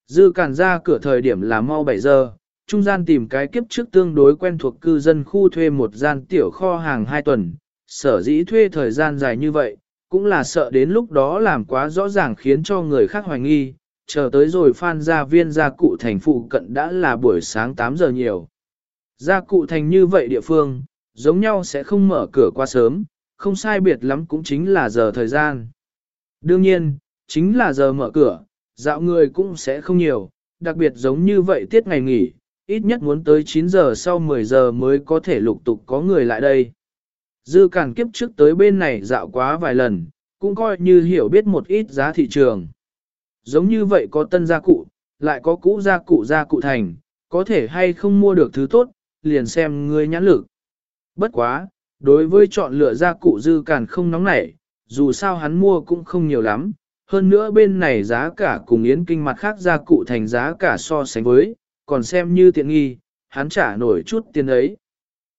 Dư Càn ra cửa thời điểm là mau 7 giờ, trung gian tìm cái kiếp trước tương đối quen thuộc cư dân khu thuê một gian tiểu kho hàng 2 tuần, sở dĩ thuê thời gian dài như vậy, cũng là sợ đến lúc đó làm quá rõ ràng khiến cho người khác hoài nghi, chờ tới rồi phan gia viên gia cụ thành phụ cận đã là buổi sáng 8 giờ nhiều. Gia cụ thành như vậy địa phương, giống nhau sẽ không mở cửa quá sớm, không sai biệt lắm cũng chính là giờ thời gian. Đương nhiên, chính là giờ mở cửa, dạo người cũng sẽ không nhiều, đặc biệt giống như vậy tiết ngày nghỉ, ít nhất muốn tới 9 giờ sau 10 giờ mới có thể lục tục có người lại đây. Dư cản kiếp trước tới bên này dạo quá vài lần, cũng coi như hiểu biết một ít giá thị trường. Giống như vậy có tân gia cụ, lại có cũ gia cụ gia cụ thành, có thể hay không mua được thứ tốt, liền xem người nhãn lực. Bất quá, đối với chọn lựa gia cụ dư cản không nóng nảy, dù sao hắn mua cũng không nhiều lắm, hơn nữa bên này giá cả cùng yến kinh mặt khác gia cụ thành giá cả so sánh với, còn xem như tiện nghi, hắn trả nổi chút tiền ấy.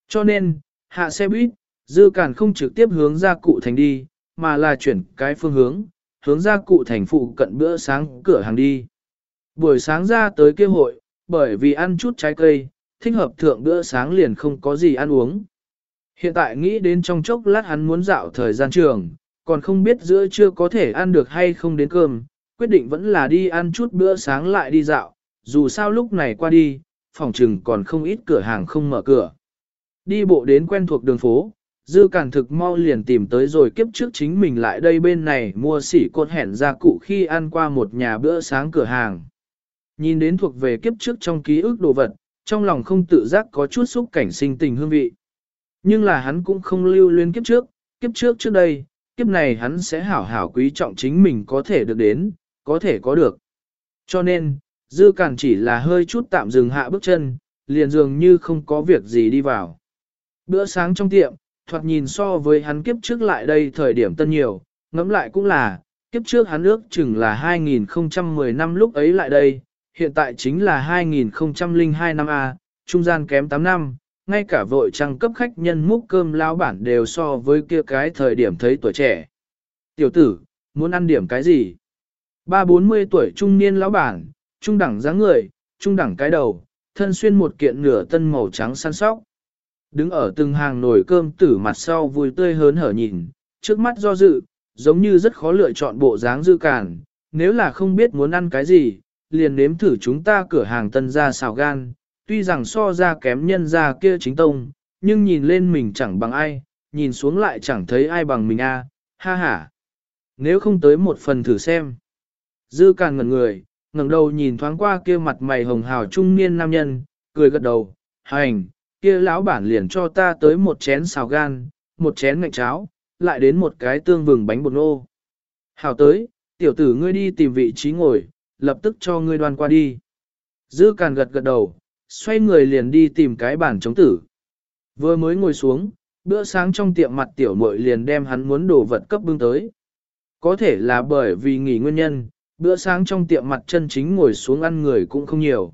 Cho nên, hạ xe buýt, dư cản không trực tiếp hướng ra cụ thành đi, mà là chuyển cái phương hướng, hướng ra cụ thành phụ cận bữa sáng cửa hàng đi. Buổi sáng ra tới kêu hội, bởi vì ăn chút trái cây, thích hợp thượng bữa sáng liền không có gì ăn uống. Hiện tại nghĩ đến trong chốc lát hắn muốn dạo thời gian trường, còn không biết giữa trưa có thể ăn được hay không đến cơm, quyết định vẫn là đi ăn chút bữa sáng lại đi dạo, dù sao lúc này qua đi, phòng trừng còn không ít cửa hàng không mở cửa. Đi bộ đến quen thuộc đường phố, dư cản thực mau liền tìm tới rồi kiếp trước chính mình lại đây bên này mua sỉ cột hẹn ra cụ khi ăn qua một nhà bữa sáng cửa hàng. Nhìn đến thuộc về kiếp trước trong ký ức đồ vật, trong lòng không tự giác có chút xúc cảnh sinh tình hương vị. Nhưng là hắn cũng không lưu luyến kiếp trước, kiếp trước trước đây, kiếp này hắn sẽ hảo hảo quý trọng chính mình có thể được đến, có thể có được. Cho nên, Dư Cản chỉ là hơi chút tạm dừng hạ bước chân, liền dường như không có việc gì đi vào. Bữa sáng trong tiệm, thoạt nhìn so với hắn kiếp trước lại đây thời điểm tân nhiều, ngẫm lại cũng là, kiếp trước hắn ước chừng là 2010 năm lúc ấy lại đây, hiện tại chính là 2002 năm A, trung gian kém 8 năm, ngay cả vội trăng cấp khách nhân múc cơm lao bản đều so với kia cái thời điểm thấy tuổi trẻ. Tiểu tử, muốn ăn điểm cái gì? Ba bốn mươi tuổi trung niên lão bản, trung đẳng dáng người, trung đẳng cái đầu, thân xuyên một kiện nửa tân màu trắng săn sóc. Đứng ở từng hàng nồi cơm tử mặt sau vui tươi hớn hở nhìn, trước mắt do dự, giống như rất khó lựa chọn bộ dáng dư cản, nếu là không biết muốn ăn cái gì, liền nếm thử chúng ta cửa hàng tân ra xào gan, tuy rằng so ra kém nhân ra kia chính tông, nhưng nhìn lên mình chẳng bằng ai, nhìn xuống lại chẳng thấy ai bằng mình a, ha ha. Nếu không tới một phần thử xem. Dư càn ngẩn người, ngẩng đầu nhìn thoáng qua kia mặt mày hồng hào trung niên nam nhân, cười gật đầu, hành, kia lão bản liền cho ta tới một chén xào gan, một chén ngạch cháo, lại đến một cái tương vừng bánh bột nô. Hảo tới, tiểu tử ngươi đi tìm vị trí ngồi, lập tức cho ngươi đoan qua đi. Dư càn gật gật đầu, xoay người liền đi tìm cái bàn chống tử. Vừa mới ngồi xuống, bữa sáng trong tiệm mặt tiểu muội liền đem hắn muốn đồ vật cấp bưng tới. Có thể là bởi vì nghỉ nguyên nhân, bữa sáng trong tiệm mặt chân chính ngồi xuống ăn người cũng không nhiều.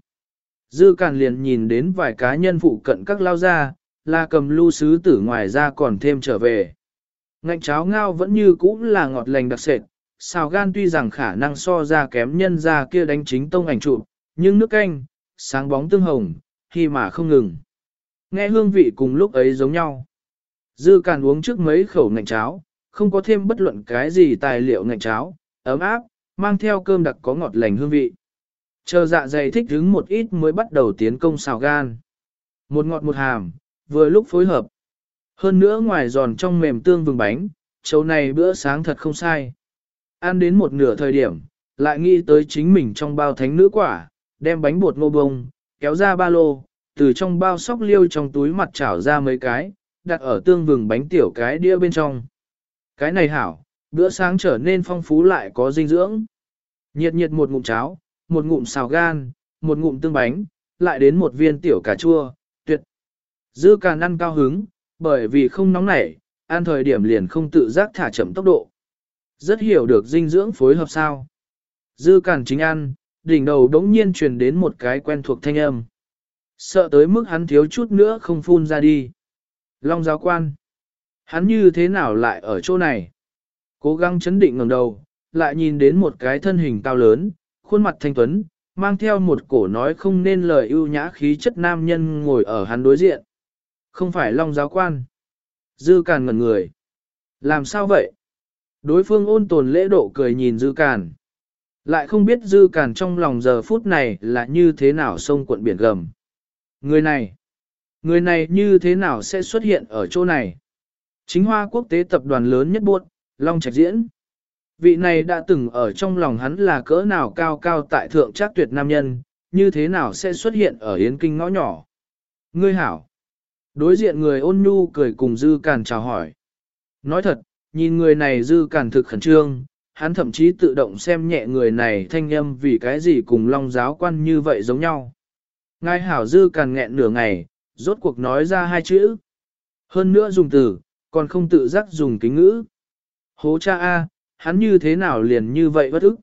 Dư Càn liền nhìn đến vài cá nhân phụ cận các lao ra, là cầm lưu sứ tử ngoài ra còn thêm trở về. Ngạnh cháo ngao vẫn như cũ là ngọt lành đặc sệt, xào gan tuy rằng khả năng so ra kém nhân ra kia đánh chính tông ảnh trụ nhưng nước canh, sáng bóng tương hồng, khi mà không ngừng. Nghe hương vị cùng lúc ấy giống nhau. Dư Càn uống trước mấy khẩu ngạnh cháo, không có thêm bất luận cái gì tài liệu ngạnh cháo, ấm áp, mang theo cơm đặc có ngọt lành hương vị. Chờ dạ dày thích hứng một ít mới bắt đầu tiến công xào gan. Một ngọt một hàm, vừa lúc phối hợp. Hơn nữa ngoài giòn trong mềm tương vừng bánh, chấu này bữa sáng thật không sai. Ăn đến một nửa thời điểm, lại nghĩ tới chính mình trong bao thánh nữ quả, đem bánh bột ngô bông, kéo ra ba lô, từ trong bao sóc liêu trong túi mặt chảo ra mấy cái, đặt ở tương vừng bánh tiểu cái đĩa bên trong. Cái này hảo, bữa sáng trở nên phong phú lại có dinh dưỡng. Nhiệt nhiệt một ngụm cháo, một ngụm xào gan, một ngụm tương bánh, lại đến một viên tiểu cà chua, tuyệt. Dư càn ăn cao hứng, bởi vì không nóng nảy, ăn thời điểm liền không tự giác thả chậm tốc độ. Rất hiểu được dinh dưỡng phối hợp sao. Dư càn chính ăn, đỉnh đầu đống nhiên truyền đến một cái quen thuộc thanh âm. Sợ tới mức hắn thiếu chút nữa không phun ra đi. Long giáo quan. Hắn như thế nào lại ở chỗ này? Cố gắng chấn định ngẩng đầu, lại nhìn đến một cái thân hình cao lớn, khuôn mặt thanh tuấn, mang theo một cổ nói không nên lời ưu nhã khí chất nam nhân ngồi ở hắn đối diện. Không phải long giáo quan. Dư càn ngẩn người. Làm sao vậy? Đối phương ôn tồn lễ độ cười nhìn dư càn. Lại không biết dư càn trong lòng giờ phút này là như thế nào sông cuộn biển gầm. Người này, người này như thế nào sẽ xuất hiện ở chỗ này? Chính hoa quốc tế tập đoàn lớn nhất buôn. Long Trạch Diễn. Vị này đã từng ở trong lòng hắn là cỡ nào cao cao tại thượng trác tuyệt nam nhân, như thế nào sẽ xuất hiện ở Yến Kinh ngõ nhỏ. Ngươi hảo. Đối diện người ôn nhu cười cùng Dư Càn chào hỏi. Nói thật, nhìn người này Dư Càn thực khẩn trương, hắn thậm chí tự động xem nhẹ người này thanh âm vì cái gì cùng long giáo quan như vậy giống nhau. Ngài hảo Dư Càn nghẹn nửa ngày, rốt cuộc nói ra hai chữ. Hơn nữa dùng từ, còn không tự giác dùng kính ngữ. Hố cha A, hắn như thế nào liền như vậy bất ức.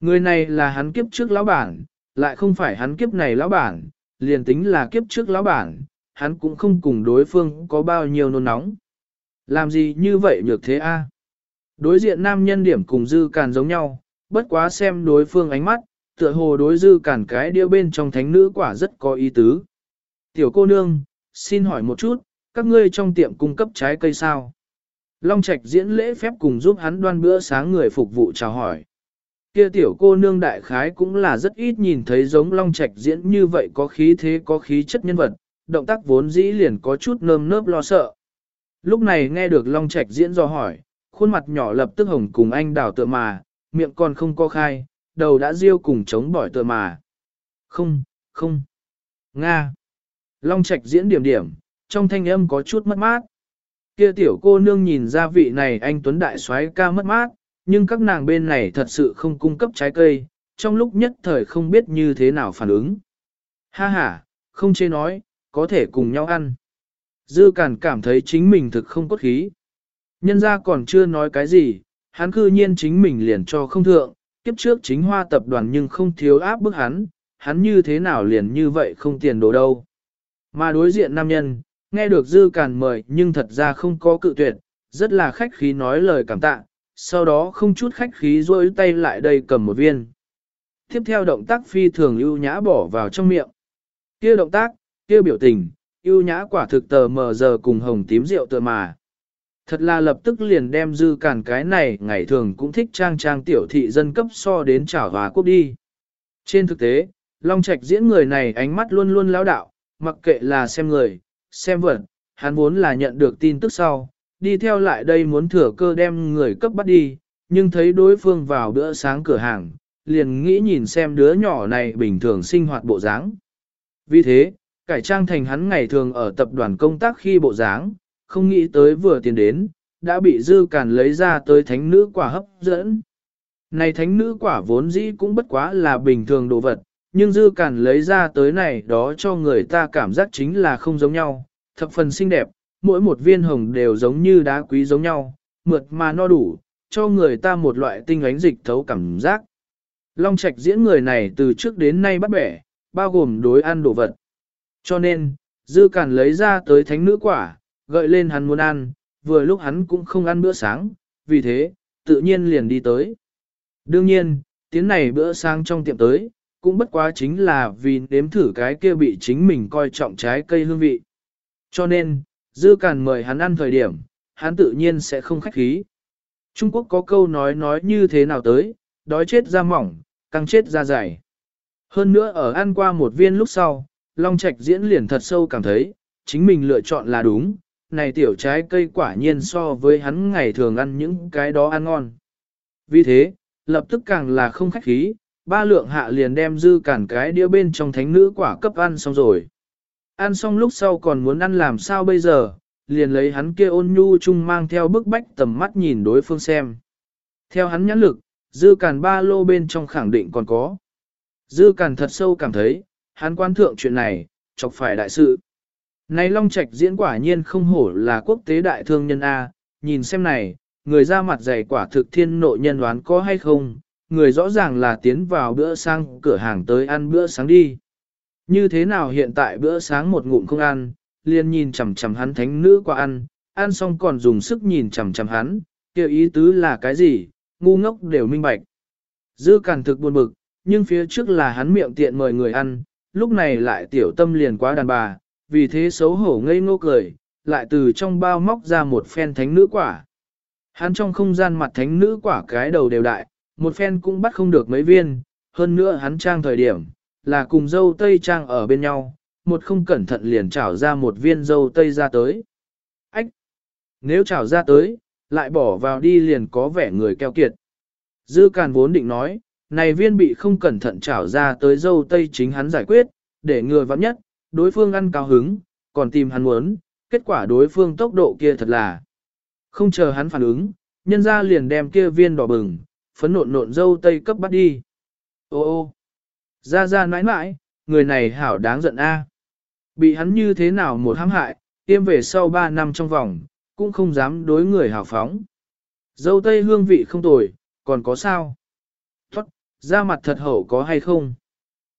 Người này là hắn kiếp trước lão bản, lại không phải hắn kiếp này lão bản, liền tính là kiếp trước lão bản, hắn cũng không cùng đối phương có bao nhiêu nôn nóng. Làm gì như vậy nhược thế a? Đối diện nam nhân điểm cùng dư càn giống nhau, bất quá xem đối phương ánh mắt, tựa hồ đối dư càn cái đĩa bên trong thánh nữ quả rất có ý tứ. Tiểu cô nương, xin hỏi một chút, các ngươi trong tiệm cung cấp trái cây sao? Long Trạch diễn lễ phép cùng giúp hắn đoan bữa sáng người phục vụ chào hỏi. Kia tiểu cô nương đại khái cũng là rất ít nhìn thấy giống Long Trạch diễn như vậy có khí thế có khí chất nhân vật, động tác vốn dĩ liền có chút nơm nớp lo sợ. Lúc này nghe được Long Trạch diễn do hỏi, khuôn mặt nhỏ lập tức hồng cùng anh đảo tựa mà, miệng còn không co khai, đầu đã riêu cùng chống bỏi tựa mà. Không, không. Nga. Long Trạch diễn điểm điểm, trong thanh âm có chút mất mát. Kia tiểu cô nương nhìn ra vị này anh Tuấn Đại soái ca mất mát, nhưng các nàng bên này thật sự không cung cấp trái cây, trong lúc nhất thời không biết như thế nào phản ứng. Ha ha, không chê nói, có thể cùng nhau ăn. Dư Cản cảm thấy chính mình thực không cốt khí. Nhân ra còn chưa nói cái gì, hắn cư nhiên chính mình liền cho không thượng, kiếp trước chính hoa tập đoàn nhưng không thiếu áp bức hắn, hắn như thế nào liền như vậy không tiền đồ đâu. Mà đối diện nam nhân, nghe được Dư càn mời nhưng thật ra không có cự tuyệt, rất là khách khí nói lời cảm tạ, sau đó không chút khách khí rôi tay lại đây cầm một viên. Tiếp theo động tác phi thường ưu nhã bỏ vào trong miệng. Kia động tác, kia biểu tình, ưu nhã quả thực tờ mờ giờ cùng hồng tím rượu tựa mà. Thật là lập tức liền đem dư càn cái này ngày thường cũng thích trang trang tiểu thị dân cấp so đến trảo hòa quốc đi. Trên thực tế, Long Trạch diễn người này ánh mắt luôn luôn lão đạo, mặc kệ là xem người, xem vật, hắn vốn là nhận được tin tức sau, đi theo lại đây muốn thừa cơ đem người cấp bắt đi, nhưng thấy đối phương vào bữa sáng cửa hàng, liền nghĩ nhìn xem đứa nhỏ này bình thường sinh hoạt bộ dáng. Vì thế, cải trang thành hắn ngày thường ở tập đoàn công tác khi bộ dáng, không nghĩ tới vừa tiền đến, đã bị dư càn lấy ra tới thánh nữ quả hấp dẫn. Này thánh nữ quả vốn dĩ cũng bất quá là bình thường đồ vật, nhưng dư cản lấy ra tới này đó cho người ta cảm giác chính là không giống nhau, thập phần xinh đẹp, mỗi một viên hồng đều giống như đá quý giống nhau, mượt mà no đủ, cho người ta một loại tinh ánh dịch thấu cảm giác. Long Trạch diễn người này từ trước đến nay bắt bẻ, bao gồm đối ăn đồ vật. Cho nên, Dư Cản lấy ra tới thánh nữ quả, gợi lên hắn muốn ăn, vừa lúc hắn cũng không ăn bữa sáng, vì thế, tự nhiên liền đi tới. Đương nhiên, tiếng này bữa sáng trong tiệm tới, cũng bất quá chính là vì nếm thử cái kia bị chính mình coi trọng trái cây hương vị. Cho nên, Dư càn mời hắn ăn thời điểm, hắn tự nhiên sẽ không khách khí. Trung Quốc có câu nói nói như thế nào tới, đói chết ra mỏng, căng chết ra dày. Hơn nữa ở ăn qua một viên lúc sau, Long Trạch diễn liền thật sâu cảm thấy, chính mình lựa chọn là đúng, này tiểu trái cây quả nhiên so với hắn ngày thường ăn những cái đó ăn ngon. Vì thế, lập tức càng là không khách khí, ba lượng hạ liền đem dư cản cái đĩa bên trong thánh nữ quả cấp ăn xong rồi. Ăn xong lúc sau còn muốn ăn làm sao bây giờ, liền lấy hắn kia ôn nhu chung mang theo bức bách tầm mắt nhìn đối phương xem. Theo hắn nhãn lực, dư cản ba lô bên trong khẳng định còn có. Dư cản thật sâu cảm thấy, hắn quan thượng chuyện này, chọc phải đại sự. Này Long Trạch diễn quả nhiên không hổ là quốc tế đại thương nhân A, nhìn xem này, người ra mặt dày quả thực thiên nội nhân đoán có hay không, người rõ ràng là tiến vào bữa sáng cửa hàng tới ăn bữa sáng đi. Như thế nào hiện tại bữa sáng một ngụm không ăn, liền nhìn chằm chằm hắn thánh nữ qua ăn, ăn xong còn dùng sức nhìn chằm chằm hắn, kêu ý tứ là cái gì, ngu ngốc đều minh bạch. Dư cản thực buồn bực, nhưng phía trước là hắn miệng tiện mời người ăn, lúc này lại tiểu tâm liền quá đàn bà, vì thế xấu hổ ngây ngô cười, lại từ trong bao móc ra một phen thánh nữ quả. Hắn trong không gian mặt thánh nữ quả cái đầu đều đại, một phen cũng bắt không được mấy viên, hơn nữa hắn trang thời điểm, là cùng dâu tây trang ở bên nhau, một không cẩn thận liền trảo ra một viên dâu tây ra tới. Ách! Nếu trảo ra tới, lại bỏ vào đi liền có vẻ người keo kiệt. Dư Càn vốn định nói, này viên bị không cẩn thận trảo ra tới dâu tây chính hắn giải quyết, để người vắng nhất, đối phương ăn cao hứng, còn tìm hắn muốn, kết quả đối phương tốc độ kia thật là. Không chờ hắn phản ứng, nhân ra liền đem kia viên đỏ bừng, phấn nộn nộn dâu tây cấp bắt đi. Ô ô, ra ra nãi nãi, người này hảo đáng giận a. À. Bị hắn như thế nào một hãm hại, tiêm về sau 3 năm trong vòng, cũng không dám đối người hảo phóng. Dâu tây hương vị không tồi, còn có sao? Thoát, da mặt thật hậu có hay không?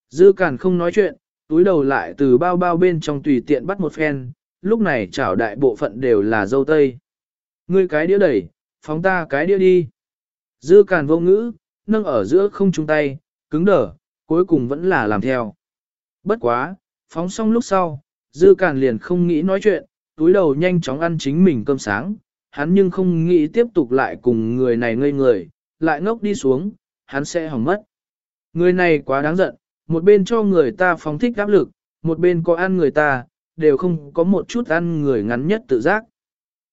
Dư cản không nói chuyện, túi đầu lại từ bao bao bên trong tùy tiện bắt một phen, lúc này chảo đại bộ phận đều là dâu tây. Ngươi cái đĩa đẩy, phóng ta cái đĩa đi. Dư Càn vô ngữ, nâng ở giữa không chung tay, cứng đờ, cuối cùng vẫn là làm theo. Bất quá, phóng xong lúc sau, dư Càn liền không nghĩ nói chuyện, túi đầu nhanh chóng ăn chính mình cơm sáng, hắn nhưng không nghĩ tiếp tục lại cùng người này ngây người, lại ngốc đi xuống, hắn sẽ hỏng mất. Người này quá đáng giận, một bên cho người ta phóng thích áp lực, một bên có ăn người ta, đều không có một chút ăn người ngắn nhất tự giác.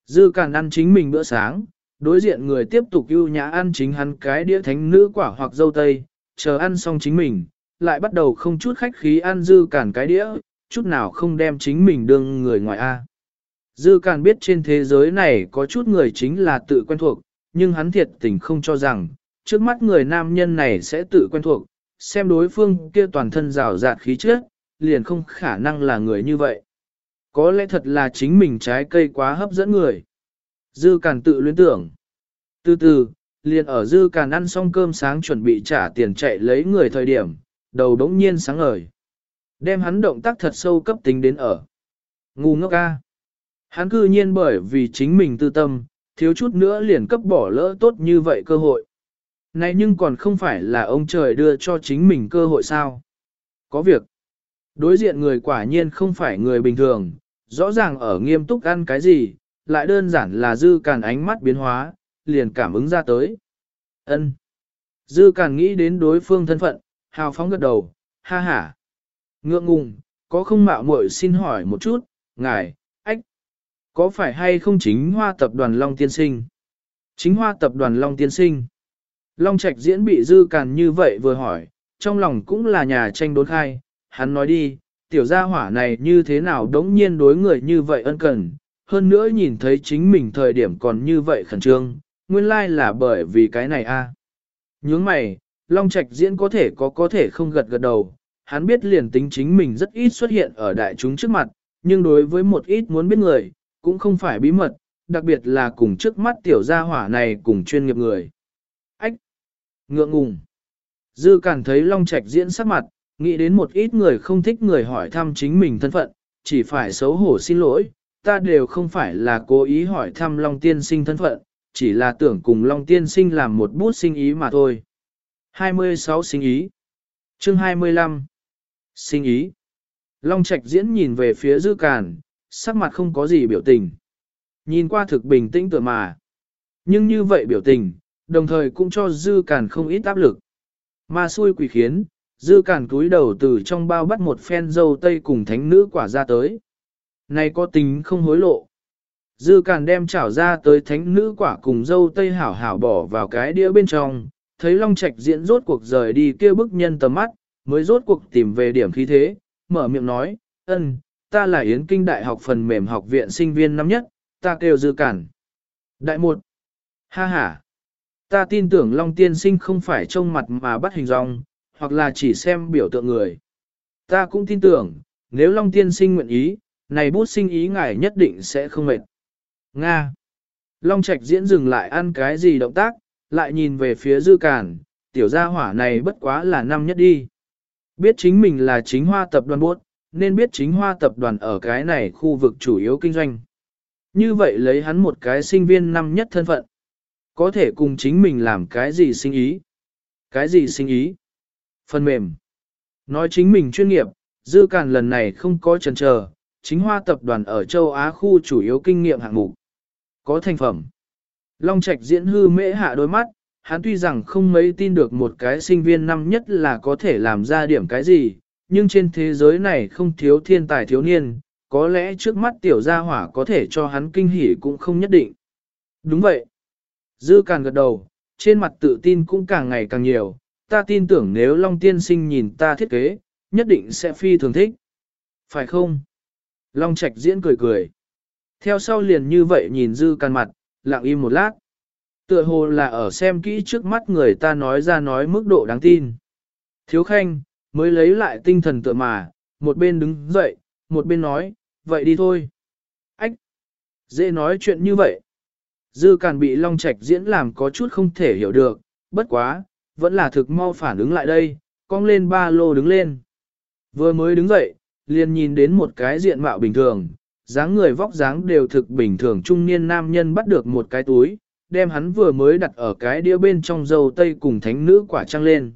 Dư Càn ăn chính mình bữa sáng, đối diện người tiếp tục ưu nhã ăn chính hắn cái đĩa thánh nữ quả hoặc dâu tây, chờ ăn xong chính mình, lại bắt đầu không chút khách khí ăn dư cản cái đĩa, chút nào không đem chính mình đương người ngoài A. Dư cản biết trên thế giới này có chút người chính là tự quen thuộc, nhưng hắn thiệt tình không cho rằng, trước mắt người nam nhân này sẽ tự quen thuộc, xem đối phương kia toàn thân rào rạt khí chất, liền không khả năng là người như vậy. Có lẽ thật là chính mình trái cây quá hấp dẫn người. Dư Càn tự luyến tưởng. Từ từ, liền ở Dư Càn ăn xong cơm sáng chuẩn bị trả tiền chạy lấy người thời điểm, đầu đống nhiên sáng ngời. Đem hắn động tác thật sâu cấp tính đến ở. Ngu ngốc ca. Hắn cư nhiên bởi vì chính mình tư tâm, thiếu chút nữa liền cấp bỏ lỡ tốt như vậy cơ hội. Này nhưng còn không phải là ông trời đưa cho chính mình cơ hội sao. Có việc. Đối diện người quả nhiên không phải người bình thường, rõ ràng ở nghiêm túc ăn cái gì, lại đơn giản là dư càn ánh mắt biến hóa, liền cảm ứng ra tới. ân Dư càn nghĩ đến đối phương thân phận, hào phóng gật đầu, ha ha. Ngượng ngùng, có không mạo muội xin hỏi một chút, ngài, ách, có phải hay không chính hoa tập đoàn Long Tiên Sinh? Chính hoa tập đoàn Long Tiên Sinh. Long Trạch diễn bị dư càn như vậy vừa hỏi, trong lòng cũng là nhà tranh đốn khai, hắn nói đi, tiểu gia hỏa này như thế nào đống nhiên đối người như vậy ân cần, hơn nữa nhìn thấy chính mình thời điểm còn như vậy khẩn trương, nguyên lai là bởi vì cái này a. À. Nhướng mày, Long Trạch diễn có thể có có thể không gật gật đầu, hắn biết liền tính chính mình rất ít xuất hiện ở đại chúng trước mặt, nhưng đối với một ít muốn biết người, cũng không phải bí mật, đặc biệt là cùng trước mắt tiểu gia hỏa này cùng chuyên nghiệp người. Ách! Ngượng ngùng! Dư cảm thấy Long Trạch diễn sắc mặt, nghĩ đến một ít người không thích người hỏi thăm chính mình thân phận, chỉ phải xấu hổ xin lỗi, ta đều không phải là cố ý hỏi thăm Long Tiên Sinh thân phận, chỉ là tưởng cùng Long Tiên Sinh làm một bút sinh ý mà thôi. 26 sinh ý Chương 25 Sinh ý Long Trạch diễn nhìn về phía Dư Càn, sắc mặt không có gì biểu tình. Nhìn qua thực bình tĩnh tựa mà. Nhưng như vậy biểu tình, đồng thời cũng cho Dư Càn không ít áp lực. Mà xui quỷ khiến, Dư Càn cúi đầu từ trong bao bắt một phen dâu tây cùng thánh nữ quả ra tới. Này có tính không hối lộ. Dư Càn đem chảo ra tới thánh nữ quả cùng dâu tây hảo hảo bỏ vào cái đĩa bên trong, thấy Long Trạch diễn rốt cuộc rời đi kia bức nhân tầm mắt, mới rốt cuộc tìm về điểm khí thế, mở miệng nói, ân, ta là Yến Kinh Đại học phần mềm học viện sinh viên năm nhất, ta kêu dư cản. Đại một, ha ha, ta tin tưởng Long Tiên Sinh không phải trông mặt mà bắt hình dong, hoặc là chỉ xem biểu tượng người. Ta cũng tin tưởng, nếu Long Tiên Sinh nguyện ý, này bút sinh ý ngài nhất định sẽ không mệt. Nga. Long Trạch diễn dừng lại ăn cái gì động tác, lại nhìn về phía dư cản, tiểu gia hỏa này bất quá là năm nhất đi. Biết chính mình là chính hoa tập đoàn bốt, nên biết chính hoa tập đoàn ở cái này khu vực chủ yếu kinh doanh. Như vậy lấy hắn một cái sinh viên năm nhất thân phận, có thể cùng chính mình làm cái gì sinh ý? Cái gì sinh ý? Phần mềm. Nói chính mình chuyên nghiệp, dư cản lần này không có chần chờ, chính hoa tập đoàn ở châu Á khu chủ yếu kinh nghiệm hạng mục. Có thành phẩm. Long Trạch diễn hư mễ hạ đôi mắt, hắn tuy rằng không mấy tin được một cái sinh viên năm nhất là có thể làm ra điểm cái gì, nhưng trên thế giới này không thiếu thiên tài thiếu niên, có lẽ trước mắt tiểu gia hỏa có thể cho hắn kinh hỉ cũng không nhất định. Đúng vậy. Dư càng gật đầu, trên mặt tự tin cũng càng ngày càng nhiều, ta tin tưởng nếu Long Tiên Sinh nhìn ta thiết kế, nhất định sẽ phi thường thích. Phải không? Long Trạch diễn cười cười. Theo sau liền như vậy nhìn Dư can mặt, lặng im một lát. Tựa hồ là ở xem kỹ trước mắt người ta nói ra nói mức độ đáng tin. Thiếu khanh, mới lấy lại tinh thần tựa mà, một bên đứng dậy, một bên nói, vậy đi thôi. Ách! Dễ nói chuyện như vậy. Dư càn bị Long Trạch diễn làm có chút không thể hiểu được, bất quá, vẫn là thực mau phản ứng lại đây, cong lên ba lô đứng lên. Vừa mới đứng dậy, liền nhìn đến một cái diện mạo bình thường, dáng người vóc dáng đều thực bình thường trung niên nam nhân bắt được một cái túi, đem hắn vừa mới đặt ở cái đĩa bên trong dầu tây cùng thánh nữ quả trăng lên.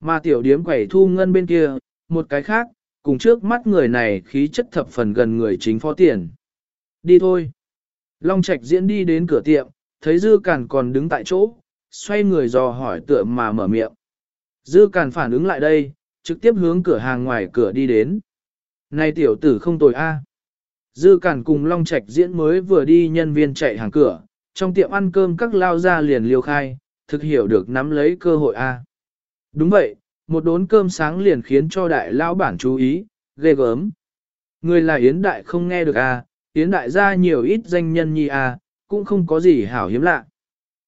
Mà tiểu điếm quẩy thu ngân bên kia, một cái khác, cùng trước mắt người này khí chất thập phần gần người chính phó tiền. Đi thôi. Long Trạch diễn đi đến cửa tiệm, thấy Dư Càn còn đứng tại chỗ, xoay người dò hỏi tựa mà mở miệng. Dư Càn phản ứng lại đây, trực tiếp hướng cửa hàng ngoài cửa đi đến. Này tiểu tử không tồi a. Dư cản cùng Long Trạch diễn mới vừa đi nhân viên chạy hàng cửa, trong tiệm ăn cơm các lao ra liền liều khai, thực hiểu được nắm lấy cơ hội A. Đúng vậy, một đốn cơm sáng liền khiến cho đại lão bản chú ý, ghê gớm. Người là Yến Đại không nghe được A, Yến Đại ra nhiều ít danh nhân nhi A, cũng không có gì hảo hiếm lạ.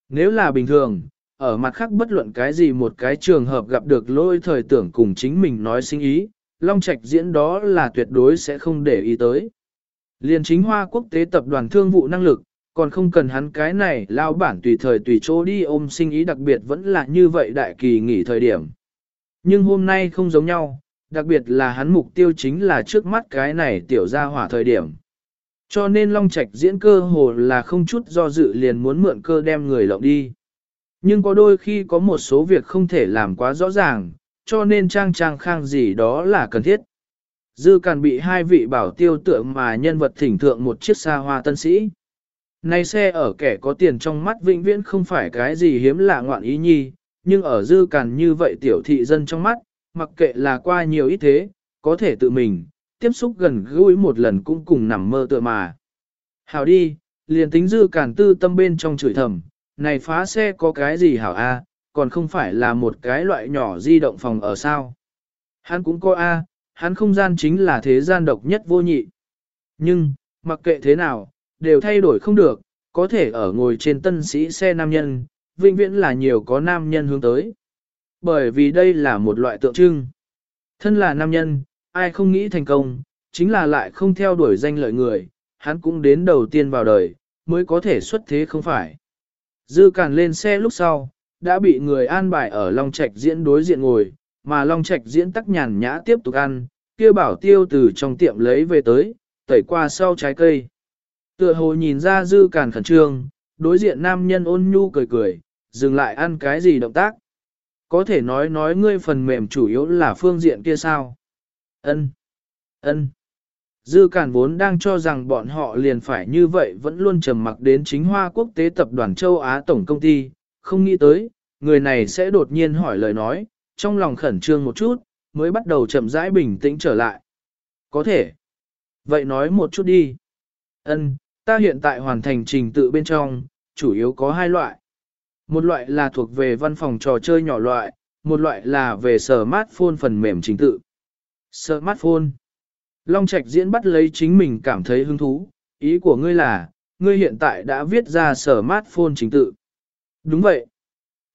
Nếu là bình thường, ở mặt khác bất luận cái gì một cái trường hợp gặp được lôi thời tưởng cùng chính mình nói sinh ý, Long Trạch diễn đó là tuyệt đối sẽ không để ý tới. Liên chính hoa quốc tế tập đoàn thương vụ năng lực, còn không cần hắn cái này lao bản tùy thời tùy chỗ đi ôm sinh ý đặc biệt vẫn là như vậy đại kỳ nghỉ thời điểm. Nhưng hôm nay không giống nhau, đặc biệt là hắn mục tiêu chính là trước mắt cái này tiểu ra hỏa thời điểm. Cho nên Long Trạch diễn cơ hồ là không chút do dự liền muốn mượn cơ đem người lộng đi. Nhưng có đôi khi có một số việc không thể làm quá rõ ràng, cho nên trang trang khang gì đó là cần thiết. Dư càn bị hai vị bảo tiêu tượng mà nhân vật thỉnh thượng một chiếc xa hoa tân sĩ. Này xe ở kẻ có tiền trong mắt vĩnh viễn không phải cái gì hiếm lạ ngoạn ý nhi, nhưng ở dư càn như vậy tiểu thị dân trong mắt, mặc kệ là qua nhiều ít thế, có thể tự mình, tiếp xúc gần gũi một lần cũng cùng nằm mơ tựa mà. Hảo đi, liền tính dư càn tư tâm bên trong chửi thầm, này phá xe có cái gì hảo a, còn không phải là một cái loại nhỏ di động phòng ở sao. Hắn cũng có a, hắn không gian chính là thế gian độc nhất vô nhị. Nhưng, mặc kệ thế nào, đều thay đổi không được, có thể ở ngồi trên tân sĩ xe nam nhân, vĩnh viễn là nhiều có nam nhân hướng tới. Bởi vì đây là một loại tượng trưng. Thân là nam nhân, ai không nghĩ thành công, chính là lại không theo đuổi danh lợi người, hắn cũng đến đầu tiên vào đời, mới có thể xuất thế không phải. Dư càn lên xe lúc sau, đã bị người an bài ở Long Trạch diễn đối diện ngồi, mà Long Trạch diễn tắc nhàn nhã tiếp tục ăn, kia bảo tiêu từ trong tiệm lấy về tới, tẩy qua sau trái cây. Tựa hồ nhìn ra dư càn khẩn trương, đối diện nam nhân ôn nhu cười cười, dừng lại ăn cái gì động tác. Có thể nói nói ngươi phần mềm chủ yếu là phương diện kia sao? Ân, ân. Dư Cản vốn đang cho rằng bọn họ liền phải như vậy vẫn luôn trầm mặc đến chính hoa quốc tế tập đoàn châu Á Tổng Công ty, không nghĩ tới, người này sẽ đột nhiên hỏi lời nói, trong lòng khẩn trương một chút, mới bắt đầu chậm rãi bình tĩnh trở lại. Có thể. Vậy nói một chút đi. Ân, ta hiện tại hoàn thành trình tự bên trong, chủ yếu có hai loại. Một loại là thuộc về văn phòng trò chơi nhỏ loại, một loại là về smartphone phần mềm trình tự. Smartphone. Long Trạch diễn bắt lấy chính mình cảm thấy hứng thú, ý của ngươi là, ngươi hiện tại đã viết ra smartphone trình tự. Đúng vậy.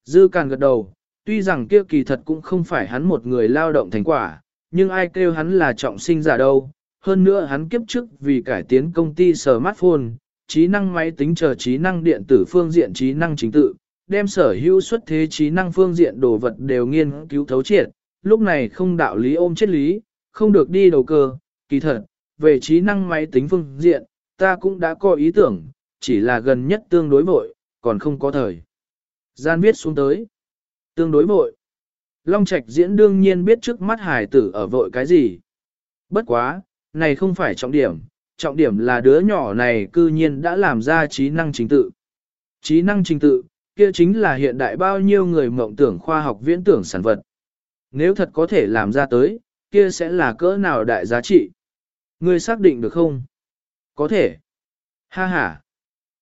Dư Càn gật đầu, tuy rằng kia kỳ thật cũng không phải hắn một người lao động thành quả, nhưng ai kêu hắn là trọng sinh giả đâu. Hơn nữa hắn kiếp trước vì cải tiến công ty smartphone, trí năng máy tính chờ trí năng điện tử phương diện trí năng chính tự, đem sở hữu xuất thế trí năng phương diện đồ vật đều nghiên cứu thấu triệt, lúc này không đạo lý ôm chết lý, không được đi đầu cơ, kỳ thật, về trí năng máy tính phương diện, ta cũng đã có ý tưởng, chỉ là gần nhất tương đối vội, còn không có thời. Gian viết xuống tới. Tương đối vội. Long Trạch diễn đương nhiên biết trước mắt hải tử ở vội cái gì. Bất quá, này không phải trọng điểm, trọng điểm là đứa nhỏ này cư nhiên đã làm ra trí năng trình tự. Trí năng trình tự, kia chính là hiện đại bao nhiêu người mộng tưởng khoa học viễn tưởng sản vật. Nếu thật có thể làm ra tới, kia sẽ là cỡ nào đại giá trị. Ngươi xác định được không? Có thể. Ha ha.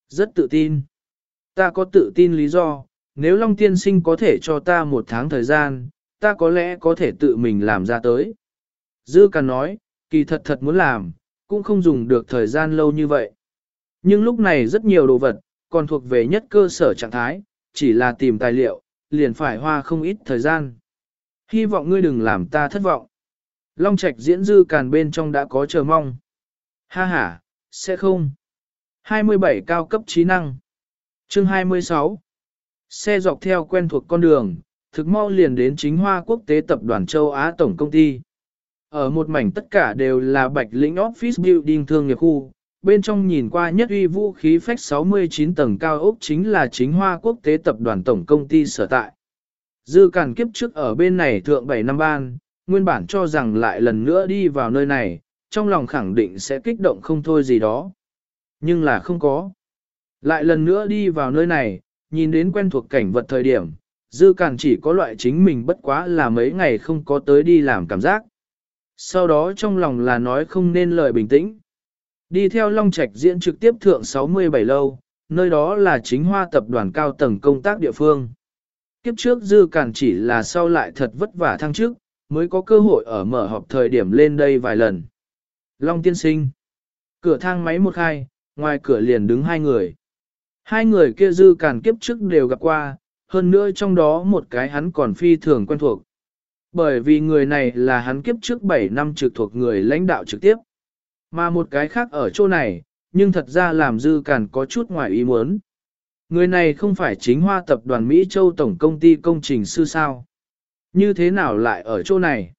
Rất tự tin. Ta có tự tin lý do, nếu Long Tiên Sinh có thể cho ta một tháng thời gian, ta có lẽ có thể tự mình làm ra tới. Dư Càn nói, kỳ thật thật muốn làm, cũng không dùng được thời gian lâu như vậy. Nhưng lúc này rất nhiều đồ vật, còn thuộc về nhất cơ sở trạng thái, chỉ là tìm tài liệu, liền phải hoa không ít thời gian. Hy vọng ngươi đừng làm ta thất vọng. Long Trạch diễn dư càn bên trong đã có chờ mong. Ha ha, sẽ không. 27 cao cấp trí năng. Chương 26. Xe dọc theo quen thuộc con đường, thực mau liền đến chính hoa quốc tế tập đoàn châu Á Tổng Công ty. Ở một mảnh tất cả đều là bạch lĩnh office building thương nghiệp khu, bên trong nhìn qua nhất uy vũ khí phách 69 tầng cao ốc chính là chính hoa quốc tế tập đoàn tổng công ty sở tại. Dư cản kiếp trước ở bên này thượng 7 năm ban, nguyên bản cho rằng lại lần nữa đi vào nơi này, trong lòng khẳng định sẽ kích động không thôi gì đó. Nhưng là không có. Lại lần nữa đi vào nơi này, nhìn đến quen thuộc cảnh vật thời điểm, dư cản chỉ có loại chính mình bất quá là mấy ngày không có tới đi làm cảm giác. Sau đó trong lòng là nói không nên lời bình tĩnh. Đi theo Long Trạch diễn trực tiếp thượng 67 lâu, nơi đó là chính hoa tập đoàn cao tầng công tác địa phương. Kiếp trước dư cản chỉ là sau lại thật vất vả thăng trước, mới có cơ hội ở mở họp thời điểm lên đây vài lần. Long tiên sinh. Cửa thang máy một khai, ngoài cửa liền đứng hai người. Hai người kia dư cản kiếp trước đều gặp qua, hơn nữa trong đó một cái hắn còn phi thường quen thuộc. Bởi vì người này là hắn kiếp trước 7 năm trực thuộc người lãnh đạo trực tiếp. Mà một cái khác ở chỗ này, nhưng thật ra làm dư cản có chút ngoài ý muốn. Người này không phải chính hoa tập đoàn Mỹ Châu Tổng Công ty Công trình sư sao. Như thế nào lại ở chỗ này?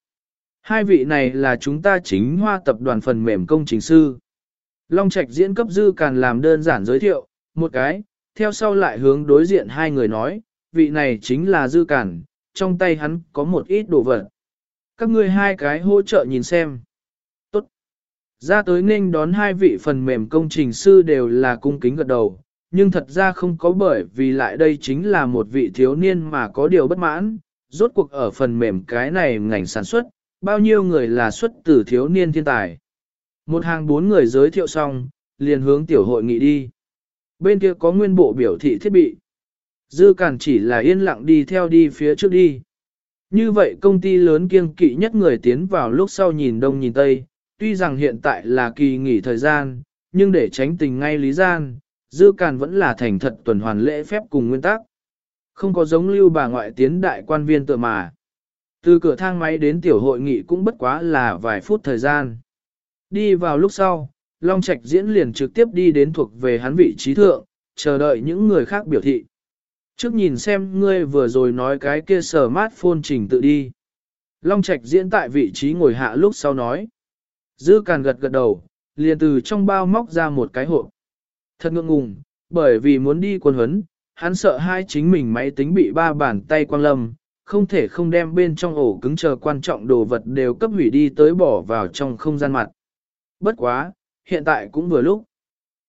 Hai vị này là chúng ta chính hoa tập đoàn phần mềm công trình sư. Long Trạch diễn cấp dư càn làm đơn giản giới thiệu, một cái, theo sau lại hướng đối diện hai người nói, vị này chính là dư cản trong tay hắn có một ít đồ vật. Các ngươi hai cái hỗ trợ nhìn xem. Tốt. Ra tới nên đón hai vị phần mềm công trình sư đều là cung kính gật đầu, nhưng thật ra không có bởi vì lại đây chính là một vị thiếu niên mà có điều bất mãn, rốt cuộc ở phần mềm cái này ngành sản xuất, bao nhiêu người là xuất từ thiếu niên thiên tài. Một hàng bốn người giới thiệu xong, liền hướng tiểu hội nghị đi. Bên kia có nguyên bộ biểu thị thiết bị. Dư Cản chỉ là yên lặng đi theo đi phía trước đi. Như vậy công ty lớn kiêng kỵ nhất người tiến vào lúc sau nhìn đông nhìn tây, tuy rằng hiện tại là kỳ nghỉ thời gian, nhưng để tránh tình ngay lý gian, Dư Cản vẫn là thành thật tuần hoàn lễ phép cùng nguyên tắc. Không có giống lưu bà ngoại tiến đại quan viên tựa mà. Từ cửa thang máy đến tiểu hội nghị cũng bất quá là vài phút thời gian. Đi vào lúc sau, Long Trạch diễn liền trực tiếp đi đến thuộc về hắn vị trí thượng, chờ đợi những người khác biểu thị. Trước nhìn xem ngươi vừa rồi nói cái kia sở mát phôn trình tự đi. Long Trạch diễn tại vị trí ngồi hạ lúc sau nói. Dư càn gật gật đầu, liền từ trong bao móc ra một cái hộp. Thật ngượng ngùng, bởi vì muốn đi quân huấn, hắn sợ hai chính mình máy tính bị ba bàn tay quang lâm, không thể không đem bên trong ổ cứng chờ quan trọng đồ vật đều cấp hủy đi tới bỏ vào trong không gian mặt. Bất quá, hiện tại cũng vừa lúc.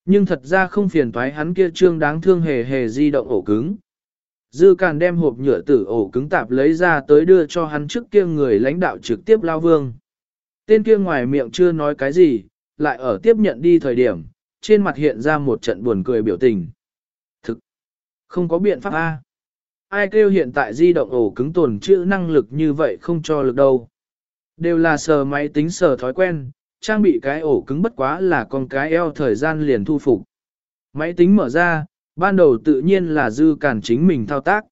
Nhưng thật ra không phiền toái hắn kia trương đáng thương hề hề di động ổ cứng. Dư Càn đem hộp nhựa tử ổ cứng tạp lấy ra tới đưa cho hắn trước kia người lãnh đạo trực tiếp lao vương. Tên kia ngoài miệng chưa nói cái gì, lại ở tiếp nhận đi thời điểm, trên mặt hiện ra một trận buồn cười biểu tình. Thực, không có biện pháp A. Ai kêu hiện tại di động ổ cứng tồn trữ năng lực như vậy không cho lực đâu. Đều là sờ máy tính sờ thói quen, trang bị cái ổ cứng bất quá là con cái eo thời gian liền thu phục. Máy tính mở ra, ban đầu tự nhiên là dư cản chính mình thao tác.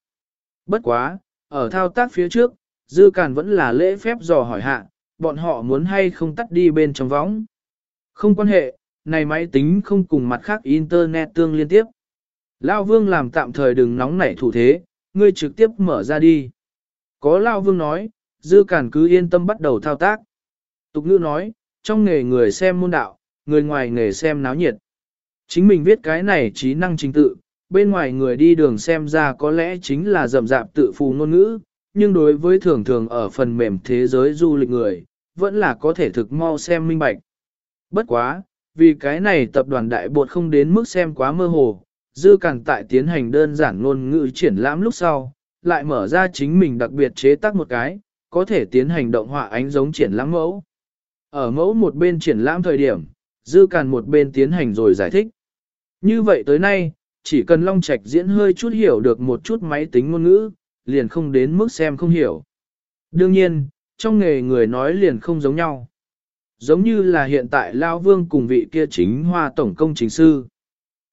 Bất quá, ở thao tác phía trước, dư cản vẫn là lễ phép dò hỏi hạ, bọn họ muốn hay không tắt đi bên trong võng. Không quan hệ, này máy tính không cùng mặt khác internet tương liên tiếp. Lao vương làm tạm thời đừng nóng nảy thủ thế, ngươi trực tiếp mở ra đi. Có Lao vương nói, dư cản cứ yên tâm bắt đầu thao tác. Tục ngữ nói, trong nghề người xem môn đạo, người ngoài nghề xem náo nhiệt. Chính mình viết cái này trí năng chính tự, bên ngoài người đi đường xem ra có lẽ chính là rậm rạp tự phù ngôn ngữ, nhưng đối với thường thường ở phần mềm thế giới du lịch người, vẫn là có thể thực mau xem minh bạch. Bất quá, vì cái này tập đoàn đại bột không đến mức xem quá mơ hồ, dư càng tại tiến hành đơn giản ngôn ngữ triển lãm lúc sau, lại mở ra chính mình đặc biệt chế tác một cái, có thể tiến hành động họa ánh giống triển lãm mẫu. Ở mẫu một bên triển lãm thời điểm, dư càn một bên tiến hành rồi giải thích. Như vậy tới nay, chỉ cần Long Trạch diễn hơi chút hiểu được một chút máy tính ngôn ngữ, liền không đến mức xem không hiểu. Đương nhiên, trong nghề người nói liền không giống nhau. Giống như là hiện tại Lao Vương cùng vị kia chính hoa tổng công chính sư.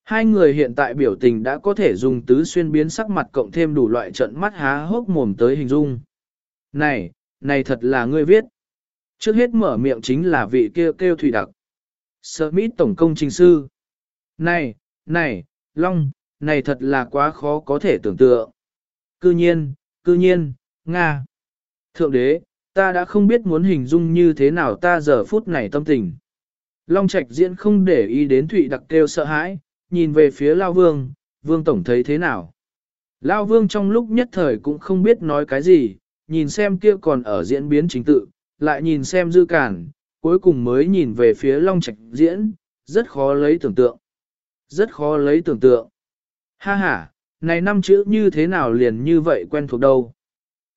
Hai người hiện tại biểu tình đã có thể dùng tứ xuyên biến sắc mặt cộng thêm đủ loại trận mắt há hốc mồm tới hình dung. Này, này thật là ngươi viết. Trước hết mở miệng chính là vị kia kêu, kêu thủy đặc. Smith tổng công trình sư. Này, này, Long, này thật là quá khó có thể tưởng tượng. Cư nhiên, cư nhiên, Nga. Thượng đế, ta đã không biết muốn hình dung như thế nào ta giờ phút này tâm tình. Long Trạch diễn không để ý đến Thụy đặc kêu sợ hãi, nhìn về phía Lao Vương, Vương Tổng thấy thế nào. Lao Vương trong lúc nhất thời cũng không biết nói cái gì, nhìn xem kia còn ở diễn biến chính tự, lại nhìn xem dư cản, cuối cùng mới nhìn về phía Long Trạch diễn, rất khó lấy tưởng tượng. Rất khó lấy tưởng tượng. Ha ha, này năm chữ như thế nào liền như vậy quen thuộc đâu.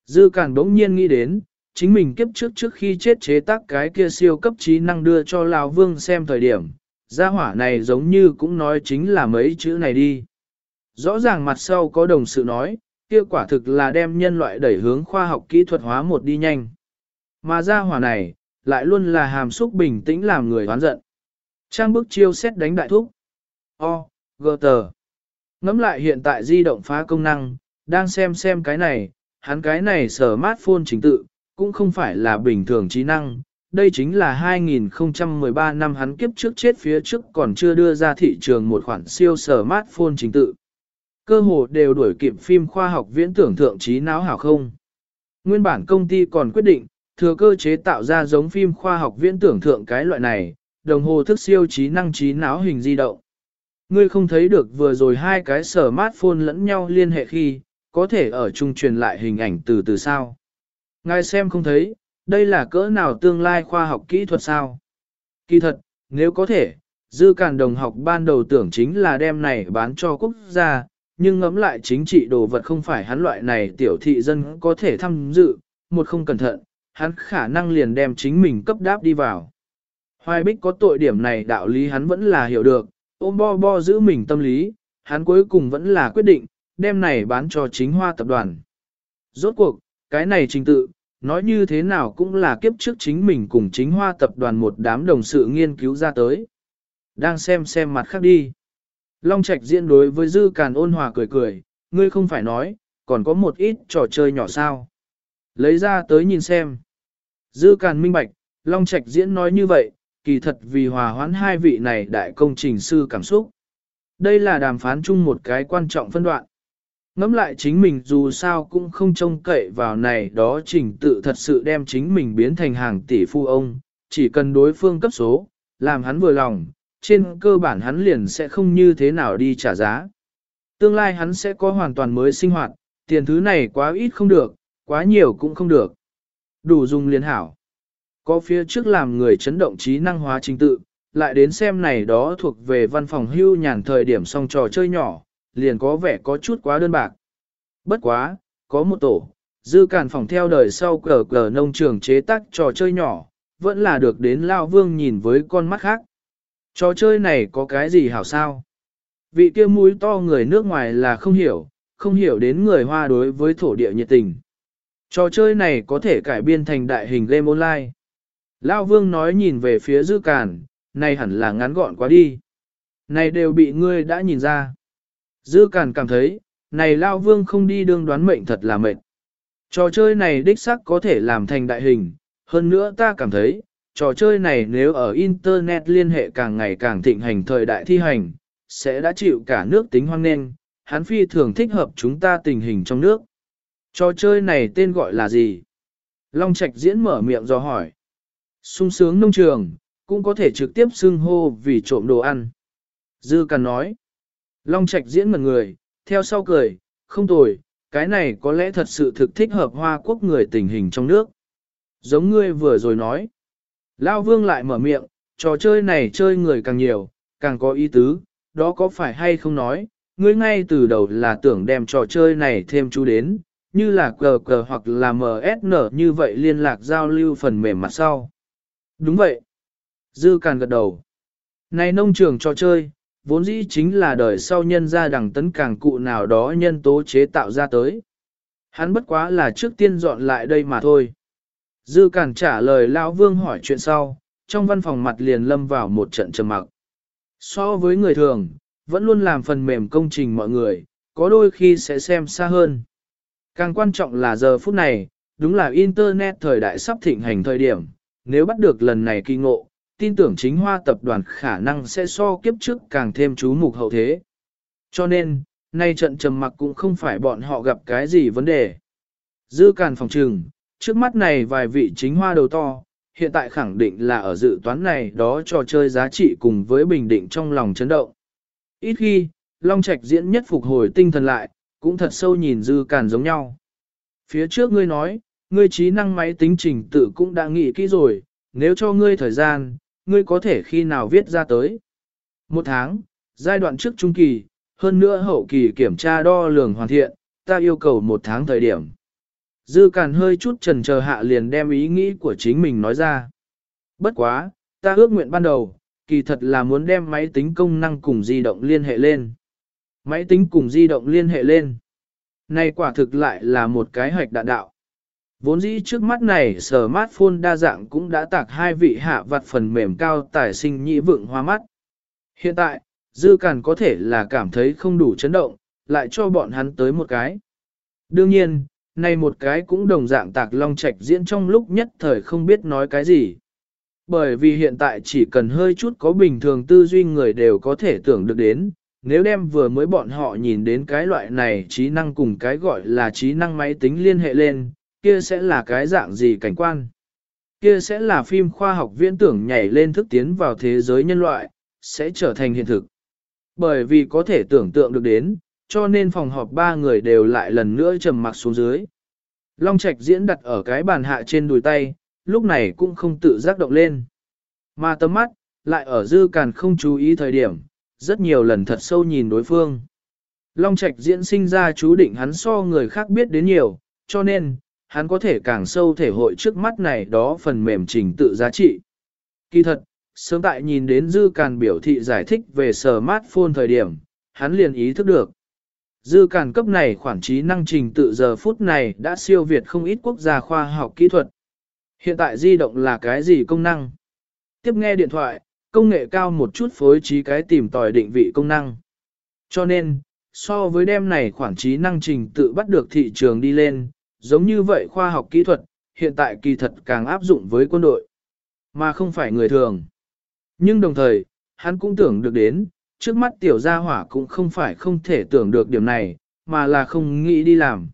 Dư cản đống nhiên nghĩ đến, chính mình kiếp trước trước khi chết chế tác cái kia siêu cấp trí năng đưa cho Lào Vương xem thời điểm, gia hỏa này giống như cũng nói chính là mấy chữ này đi. Rõ ràng mặt sau có đồng sự nói, kia quả thực là đem nhân loại đẩy hướng khoa học kỹ thuật hóa một đi nhanh. Mà gia hỏa này, lại luôn là hàm xúc bình tĩnh làm người hoán giận. Trang bức chiêu xét đánh đại thúc. O, gờ tờ. Ngắm lại hiện tại di động phá công năng, đang xem xem cái này, hắn cái này sở smartphone chính tự, cũng không phải là bình thường trí năng. Đây chính là 2013 năm hắn kiếp trước chết phía trước còn chưa đưa ra thị trường một khoản siêu smartphone chính tự. Cơ hồ đều đuổi kịp phim khoa học viễn tưởng thượng trí não hảo không. Nguyên bản công ty còn quyết định, thừa cơ chế tạo ra giống phim khoa học viễn tưởng thượng cái loại này, đồng hồ thức siêu trí năng trí não hình di động. Ngươi không thấy được vừa rồi hai cái smartphone lẫn nhau liên hệ khi, có thể ở chung truyền lại hình ảnh từ từ sao. Ngài xem không thấy, đây là cỡ nào tương lai khoa học kỹ thuật sao. Kỳ thật, nếu có thể, dư càn đồng học ban đầu tưởng chính là đem này bán cho quốc gia, nhưng ngẫm lại chính trị đồ vật không phải hắn loại này tiểu thị dân có thể tham dự, một không cẩn thận, hắn khả năng liền đem chính mình cấp đáp đi vào. Hoài Bích có tội điểm này đạo lý hắn vẫn là hiểu được, ôm bo bo giữ mình tâm lý, hắn cuối cùng vẫn là quyết định, đem này bán cho chính hoa tập đoàn. Rốt cuộc, cái này trình tự, nói như thế nào cũng là kiếp trước chính mình cùng chính hoa tập đoàn một đám đồng sự nghiên cứu ra tới. Đang xem xem mặt khác đi. Long Trạch diễn đối với Dư Càn ôn hòa cười cười, ngươi không phải nói, còn có một ít trò chơi nhỏ sao. Lấy ra tới nhìn xem. Dư Càn minh bạch, Long Trạch diễn nói như vậy, kỳ thật vì hòa hoãn hai vị này đại công trình sư cảm xúc. Đây là đàm phán chung một cái quan trọng phân đoạn. Ngắm lại chính mình dù sao cũng không trông cậy vào này đó trình tự thật sự đem chính mình biến thành hàng tỷ phu ông, chỉ cần đối phương cấp số, làm hắn vừa lòng, trên cơ bản hắn liền sẽ không như thế nào đi trả giá. Tương lai hắn sẽ có hoàn toàn mới sinh hoạt, tiền thứ này quá ít không được, quá nhiều cũng không được. Đủ dùng liền hảo. Có phía trước làm người chấn động trí năng hóa trình tự, lại đến xem này đó thuộc về văn phòng hưu nhàn thời điểm xong trò chơi nhỏ, liền có vẻ có chút quá đơn bạc. Bất quá, có một tổ, dư cản phòng theo đời sau cờ cờ nông trường chế tác trò chơi nhỏ, vẫn là được đến Lao Vương nhìn với con mắt khác. Trò chơi này có cái gì hảo sao? Vị kia mũi to người nước ngoài là không hiểu, không hiểu đến người hoa đối với thổ địa nhiệt tình. Trò chơi này có thể cải biên thành đại hình game online. Lao Vương nói nhìn về phía dư cản, này hẳn là ngắn gọn quá đi. Này đều bị ngươi đã nhìn ra. Dư cản cảm thấy, này Lao Vương không đi đương đoán mệnh thật là mệnh. Trò chơi này đích sắc có thể làm thành đại hình, hơn nữa ta cảm thấy, trò chơi này nếu ở Internet liên hệ càng ngày càng thịnh hành thời đại thi hành, sẽ đã chịu cả nước tính hoang nên, hắn phi thường thích hợp chúng ta tình hình trong nước. Trò chơi này tên gọi là gì? Long Trạch diễn mở miệng do hỏi sung sướng nông trường, cũng có thể trực tiếp xưng hô vì trộm đồ ăn. Dư Càn nói, Long Trạch diễn mật người, theo sau cười, không tồi, cái này có lẽ thật sự thực thích hợp hoa quốc người tình hình trong nước. Giống ngươi vừa rồi nói, Lao Vương lại mở miệng, trò chơi này chơi người càng nhiều, càng có ý tứ, đó có phải hay không nói, ngươi ngay từ đầu là tưởng đem trò chơi này thêm chú đến, như là cờ cờ hoặc là MSN như vậy liên lạc giao lưu phần mềm mặt sau. Đúng vậy. Dư Càn gật đầu. Này nông trường trò chơi, vốn dĩ chính là đời sau nhân ra đằng tấn càng cụ nào đó nhân tố chế tạo ra tới. Hắn bất quá là trước tiên dọn lại đây mà thôi. Dư Càn trả lời Lão Vương hỏi chuyện sau, trong văn phòng mặt liền lâm vào một trận trầm mặc. So với người thường, vẫn luôn làm phần mềm công trình mọi người, có đôi khi sẽ xem xa hơn. Càng quan trọng là giờ phút này, đúng là Internet thời đại sắp thịnh hành thời điểm, nếu bắt được lần này kỳ ngộ, tin tưởng chính hoa tập đoàn khả năng sẽ so kiếp trước càng thêm chú mục hậu thế. Cho nên, nay trận trầm mặc cũng không phải bọn họ gặp cái gì vấn đề. Dư càn phòng trừng, trước mắt này vài vị chính hoa đầu to, hiện tại khẳng định là ở dự toán này đó trò chơi giá trị cùng với bình định trong lòng chấn động. Ít khi, Long Trạch diễn nhất phục hồi tinh thần lại, cũng thật sâu nhìn dư càn giống nhau. Phía trước ngươi nói, ngươi trí năng máy tính trình tự cũng đã nghĩ kỹ rồi, nếu cho ngươi thời gian, ngươi có thể khi nào viết ra tới. Một tháng, giai đoạn trước trung kỳ, hơn nữa hậu kỳ kiểm tra đo lường hoàn thiện, ta yêu cầu một tháng thời điểm. Dư càn hơi chút trần chờ hạ liền đem ý nghĩ của chính mình nói ra. Bất quá, ta ước nguyện ban đầu, kỳ thật là muốn đem máy tính công năng cùng di động liên hệ lên. Máy tính cùng di động liên hệ lên. Này quả thực lại là một cái hoạch đạn đạo. Vốn dĩ trước mắt này smartphone đa dạng cũng đã tạc hai vị hạ vặt phần mềm cao tài sinh nhị vượng hoa mắt. Hiện tại, dư càn có thể là cảm thấy không đủ chấn động, lại cho bọn hắn tới một cái. Đương nhiên, Này một cái cũng đồng dạng tạc long trạch diễn trong lúc nhất thời không biết nói cái gì. Bởi vì hiện tại chỉ cần hơi chút có bình thường tư duy người đều có thể tưởng được đến, nếu đem vừa mới bọn họ nhìn đến cái loại này trí năng cùng cái gọi là trí năng máy tính liên hệ lên, kia sẽ là cái dạng gì cảnh quan. Kia sẽ là phim khoa học viễn tưởng nhảy lên thức tiến vào thế giới nhân loại, sẽ trở thành hiện thực. Bởi vì có thể tưởng tượng được đến, cho nên phòng họp ba người đều lại lần nữa trầm mặc xuống dưới. Long Trạch diễn đặt ở cái bàn hạ trên đùi tay, lúc này cũng không tự giác động lên. Mà tấm mắt, lại ở dư càn không chú ý thời điểm, rất nhiều lần thật sâu nhìn đối phương. Long Trạch diễn sinh ra chú định hắn so người khác biết đến nhiều, cho nên, hắn có thể càng sâu thể hội trước mắt này đó phần mềm trình tự giá trị. Kỳ thật, sớm tại nhìn đến dư càn biểu thị giải thích về smartphone thời điểm, hắn liền ý thức được. Dư càn cấp này khoản trí năng trình tự giờ phút này đã siêu việt không ít quốc gia khoa học kỹ thuật. Hiện tại di động là cái gì công năng? Tiếp nghe điện thoại, công nghệ cao một chút phối trí cái tìm tòi định vị công năng. Cho nên, so với đem này khoản trí năng trình tự bắt được thị trường đi lên, giống như vậy khoa học kỹ thuật, hiện tại kỳ thật càng áp dụng với quân đội, mà không phải người thường. Nhưng đồng thời, hắn cũng tưởng được đến, trước mắt tiểu gia hỏa cũng không phải không thể tưởng được điểm này, mà là không nghĩ đi làm.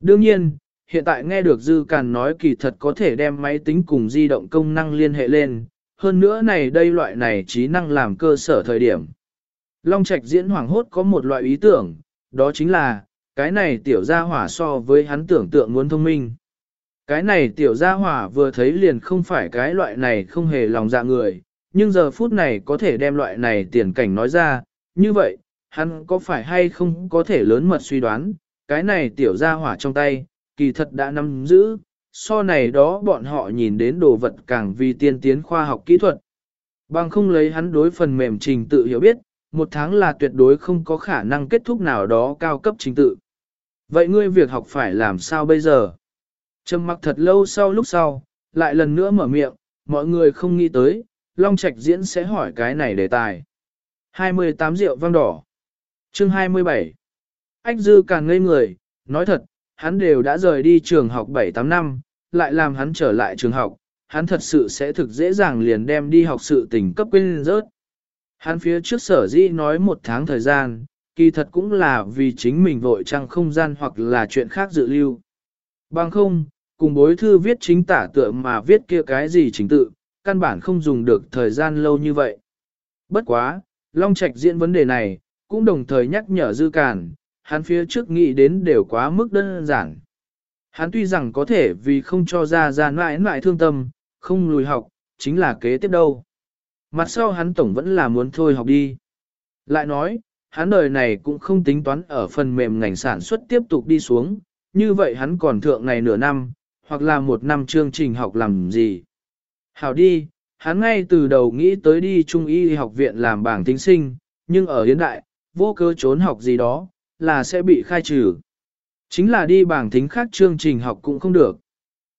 Đương nhiên, hiện tại nghe được Dư Càn nói kỳ thật có thể đem máy tính cùng di động công năng liên hệ lên, hơn nữa này đây loại này trí năng làm cơ sở thời điểm. Long Trạch diễn hoàng hốt có một loại ý tưởng, đó chính là, cái này tiểu gia hỏa so với hắn tưởng tượng muốn thông minh. Cái này tiểu gia hỏa vừa thấy liền không phải cái loại này không hề lòng dạ người, nhưng giờ phút này có thể đem loại này tiền cảnh nói ra, như vậy, hắn có phải hay không có thể lớn mật suy đoán, cái này tiểu gia hỏa trong tay, kỳ thật đã nắm giữ, so này đó bọn họ nhìn đến đồ vật càng vì tiên tiến khoa học kỹ thuật. Bằng không lấy hắn đối phần mềm trình tự hiểu biết, một tháng là tuyệt đối không có khả năng kết thúc nào đó cao cấp trình tự. Vậy ngươi việc học phải làm sao bây giờ? Trầm mặc thật lâu sau lúc sau, lại lần nữa mở miệng, mọi người không nghĩ tới, Long Trạch diễn sẽ hỏi cái này đề tài. 28 rượu vang đỏ. Chương 27. Ách dư càng ngây người, nói thật, hắn đều đã rời đi trường học 7-8 năm, lại làm hắn trở lại trường học, hắn thật sự sẽ thực dễ dàng liền đem đi học sự tình cấp quên rớt. Hắn phía trước sở dĩ nói một tháng thời gian, kỳ thật cũng là vì chính mình vội trăng không gian hoặc là chuyện khác dự lưu. Bằng không, cùng bối thư viết chính tả tựa mà viết kia cái gì chính tự, căn bản không dùng được thời gian lâu như vậy. Bất quá, Long Trạch diễn vấn đề này, cũng đồng thời nhắc nhở dư cản, hắn phía trước nghĩ đến đều quá mức đơn giản. Hắn tuy rằng có thể vì không cho ra ra mãi mãi thương tâm, không lùi học, chính là kế tiếp đâu. Mặt sau hắn tổng vẫn là muốn thôi học đi. Lại nói, hắn đời này cũng không tính toán ở phần mềm ngành sản xuất tiếp tục đi xuống, như vậy hắn còn thượng này nửa năm, hoặc là một năm chương trình học làm gì. Hảo đi, hắn ngay từ đầu nghĩ tới đi trung y học viện làm bảng tính sinh, nhưng ở hiện đại, vô cơ trốn học gì đó, là sẽ bị khai trừ. Chính là đi bảng tính khác chương trình học cũng không được.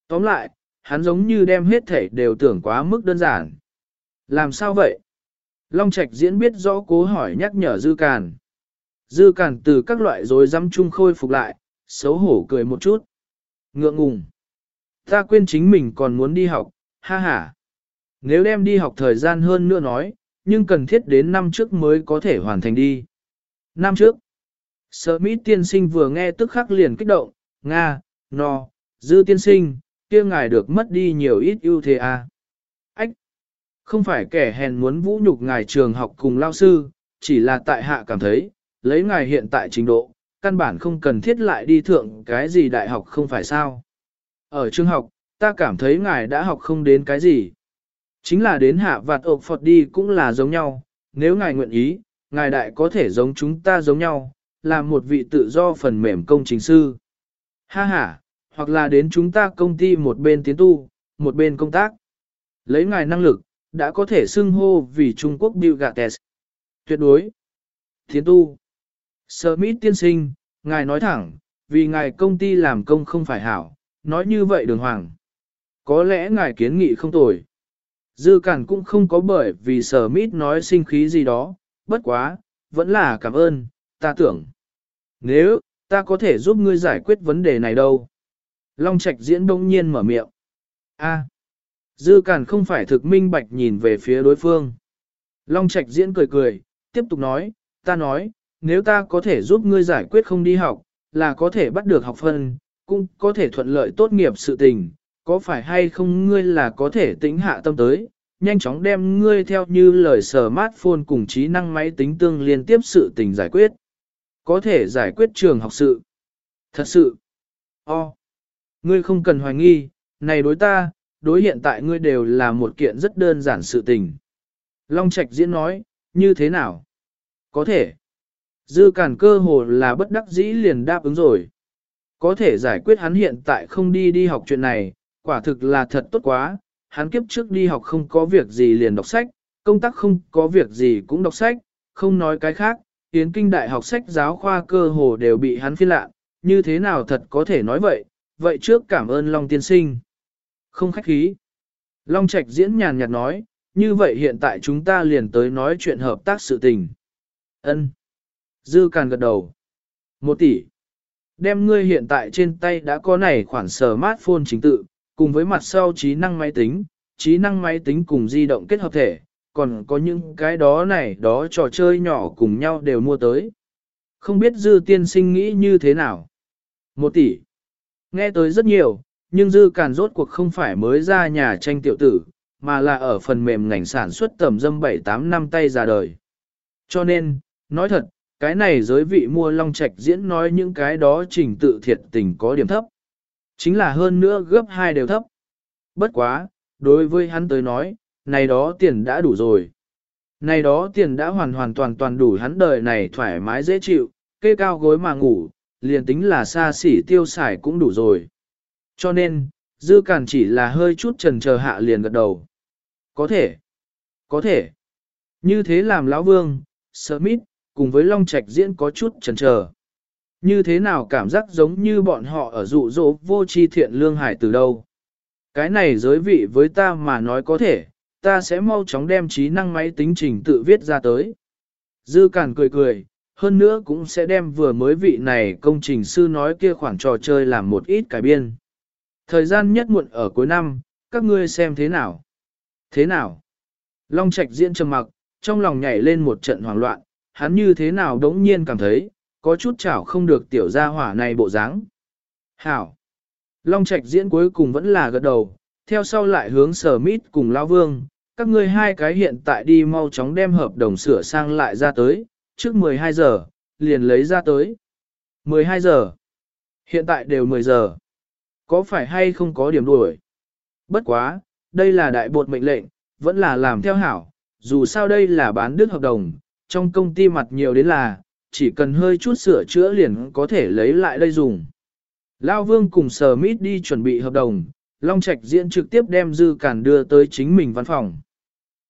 Tóm lại, hắn giống như đem hết thể đều tưởng quá mức đơn giản. Làm sao vậy? Long Trạch diễn biết rõ cố hỏi nhắc nhở Dư Càn. Dư Càn từ các loại rối rắm chung khôi phục lại, xấu hổ cười một chút. Ngượng ngùng. Ta quên chính mình còn muốn đi học, ha ha. Nếu đem đi học thời gian hơn nữa nói, nhưng cần thiết đến năm trước mới có thể hoàn thành đi. Năm trước, Smith tiên sinh vừa nghe tức khắc liền kích động, Nga, no, dư tiên sinh, kia ngài được mất đi nhiều ít ưu thế à. Ách, không phải kẻ hèn muốn vũ nhục ngài trường học cùng lao sư, chỉ là tại hạ cảm thấy, lấy ngài hiện tại trình độ, căn bản không cần thiết lại đi thượng cái gì đại học không phải sao. Ở trường học, ta cảm thấy ngài đã học không đến cái gì. Chính là đến hạ vạt ộp Phật đi cũng là giống nhau, nếu ngài nguyện ý, ngài đại có thể giống chúng ta giống nhau, là một vị tự do phần mềm công trình sư. Ha ha, hoặc là đến chúng ta công ty một bên tiến tu, một bên công tác. Lấy ngài năng lực, đã có thể xưng hô vì Trung Quốc Bill Gates. Tuyệt đối. Tiến tu. Smith tiên sinh, ngài nói thẳng, vì ngài công ty làm công không phải hảo, nói như vậy đường hoàng. Có lẽ ngài kiến nghị không tồi. Dư cản cũng không có bởi vì sở mít nói sinh khí gì đó, bất quá, vẫn là cảm ơn, ta tưởng. Nếu, Ta có thể giúp ngươi giải quyết vấn đề này đâu. Long Trạch diễn đông nhiên mở miệng. A. Dư Cản không phải thực minh bạch nhìn về phía đối phương. Long Trạch diễn cười cười, tiếp tục nói, ta nói, nếu ta có thể giúp ngươi giải quyết không đi học, là có thể bắt được học phân, cũng có thể thuận lợi tốt nghiệp sự tình, có phải hay không ngươi là có thể tính hạ tâm tới, nhanh chóng đem ngươi theo như lời smartphone cùng trí năng máy tính tương liên tiếp sự tình giải quyết. Có thể giải quyết trường học sự. Thật sự. O. Ngươi không cần hoài nghi, này đối ta, đối hiện tại ngươi đều là một kiện rất đơn giản sự tình. Long Trạch diễn nói, như thế nào? Có thể. Dư cản cơ hồ là bất đắc dĩ liền đáp ứng rồi. Có thể giải quyết hắn hiện tại không đi đi học chuyện này, quả thực là thật tốt quá. Hắn kiếp trước đi học không có việc gì liền đọc sách, công tác không có việc gì cũng đọc sách, không nói cái khác. Tiến kinh đại học sách giáo khoa cơ hồ đều bị hắn phiên lạ, như thế nào thật có thể nói vậy, vậy trước cảm ơn Long tiên sinh. Không khách khí. Long Trạch diễn nhàn nhạt nói, như vậy hiện tại chúng ta liền tới nói chuyện hợp tác sự tình. Ân. Dư Càn gật đầu. Một tỷ. Đem ngươi hiện tại trên tay đã có này khoản smartphone chính tự, cùng với mặt sau trí năng máy tính, trí năng máy tính cùng di động kết hợp thể, còn có những cái đó này đó trò chơi nhỏ cùng nhau đều mua tới. Không biết Dư tiên sinh nghĩ như thế nào? Một tỷ. Nghe tới rất nhiều, nhưng Dư Càn rốt cuộc không phải mới ra nhà tranh tiểu tử, mà là ở phần mềm ngành sản xuất tầm dâm 7-8 năm tay ra đời. Cho nên, nói thật, cái này giới vị mua long trạch diễn nói những cái đó trình tự thiệt tình có điểm thấp. Chính là hơn nữa gấp hai đều thấp. Bất quá, đối với hắn tới nói, này đó tiền đã đủ rồi. Này đó tiền đã hoàn hoàn toàn toàn đủ hắn đời này thoải mái dễ chịu, kê cao gối mà ngủ, liền tính là xa xỉ tiêu xài cũng đủ rồi. Cho nên, dư cản chỉ là hơi chút trần chờ hạ liền gật đầu. Có thể, có thể. Như thế làm lão vương, Smith, cùng với Long Trạch diễn có chút trần chờ. Như thế nào cảm giác giống như bọn họ ở dụ dỗ vô tri thiện lương hải từ đâu. Cái này giới vị với ta mà nói có thể, ta sẽ mau chóng đem trí năng máy tính trình tự viết ra tới. Dư Cản cười cười, hơn nữa cũng sẽ đem vừa mới vị này công trình sư nói kia khoản trò chơi làm một ít cải biên. Thời gian nhất muộn ở cuối năm, các ngươi xem thế nào? Thế nào? Long Trạch diễn trầm mặc, trong lòng nhảy lên một trận hoảng loạn, hắn như thế nào đống nhiên cảm thấy, có chút chảo không được tiểu gia hỏa này bộ dáng. Hảo! Long Trạch diễn cuối cùng vẫn là gật đầu, theo sau lại hướng sở mít cùng Lao Vương, các ngươi hai cái hiện tại đi mau chóng đem hợp đồng sửa sang lại ra tới, trước 12 giờ, liền lấy ra tới. 12 giờ. Hiện tại đều 10 giờ. Có phải hay không có điểm đuổi? Bất quá, đây là đại bột mệnh lệnh, vẫn là làm theo hảo, dù sao đây là bán đứt hợp đồng, trong công ty mặt nhiều đến là, chỉ cần hơi chút sửa chữa liền có thể lấy lại đây dùng. Lao Vương cùng Sở Mít đi chuẩn bị hợp đồng, Long Trạch diễn trực tiếp đem Dư Cản đưa tới chính mình văn phòng.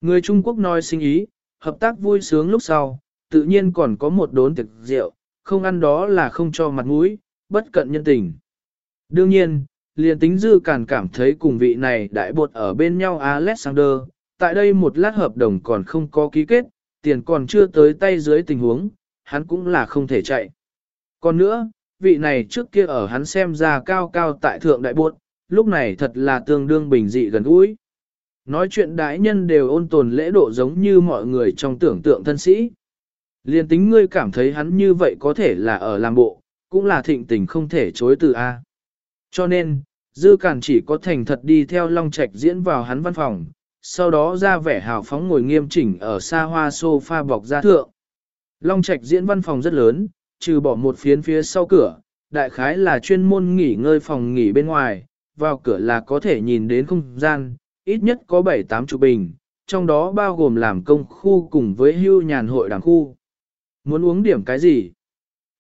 Người Trung Quốc nói sinh ý, hợp tác vui sướng lúc sau, tự nhiên còn có một đốn tiệc rượu, không ăn đó là không cho mặt mũi, bất cận nhân tình. Đương nhiên, liền tính Dư Cản cảm thấy cùng vị này đại bột ở bên nhau Alexander, tại đây một lát hợp đồng còn không có ký kết, tiền còn chưa tới tay dưới tình huống, hắn cũng là không thể chạy. Còn nữa, vị này trước kia ở hắn xem ra cao cao tại thượng đại bột, lúc này thật là tương đương bình dị gần gũi. Nói chuyện đại nhân đều ôn tồn lễ độ giống như mọi người trong tưởng tượng thân sĩ. Liên tính ngươi cảm thấy hắn như vậy có thể là ở làm bộ, cũng là thịnh tình không thể chối từ A. Cho nên, Dư Cản chỉ có thành thật đi theo Long Trạch diễn vào hắn văn phòng, sau đó ra vẻ hào phóng ngồi nghiêm chỉnh ở xa hoa sofa bọc ra thượng. Long Trạch diễn văn phòng rất lớn, trừ bỏ một phiến phía sau cửa, đại khái là chuyên môn nghỉ ngơi phòng nghỉ bên ngoài, vào cửa là có thể nhìn đến không gian, ít nhất có 7-8 chục bình, trong đó bao gồm làm công khu cùng với hưu nhàn hội đảng khu. Muốn uống điểm cái gì?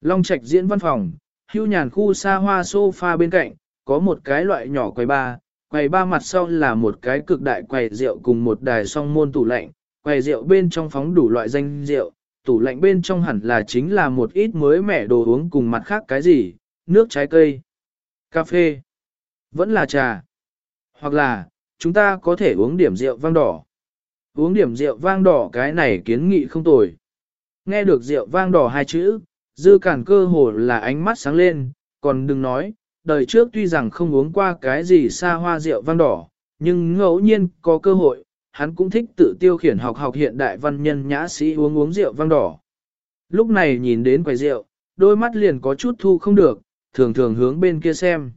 Long Trạch diễn văn phòng, hưu nhàn khu xa hoa sofa bên cạnh, có một cái loại nhỏ quầy ba, quầy ba mặt sau là một cái cực đại quầy rượu cùng một đài song môn tủ lạnh, quầy rượu bên trong phóng đủ loại danh rượu, tủ lạnh bên trong hẳn là chính là một ít mới mẻ đồ uống cùng mặt khác cái gì, nước trái cây, cà phê, vẫn là trà, hoặc là, chúng ta có thể uống điểm rượu vang đỏ. Uống điểm rượu vang đỏ cái này kiến nghị không tồi. Nghe được rượu vang đỏ hai chữ, Dư cản cơ hồ là ánh mắt sáng lên, còn đừng nói, đời trước tuy rằng không uống qua cái gì xa hoa rượu vang đỏ, nhưng ngẫu nhiên có cơ hội, hắn cũng thích tự tiêu khiển học học hiện đại văn nhân nhã sĩ uống uống rượu vang đỏ. Lúc này nhìn đến quầy rượu, đôi mắt liền có chút thu không được, thường thường hướng bên kia xem.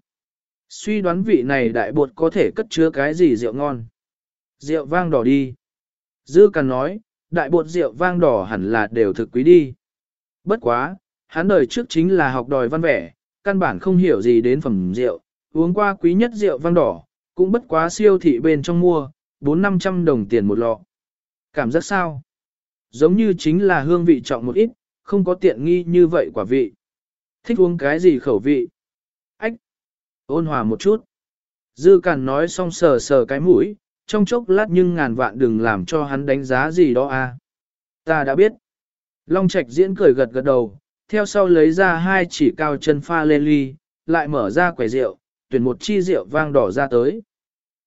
Suy đoán vị này đại bột có thể cất chứa cái gì rượu ngon. Rượu vang đỏ đi. Dư Càn nói, đại bột rượu vang đỏ hẳn là đều thực quý đi. Bất quá, hắn đời trước chính là học đòi văn vẻ, căn bản không hiểu gì đến phẩm rượu, uống qua quý nhất rượu vang đỏ, cũng bất quá siêu thị bên trong mua, 4-500 đồng tiền một lọ. Cảm giác sao? Giống như chính là hương vị trọng một ít, không có tiện nghi như vậy quả vị. Thích uống cái gì khẩu vị? Ôn hòa một chút. Dư Cản nói xong sờ sờ cái mũi, trong chốc lát nhưng ngàn vạn đừng làm cho hắn đánh giá gì đó a. À. Ta đã biết. Long Trạch diễn cười gật gật đầu, theo sau lấy ra hai chỉ cao chân pha lên ly, lại mở ra quầy rượu, tuyển một chi rượu vang đỏ ra tới.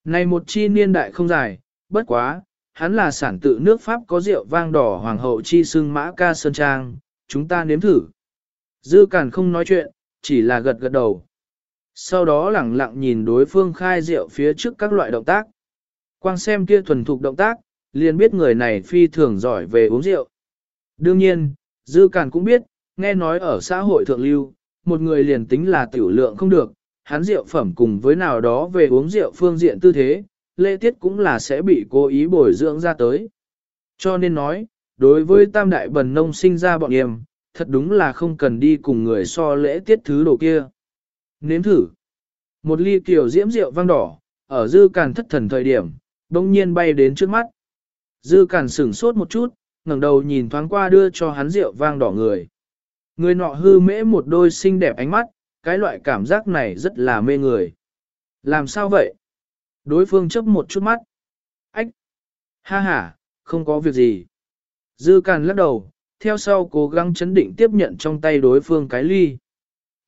Này một chi niên đại không dài, bất quá, hắn là sản tự nước Pháp có rượu vang đỏ hoàng hậu chi xưng mã ca sơn trang, chúng ta nếm thử. Dư Cản không nói chuyện, chỉ là gật gật đầu. Sau đó lẳng lặng nhìn đối phương khai rượu phía trước các loại động tác. Quang xem kia thuần thục động tác, liền biết người này phi thường giỏi về uống rượu. Đương nhiên, Dư Càn cũng biết, nghe nói ở xã hội thượng lưu, một người liền tính là tiểu lượng không được, hắn rượu phẩm cùng với nào đó về uống rượu phương diện tư thế, lễ tiết cũng là sẽ bị cố ý bồi dưỡng ra tới. Cho nên nói, đối với tam đại bần nông sinh ra bọn em, thật đúng là không cần đi cùng người so lễ tiết thứ đồ kia. Nếm thử. Một ly kiểu diễm rượu vang đỏ, ở dư càn thất thần thời điểm, đông nhiên bay đến trước mắt. Dư càn sửng sốt một chút, ngẩng đầu nhìn thoáng qua đưa cho hắn rượu vang đỏ người. Người nọ hư mễ một đôi xinh đẹp ánh mắt, cái loại cảm giác này rất là mê người. Làm sao vậy? Đối phương chấp một chút mắt. Ách! Ha ha, không có việc gì. Dư càn lắc đầu, theo sau cố gắng chấn định tiếp nhận trong tay đối phương cái ly.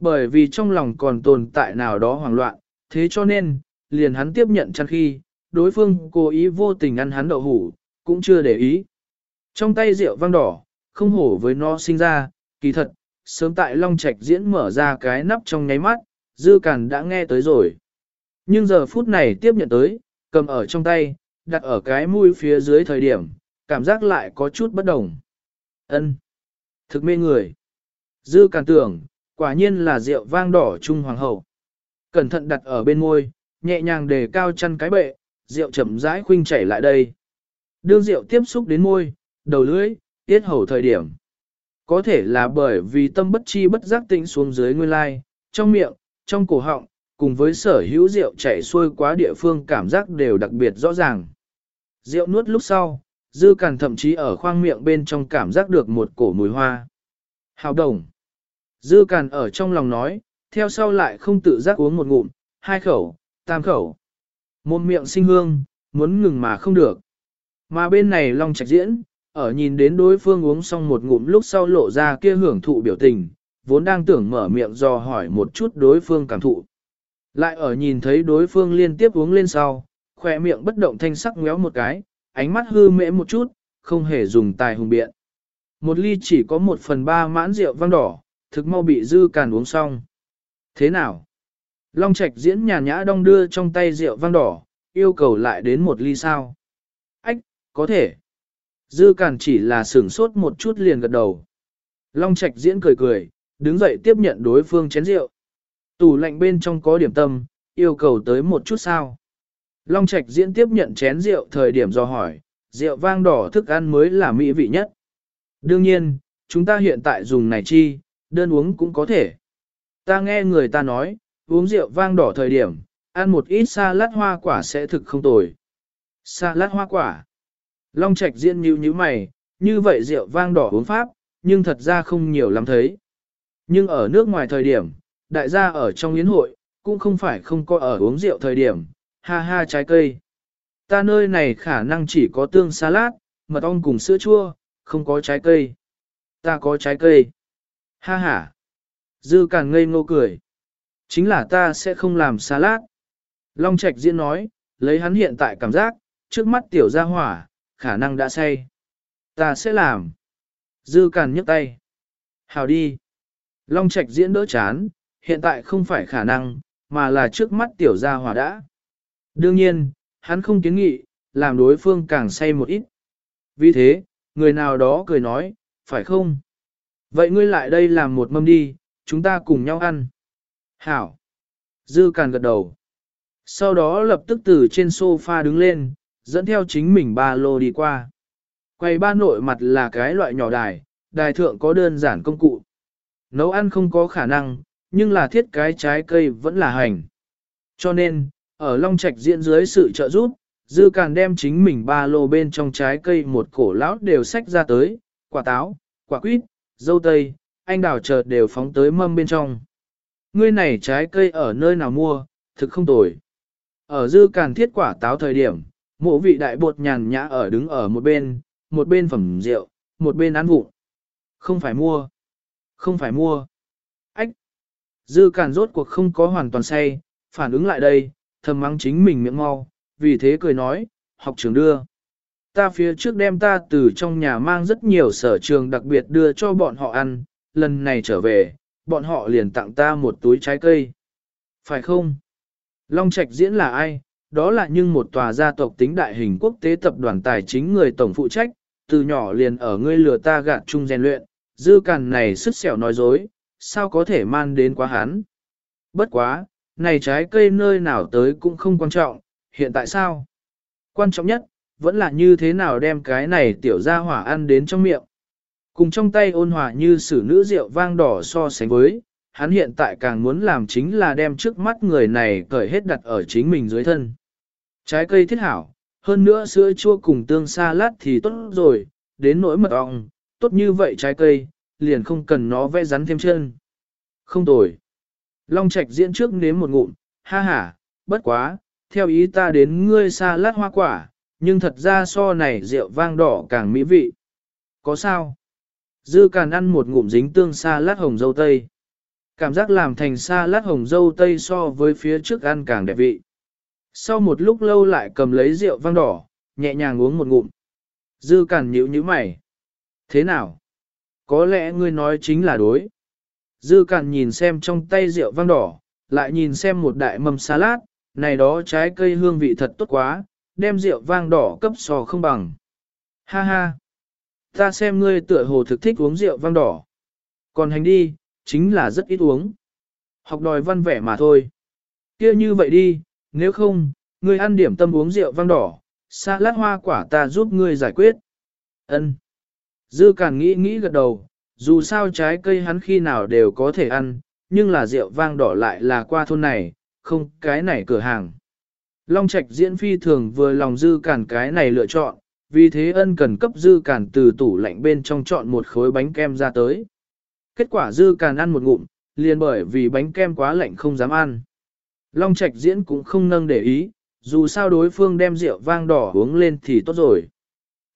Bởi vì trong lòng còn tồn tại nào đó hoảng loạn, thế cho nên, liền hắn tiếp nhận chăn khi, đối phương cố ý vô tình ăn hắn đậu hủ, cũng chưa để ý. Trong tay rượu vang đỏ, không hổ với nó sinh ra, kỳ thật, sớm tại Long Trạch diễn mở ra cái nắp trong nháy mắt, dư càn đã nghe tới rồi. Nhưng giờ phút này tiếp nhận tới, cầm ở trong tay, đặt ở cái mũi phía dưới thời điểm, cảm giác lại có chút bất đồng. ân Thực mê người. Dư càn tưởng, quả nhiên là rượu vang đỏ trung hoàng hậu. Cẩn thận đặt ở bên môi, nhẹ nhàng đề cao chân cái bệ, rượu chậm rãi khuynh chảy lại đây. Đương rượu tiếp xúc đến môi, đầu lưỡi, tiết hầu thời điểm. Có thể là bởi vì tâm bất chi bất giác tĩnh xuống dưới nguyên lai, trong miệng, trong cổ họng, cùng với sở hữu rượu chảy xuôi quá địa phương cảm giác đều đặc biệt rõ ràng. Rượu nuốt lúc sau, dư càn thậm chí ở khoang miệng bên trong cảm giác được một cổ mùi hoa. Hào đồng. Dư càn ở trong lòng nói, theo sau lại không tự giác uống một ngụm, hai khẩu, tam khẩu. Một miệng sinh hương, muốn ngừng mà không được. Mà bên này Long Trạch diễn, ở nhìn đến đối phương uống xong một ngụm lúc sau lộ ra kia hưởng thụ biểu tình, vốn đang tưởng mở miệng dò hỏi một chút đối phương cảm thụ. Lại ở nhìn thấy đối phương liên tiếp uống lên sau, khỏe miệng bất động thanh sắc ngéo một cái, ánh mắt hư mễ một chút, không hề dùng tài hùng biện. Một ly chỉ có một phần ba mãn rượu vang đỏ, thực mau bị dư càn uống xong. Thế nào? Long Trạch diễn nhà nhã đong đưa trong tay rượu vang đỏ, yêu cầu lại đến một ly sao? Ách, có thể. Dư càn chỉ là sửng sốt một chút liền gật đầu. Long Trạch diễn cười cười, đứng dậy tiếp nhận đối phương chén rượu. Tủ lạnh bên trong có điểm tâm, yêu cầu tới một chút sao. Long Trạch diễn tiếp nhận chén rượu thời điểm do hỏi, rượu vang đỏ thức ăn mới là mỹ vị nhất. Đương nhiên, chúng ta hiện tại dùng này chi, đơn uống cũng có thể. Ta nghe người ta nói, uống rượu vang đỏ thời điểm, ăn một ít salad hoa quả sẽ thực không tồi. Salad hoa quả. Long Trạch diễn như như mày, như vậy rượu vang đỏ uống pháp, nhưng thật ra không nhiều lắm thấy. Nhưng ở nước ngoài thời điểm, đại gia ở trong yến hội, cũng không phải không có ở uống rượu thời điểm, ha ha trái cây. Ta nơi này khả năng chỉ có tương salad, mật ong cùng sữa chua, không có trái cây. Ta có trái cây. Ha ha. Dư càng ngây ngô cười. Chính là ta sẽ không làm salad. Long Trạch diễn nói, lấy hắn hiện tại cảm giác, trước mắt tiểu gia hỏa, khả năng đã say. Ta sẽ làm. Dư càn nhấc tay. Hào đi. Long Trạch diễn đỡ chán, hiện tại không phải khả năng, mà là trước mắt tiểu gia hỏa đã. Đương nhiên, hắn không kiến nghị, làm đối phương càng say một ít. Vì thế, người nào đó cười nói, phải không? Vậy ngươi lại đây làm một mâm đi, chúng ta cùng nhau ăn. Hảo. Dư càn gật đầu. Sau đó lập tức từ trên sofa đứng lên, dẫn theo chính mình ba lô đi qua. Quay ba nội mặt là cái loại nhỏ đài, đài thượng có đơn giản công cụ. Nấu ăn không có khả năng, nhưng là thiết cái trái cây vẫn là hành. Cho nên, ở Long Trạch diễn dưới sự trợ giúp, Dư Càn đem chính mình ba lô bên trong trái cây một cổ lão đều xách ra tới, quả táo, quả quýt, dâu tây, anh đào chợt đều phóng tới mâm bên trong. Ngươi này trái cây ở nơi nào mua, thực không tồi. Ở Dư Càn thiết quả táo thời điểm, mộ vị đại bột nhàn nhã ở đứng ở một bên, một bên phẩm rượu, một bên ăn vụng. Không phải mua. Không phải mua. Ách. Dư càn rốt cuộc không có hoàn toàn say, phản ứng lại đây, thầm mắng chính mình miệng mau, vì thế cười nói, học trường đưa. Ta phía trước đem ta từ trong nhà mang rất nhiều sở trường đặc biệt đưa cho bọn họ ăn, lần này trở về, bọn họ liền tặng ta một túi trái cây. Phải không? Long Trạch diễn là ai? Đó là nhưng một tòa gia tộc tính đại hình quốc tế tập đoàn tài chính người tổng phụ trách, từ nhỏ liền ở ngươi lừa ta gạt chung rèn luyện, dư càn này sức sẹo nói dối, sao có thể man đến quá hắn. Bất quá, này trái cây nơi nào tới cũng không quan trọng, hiện tại sao? Quan trọng nhất, vẫn là như thế nào đem cái này tiểu ra hỏa ăn đến trong miệng. Cùng trong tay ôn hòa như sử nữ rượu vang đỏ so sánh với, hắn hiện tại càng muốn làm chính là đem trước mắt người này cởi hết đặt ở chính mình dưới thân. Trái cây thiết hảo, hơn nữa sữa chua cùng tương sa lát thì tốt rồi, đến nỗi mật ong, tốt như vậy trái cây, liền không cần nó vẽ rắn thêm chân. Không tồi. Long Trạch diễn trước nếm một ngụm, ha ha, bất quá, theo ý ta đến ngươi sa lát hoa quả, nhưng thật ra so này rượu vang đỏ càng mỹ vị. Có sao? Dư càn ăn một ngụm dính tương sa lát hồng dâu tây. Cảm giác làm thành sa lát hồng dâu tây so với phía trước ăn càng đẹp vị. Sau một lúc lâu lại cầm lấy rượu vang đỏ, nhẹ nhàng uống một ngụm. Dư càn nhíu nhíu mày. Thế nào? Có lẽ ngươi nói chính là đối. Dư càn nhìn xem trong tay rượu vang đỏ, lại nhìn xem một đại mâm salad, này đó trái cây hương vị thật tốt quá, đem rượu vang đỏ cấp sò không bằng. Ha ha! Ta xem ngươi tựa hồ thực thích uống rượu vang đỏ. Còn hành đi, chính là rất ít uống. Học đòi văn vẻ mà thôi. kia như vậy đi, nếu không, ngươi ăn điểm tâm uống rượu vang đỏ, salad hoa quả ta giúp ngươi giải quyết. Ân. Dư Càn nghĩ nghĩ gật đầu, dù sao trái cây hắn khi nào đều có thể ăn, nhưng là rượu vang đỏ lại là qua thôn này, không cái này cửa hàng. Long Trạch diễn phi thường vừa lòng Dư cản cái này lựa chọn, vì thế ân cần cấp Dư cản từ tủ lạnh bên trong chọn một khối bánh kem ra tới. Kết quả Dư cản ăn một ngụm, liền bởi vì bánh kem quá lạnh không dám ăn. Long Trạch diễn cũng không nâng để ý, dù sao đối phương đem rượu vang đỏ uống lên thì tốt rồi.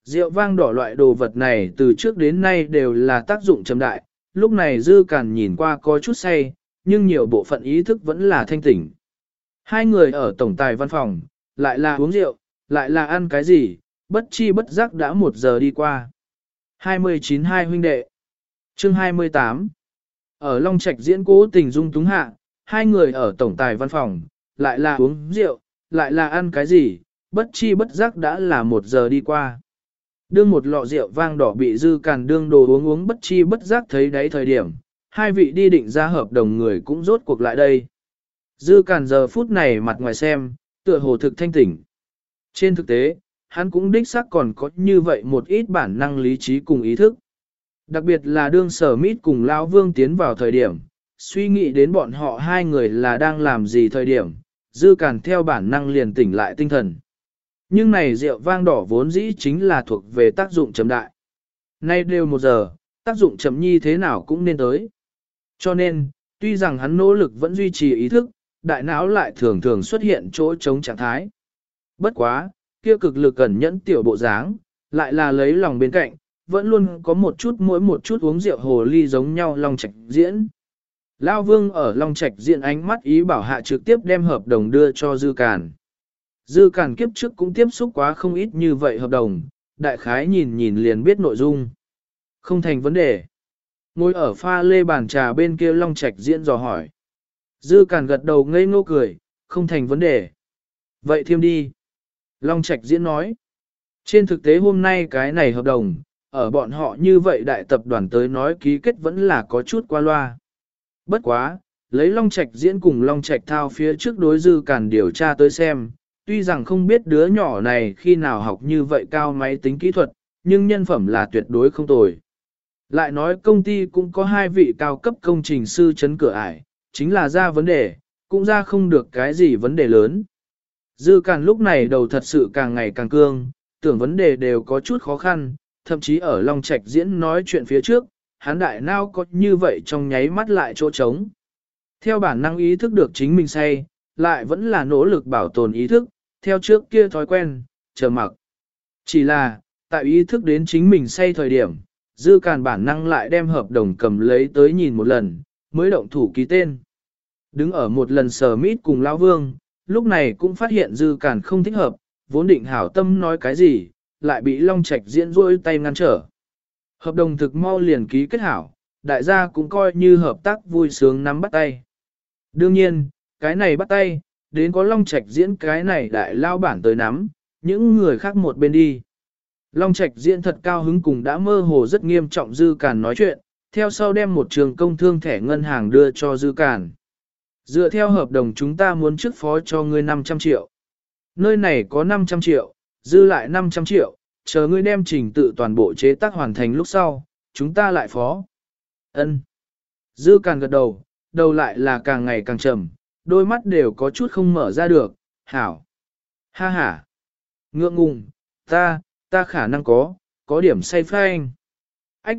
Rượu vang đỏ loại đồ vật này từ trước đến nay đều là tác dụng trầm đại, lúc này dư cản nhìn qua có chút say, nhưng nhiều bộ phận ý thức vẫn là thanh tỉnh. Hai người ở tổng tài văn phòng, lại là uống rượu, lại là ăn cái gì, bất chi bất giác đã một giờ đi qua. 29 hai huynh đệ Chương 28 Ở Long Trạch diễn cố tình dung túng hạ, hai người ở tổng tài văn phòng, lại là uống rượu, lại là ăn cái gì, bất chi bất giác đã là một giờ đi qua. Đương một lọ rượu vang đỏ bị dư càn đương đồ uống uống bất chi bất giác thấy đấy thời điểm, hai vị đi định ra hợp đồng người cũng rốt cuộc lại đây. Dư càn giờ phút này mặt ngoài xem, tựa hồ thực thanh tỉnh. Trên thực tế, hắn cũng đích xác còn có như vậy một ít bản năng lý trí cùng ý thức. Đặc biệt là đương sở mít cùng Lão Vương tiến vào thời điểm, suy nghĩ đến bọn họ hai người là đang làm gì thời điểm, dư càn theo bản năng liền tỉnh lại tinh thần. Nhưng này rượu vang đỏ vốn dĩ chính là thuộc về tác dụng chấm đại. Nay đều một giờ, tác dụng chấm nhi thế nào cũng nên tới. Cho nên, tuy rằng hắn nỗ lực vẫn duy trì ý thức, đại não lại thường thường xuất hiện chỗ chống trạng thái. Bất quá, kia cực lực cẩn nhẫn tiểu bộ dáng, lại là lấy lòng bên cạnh, vẫn luôn có một chút mỗi một chút uống rượu hồ ly giống nhau long trạch diễn. Lao vương ở long trạch diễn ánh mắt ý bảo hạ trực tiếp đem hợp đồng đưa cho dư càn. Dư cản kiếp trước cũng tiếp xúc quá không ít như vậy hợp đồng, đại khái nhìn nhìn liền biết nội dung. Không thành vấn đề. Ngồi ở pha lê bàn trà bên kia Long Trạch diễn dò hỏi. Dư Càn gật đầu ngây ngô cười, không thành vấn đề. Vậy thêm đi. Long Trạch diễn nói. Trên thực tế hôm nay cái này hợp đồng, ở bọn họ như vậy đại tập đoàn tới nói ký kết vẫn là có chút qua loa. Bất quá, lấy Long Trạch diễn cùng Long Trạch thao phía trước đối dư Càn điều tra tới xem, tuy rằng không biết đứa nhỏ này khi nào học như vậy cao máy tính kỹ thuật, nhưng nhân phẩm là tuyệt đối không tồi. Lại nói công ty cũng có hai vị cao cấp công trình sư chấn cửa ải, chính là ra vấn đề, cũng ra không được cái gì vấn đề lớn. Dư càn lúc này đầu thật sự càng ngày càng cương, tưởng vấn đề đều có chút khó khăn, thậm chí ở Long Trạch diễn nói chuyện phía trước, hắn đại nao có như vậy trong nháy mắt lại chỗ trống. Theo bản năng ý thức được chính mình say, lại vẫn là nỗ lực bảo tồn ý thức, theo trước kia thói quen, chờ mặc. Chỉ là, tại ý thức đến chính mình say thời điểm, dư càn bản năng lại đem hợp đồng cầm lấy tới nhìn một lần, mới động thủ ký tên. Đứng ở một lần sờ mít cùng Lão Vương, lúc này cũng phát hiện dư cản không thích hợp, vốn định hảo tâm nói cái gì, lại bị Long Trạch diễn rôi tay ngăn trở. Hợp đồng thực mau liền ký kết hảo, đại gia cũng coi như hợp tác vui sướng nắm bắt tay. Đương nhiên, cái này bắt tay, đến có Long Trạch diễn cái này đại lao bản tới nắm, những người khác một bên đi. Long Trạch diễn thật cao hứng cùng đã mơ hồ rất nghiêm trọng Dư cản nói chuyện, theo sau đem một trường công thương thẻ ngân hàng đưa cho Dư cản. Dựa theo hợp đồng chúng ta muốn trước phó cho ngươi 500 triệu. Nơi này có 500 triệu, dư lại 500 triệu, chờ ngươi đem trình tự toàn bộ chế tác hoàn thành lúc sau, chúng ta lại phó. Ân. Dư càng gật đầu, đầu lại là càng ngày càng trầm, đôi mắt đều có chút không mở ra được, hảo. Ha ha. Ngượng ngùng, ta, ta khả năng có, có điểm say phanh. Ách.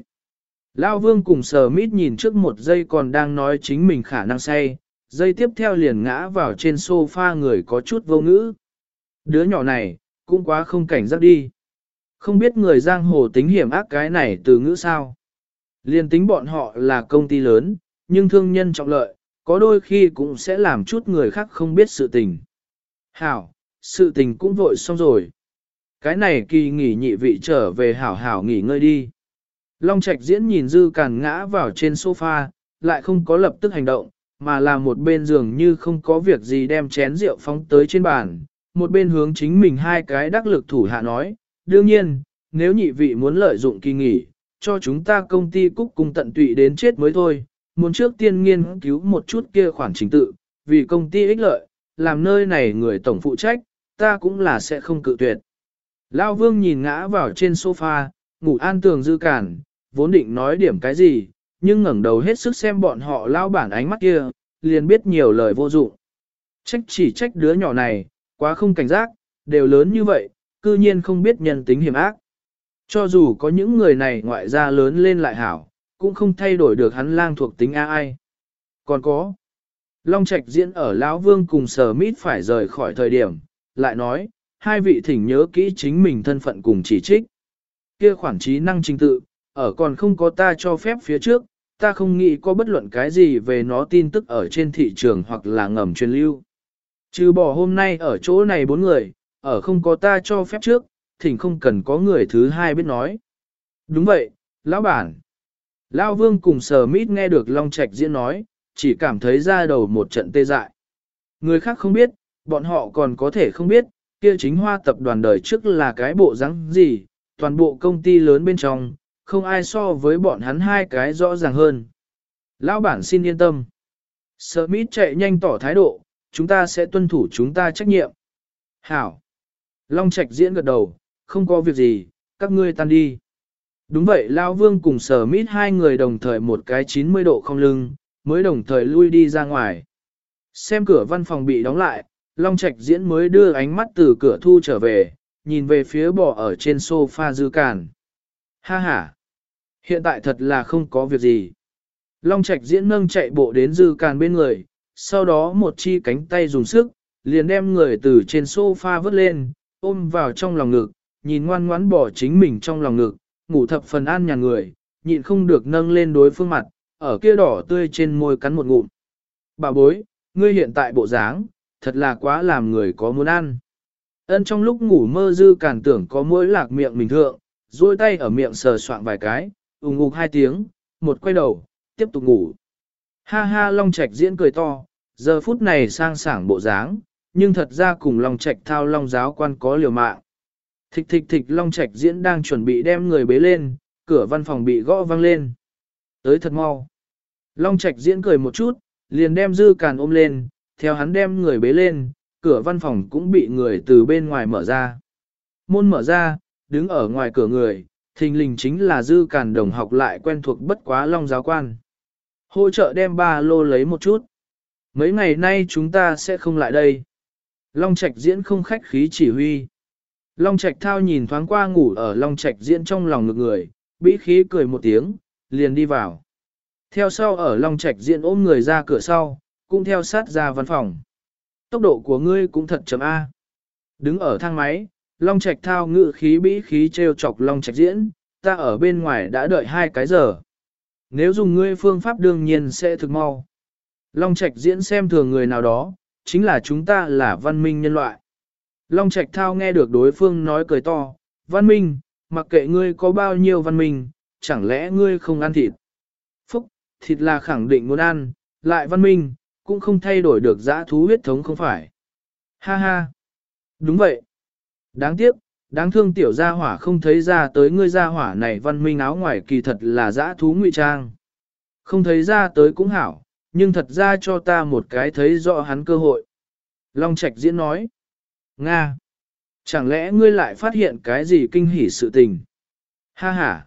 Lao vương cùng sờ mít nhìn trước một giây còn đang nói chính mình khả năng say, dây tiếp theo liền ngã vào trên sofa người có chút vô ngữ. Đứa nhỏ này, cũng quá không cảnh giác đi. Không biết người giang hồ tính hiểm ác cái này từ ngữ sao. Liên tính bọn họ là công ty lớn, nhưng thương nhân trọng lợi, có đôi khi cũng sẽ làm chút người khác không biết sự tình. Hảo, sự tình cũng vội xong rồi. Cái này kỳ nghỉ nhị vị trở về hảo hảo nghỉ ngơi đi. Long Trạch diễn nhìn Dư Càn ngã vào trên sofa, lại không có lập tức hành động, mà là một bên giường như không có việc gì đem chén rượu phóng tới trên bàn, một bên hướng chính mình hai cái đắc lực thủ hạ nói, đương nhiên, nếu nhị vị muốn lợi dụng kỳ nghỉ, cho chúng ta công ty cúc cung tận tụy đến chết mới thôi, muốn trước tiên nghiên cứu một chút kia khoản chính tự, vì công ty ích lợi, làm nơi này người tổng phụ trách, ta cũng là sẽ không cự tuyệt. Lao vương nhìn ngã vào trên sofa, ngủ an tường dư cản, vốn định nói điểm cái gì, nhưng ngẩng đầu hết sức xem bọn họ lao bản ánh mắt kia, liền biết nhiều lời vô dụng. Trách chỉ trách đứa nhỏ này, quá không cảnh giác, đều lớn như vậy, cư nhiên không biết nhân tính hiểm ác. Cho dù có những người này ngoại ra lớn lên lại hảo, cũng không thay đổi được hắn lang thuộc tính A ai. Còn có, Long Trạch diễn ở Lão Vương cùng Sở Mít phải rời khỏi thời điểm, lại nói, hai vị thỉnh nhớ kỹ chính mình thân phận cùng chỉ trích. Kia khoản trí năng trình tự, ở còn không có ta cho phép phía trước, ta không nghĩ có bất luận cái gì về nó tin tức ở trên thị trường hoặc là ngầm truyền lưu. Trừ bỏ hôm nay ở chỗ này bốn người, ở không có ta cho phép trước, thỉnh không cần có người thứ hai biết nói. Đúng vậy, lão bản. Lão vương cùng sờ mít nghe được Long Trạch diễn nói, chỉ cảm thấy ra đầu một trận tê dại. Người khác không biết, bọn họ còn có thể không biết, kia chính hoa tập đoàn đời trước là cái bộ rắn gì, toàn bộ công ty lớn bên trong, không ai so với bọn hắn hai cái rõ ràng hơn. Lão bản xin yên tâm. Sở mít chạy nhanh tỏ thái độ, chúng ta sẽ tuân thủ chúng ta trách nhiệm. Hảo. Long Trạch diễn gật đầu, không có việc gì, các ngươi tan đi. Đúng vậy lão Vương cùng sở mít hai người đồng thời một cái 90 độ không lưng, mới đồng thời lui đi ra ngoài. Xem cửa văn phòng bị đóng lại, Long Trạch diễn mới đưa ánh mắt từ cửa thu trở về, nhìn về phía bò ở trên sofa dư cản. Ha ha! Hiện tại thật là không có việc gì. Long Trạch diễn nâng chạy bộ đến dư càn bên người, sau đó một chi cánh tay dùng sức, liền đem người từ trên sofa vớt lên, ôm vào trong lòng ngực, nhìn ngoan ngoãn bỏ chính mình trong lòng ngực, ngủ thập phần an nhà người, nhịn không được nâng lên đối phương mặt, ở kia đỏ tươi trên môi cắn một ngụm. Bà bối, ngươi hiện tại bộ dáng, thật là quá làm người có muốn ăn. Ân trong lúc ngủ mơ dư càn tưởng có mỗi lạc miệng mình thượng, duỗi tay ở miệng sờ soạn vài cái, ủng ục hai tiếng, một quay đầu, tiếp tục ngủ. Ha ha Long Trạch diễn cười to, giờ phút này sang sảng bộ dáng, nhưng thật ra cùng Long Trạch thao Long giáo quan có liều mạng. Thịch thịch thịch Long Trạch diễn đang chuẩn bị đem người bế lên, cửa văn phòng bị gõ vang lên. Tới thật mau. Long Trạch diễn cười một chút, liền đem dư càn ôm lên, theo hắn đem người bế lên, cửa văn phòng cũng bị người từ bên ngoài mở ra. Môn mở ra, đứng ở ngoài cửa người, thình lình chính là dư càn đồng học lại quen thuộc bất quá Long giáo quan. Hỗ trợ đem ba lô lấy một chút. Mấy ngày nay chúng ta sẽ không lại đây. Long Trạch diễn không khách khí chỉ huy. Long Trạch thao nhìn thoáng qua ngủ ở Long Trạch diễn trong lòng ngực người, bĩ khí cười một tiếng, liền đi vào. Theo sau ở Long Trạch diễn ôm người ra cửa sau, cũng theo sát ra văn phòng. Tốc độ của ngươi cũng thật chậm A. Đứng ở thang máy, Long Trạch thao ngự khí bĩ khí treo chọc Long Trạch diễn, ta ở bên ngoài đã đợi hai cái giờ. Nếu dùng ngươi phương pháp đương nhiên sẽ thực mau. Long Trạch diễn xem thường người nào đó, chính là chúng ta là văn minh nhân loại. Long Trạch Thao nghe được đối phương nói cười to, văn minh, mặc kệ ngươi có bao nhiêu văn minh, chẳng lẽ ngươi không ăn thịt? Phúc, thịt là khẳng định muốn ăn, lại văn minh, cũng không thay đổi được dã thú huyết thống không phải. Ha ha, đúng vậy. Đáng tiếc, đáng thương tiểu gia hỏa không thấy ra tới ngươi gia hỏa này văn minh áo ngoài kỳ thật là dã thú ngụy trang. Không thấy ra tới cũng hảo, nhưng thật ra cho ta một cái thấy rõ hắn cơ hội. Long Trạch diễn nói. Nga! Chẳng lẽ ngươi lại phát hiện cái gì kinh hỉ sự tình? Ha ha!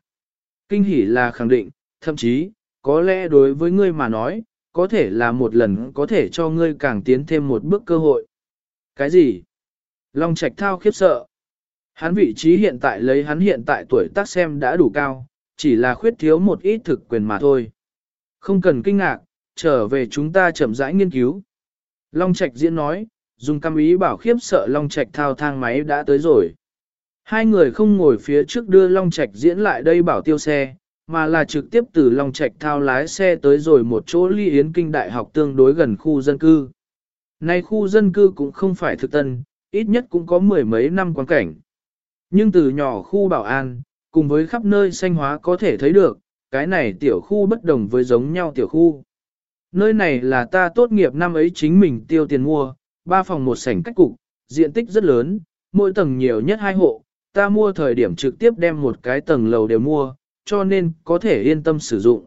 Kinh hỉ là khẳng định, thậm chí, có lẽ đối với ngươi mà nói, có thể là một lần có thể cho ngươi càng tiến thêm một bước cơ hội. Cái gì? Long Trạch thao khiếp sợ. Hắn vị trí hiện tại lấy hắn hiện tại tuổi tác xem đã đủ cao, chỉ là khuyết thiếu một ít thực quyền mà thôi. Không cần kinh ngạc, trở về chúng ta chậm rãi nghiên cứu. Long Trạch diễn nói, dùng cam ý bảo khiếp sợ Long Trạch thao thang máy đã tới rồi. Hai người không ngồi phía trước đưa Long Trạch diễn lại đây bảo tiêu xe, mà là trực tiếp từ Long Trạch thao lái xe tới rồi một chỗ ly yến kinh đại học tương đối gần khu dân cư. Nay khu dân cư cũng không phải thực tân, ít nhất cũng có mười mấy năm quan cảnh. Nhưng từ nhỏ khu bảo an, cùng với khắp nơi xanh hóa có thể thấy được, cái này tiểu khu bất đồng với giống nhau tiểu khu. Nơi này là ta tốt nghiệp năm ấy chính mình tiêu tiền mua, ba phòng một sảnh cách cục, diện tích rất lớn, mỗi tầng nhiều nhất hai hộ, ta mua thời điểm trực tiếp đem một cái tầng lầu đều mua, cho nên có thể yên tâm sử dụng.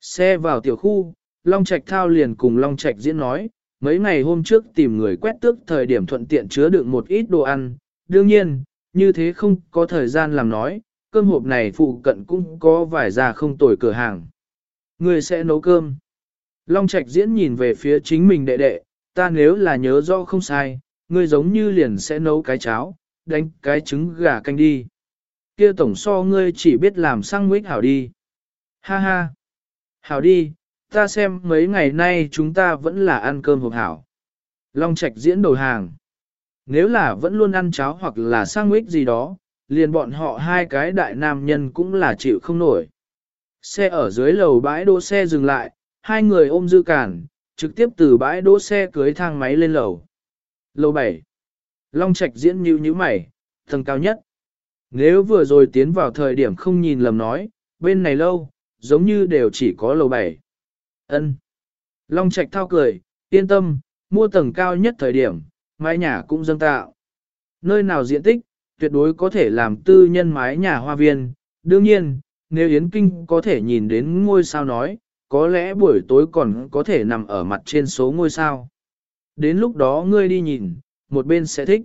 Xe vào tiểu khu, Long Trạch thao liền cùng Long Trạch diễn nói, mấy ngày hôm trước tìm người quét tước thời điểm thuận tiện chứa đựng một ít đồ ăn, đương nhiên, như thế không có thời gian làm nói, cơm hộp này phụ cận cũng có vài già không tồi cửa hàng. Người sẽ nấu cơm. Long Trạch diễn nhìn về phía chính mình đệ đệ, ta nếu là nhớ rõ không sai, ngươi giống như liền sẽ nấu cái cháo, đánh cái trứng gà canh đi. Kia tổng so ngươi chỉ biết làm sang nguyết hảo đi. Ha ha. Hảo đi, ta xem mấy ngày nay chúng ta vẫn là ăn cơm hộp hảo. Long Trạch diễn đầu hàng. Nếu là vẫn luôn ăn cháo hoặc là sang gì đó, liền bọn họ hai cái đại nam nhân cũng là chịu không nổi. Xe ở dưới lầu bãi đỗ xe dừng lại, hai người ôm dư cản, trực tiếp từ bãi đỗ xe cưới thang máy lên lầu. Lầu 7. Long Trạch diễn như như mày, tầng cao nhất. Nếu vừa rồi tiến vào thời điểm không nhìn lầm nói, bên này lâu, giống như đều chỉ có lầu 7. Ân. Long Trạch thao cười, yên tâm, mua tầng cao nhất thời điểm, mái nhà cũng dâng tạo. Nơi nào diện tích, tuyệt đối có thể làm tư nhân mái nhà hoa viên. Đương nhiên, nếu Yến Kinh có thể nhìn đến ngôi sao nói, có lẽ buổi tối còn có thể nằm ở mặt trên số ngôi sao. Đến lúc đó ngươi đi nhìn, một bên sẽ thích.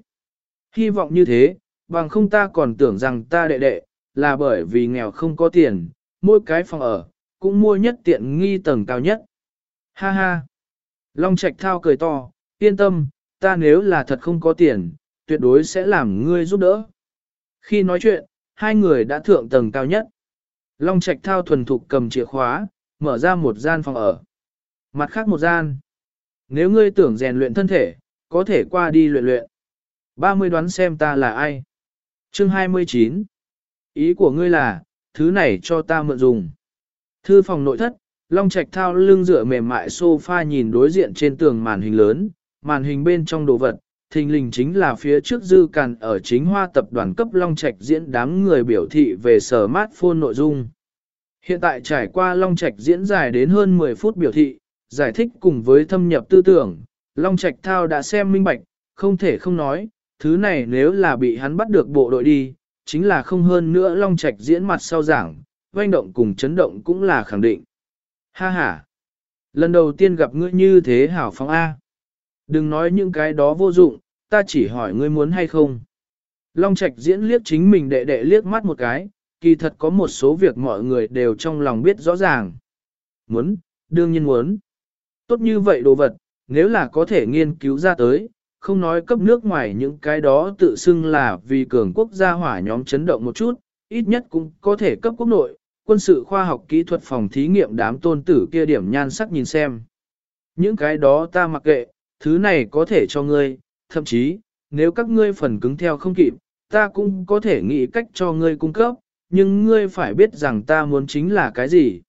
Hy vọng như thế, bằng không ta còn tưởng rằng ta đệ đệ, là bởi vì nghèo không có tiền, mỗi cái phòng ở, cũng mua nhất tiện nghi tầng cao nhất. Ha ha! Long Trạch thao cười to, yên tâm, ta nếu là thật không có tiền, tuyệt đối sẽ làm ngươi giúp đỡ. Khi nói chuyện, hai người đã thượng tầng cao nhất. Long Trạch thao thuần thục cầm chìa khóa, mở ra một gian phòng ở. Mặt khác một gian. Nếu ngươi tưởng rèn luyện thân thể, có thể qua đi luyện luyện. 30 đoán xem ta là ai. Chương 29. Ý của ngươi là, thứ này cho ta mượn dùng. Thư phòng nội thất, Long Trạch thao lưng dựa mềm mại sofa nhìn đối diện trên tường màn hình lớn, màn hình bên trong đồ vật, thình lình chính là phía trước dư càn ở chính hoa tập đoàn cấp Long Trạch diễn đám người biểu thị về sở mát phôn nội dung. Hiện tại trải qua Long Trạch diễn dài đến hơn 10 phút biểu thị, giải thích cùng với thâm nhập tư tưởng, Long Trạch Thao đã xem minh bạch, không thể không nói, thứ này nếu là bị hắn bắt được bộ đội đi, chính là không hơn nữa Long Trạch diễn mặt sau giảng, doanh động cùng chấn động cũng là khẳng định. Ha ha! Lần đầu tiên gặp ngươi như thế hảo phóng A. Đừng nói những cái đó vô dụng, ta chỉ hỏi ngươi muốn hay không. Long Trạch diễn liếc chính mình đệ đệ liếc mắt một cái, kỳ thật có một số việc mọi người đều trong lòng biết rõ ràng. Muốn, đương nhiên muốn. Tốt như vậy đồ vật, nếu là có thể nghiên cứu ra tới, không nói cấp nước ngoài những cái đó tự xưng là vì cường quốc gia hỏa nhóm chấn động một chút, ít nhất cũng có thể cấp quốc nội, quân sự khoa học kỹ thuật phòng thí nghiệm đám tôn tử kia điểm nhan sắc nhìn xem. Những cái đó ta mặc kệ, thứ này có thể cho ngươi, thậm chí, nếu các ngươi phần cứng theo không kịp, ta cũng có thể nghĩ cách cho ngươi cung cấp, nhưng ngươi phải biết rằng ta muốn chính là cái gì.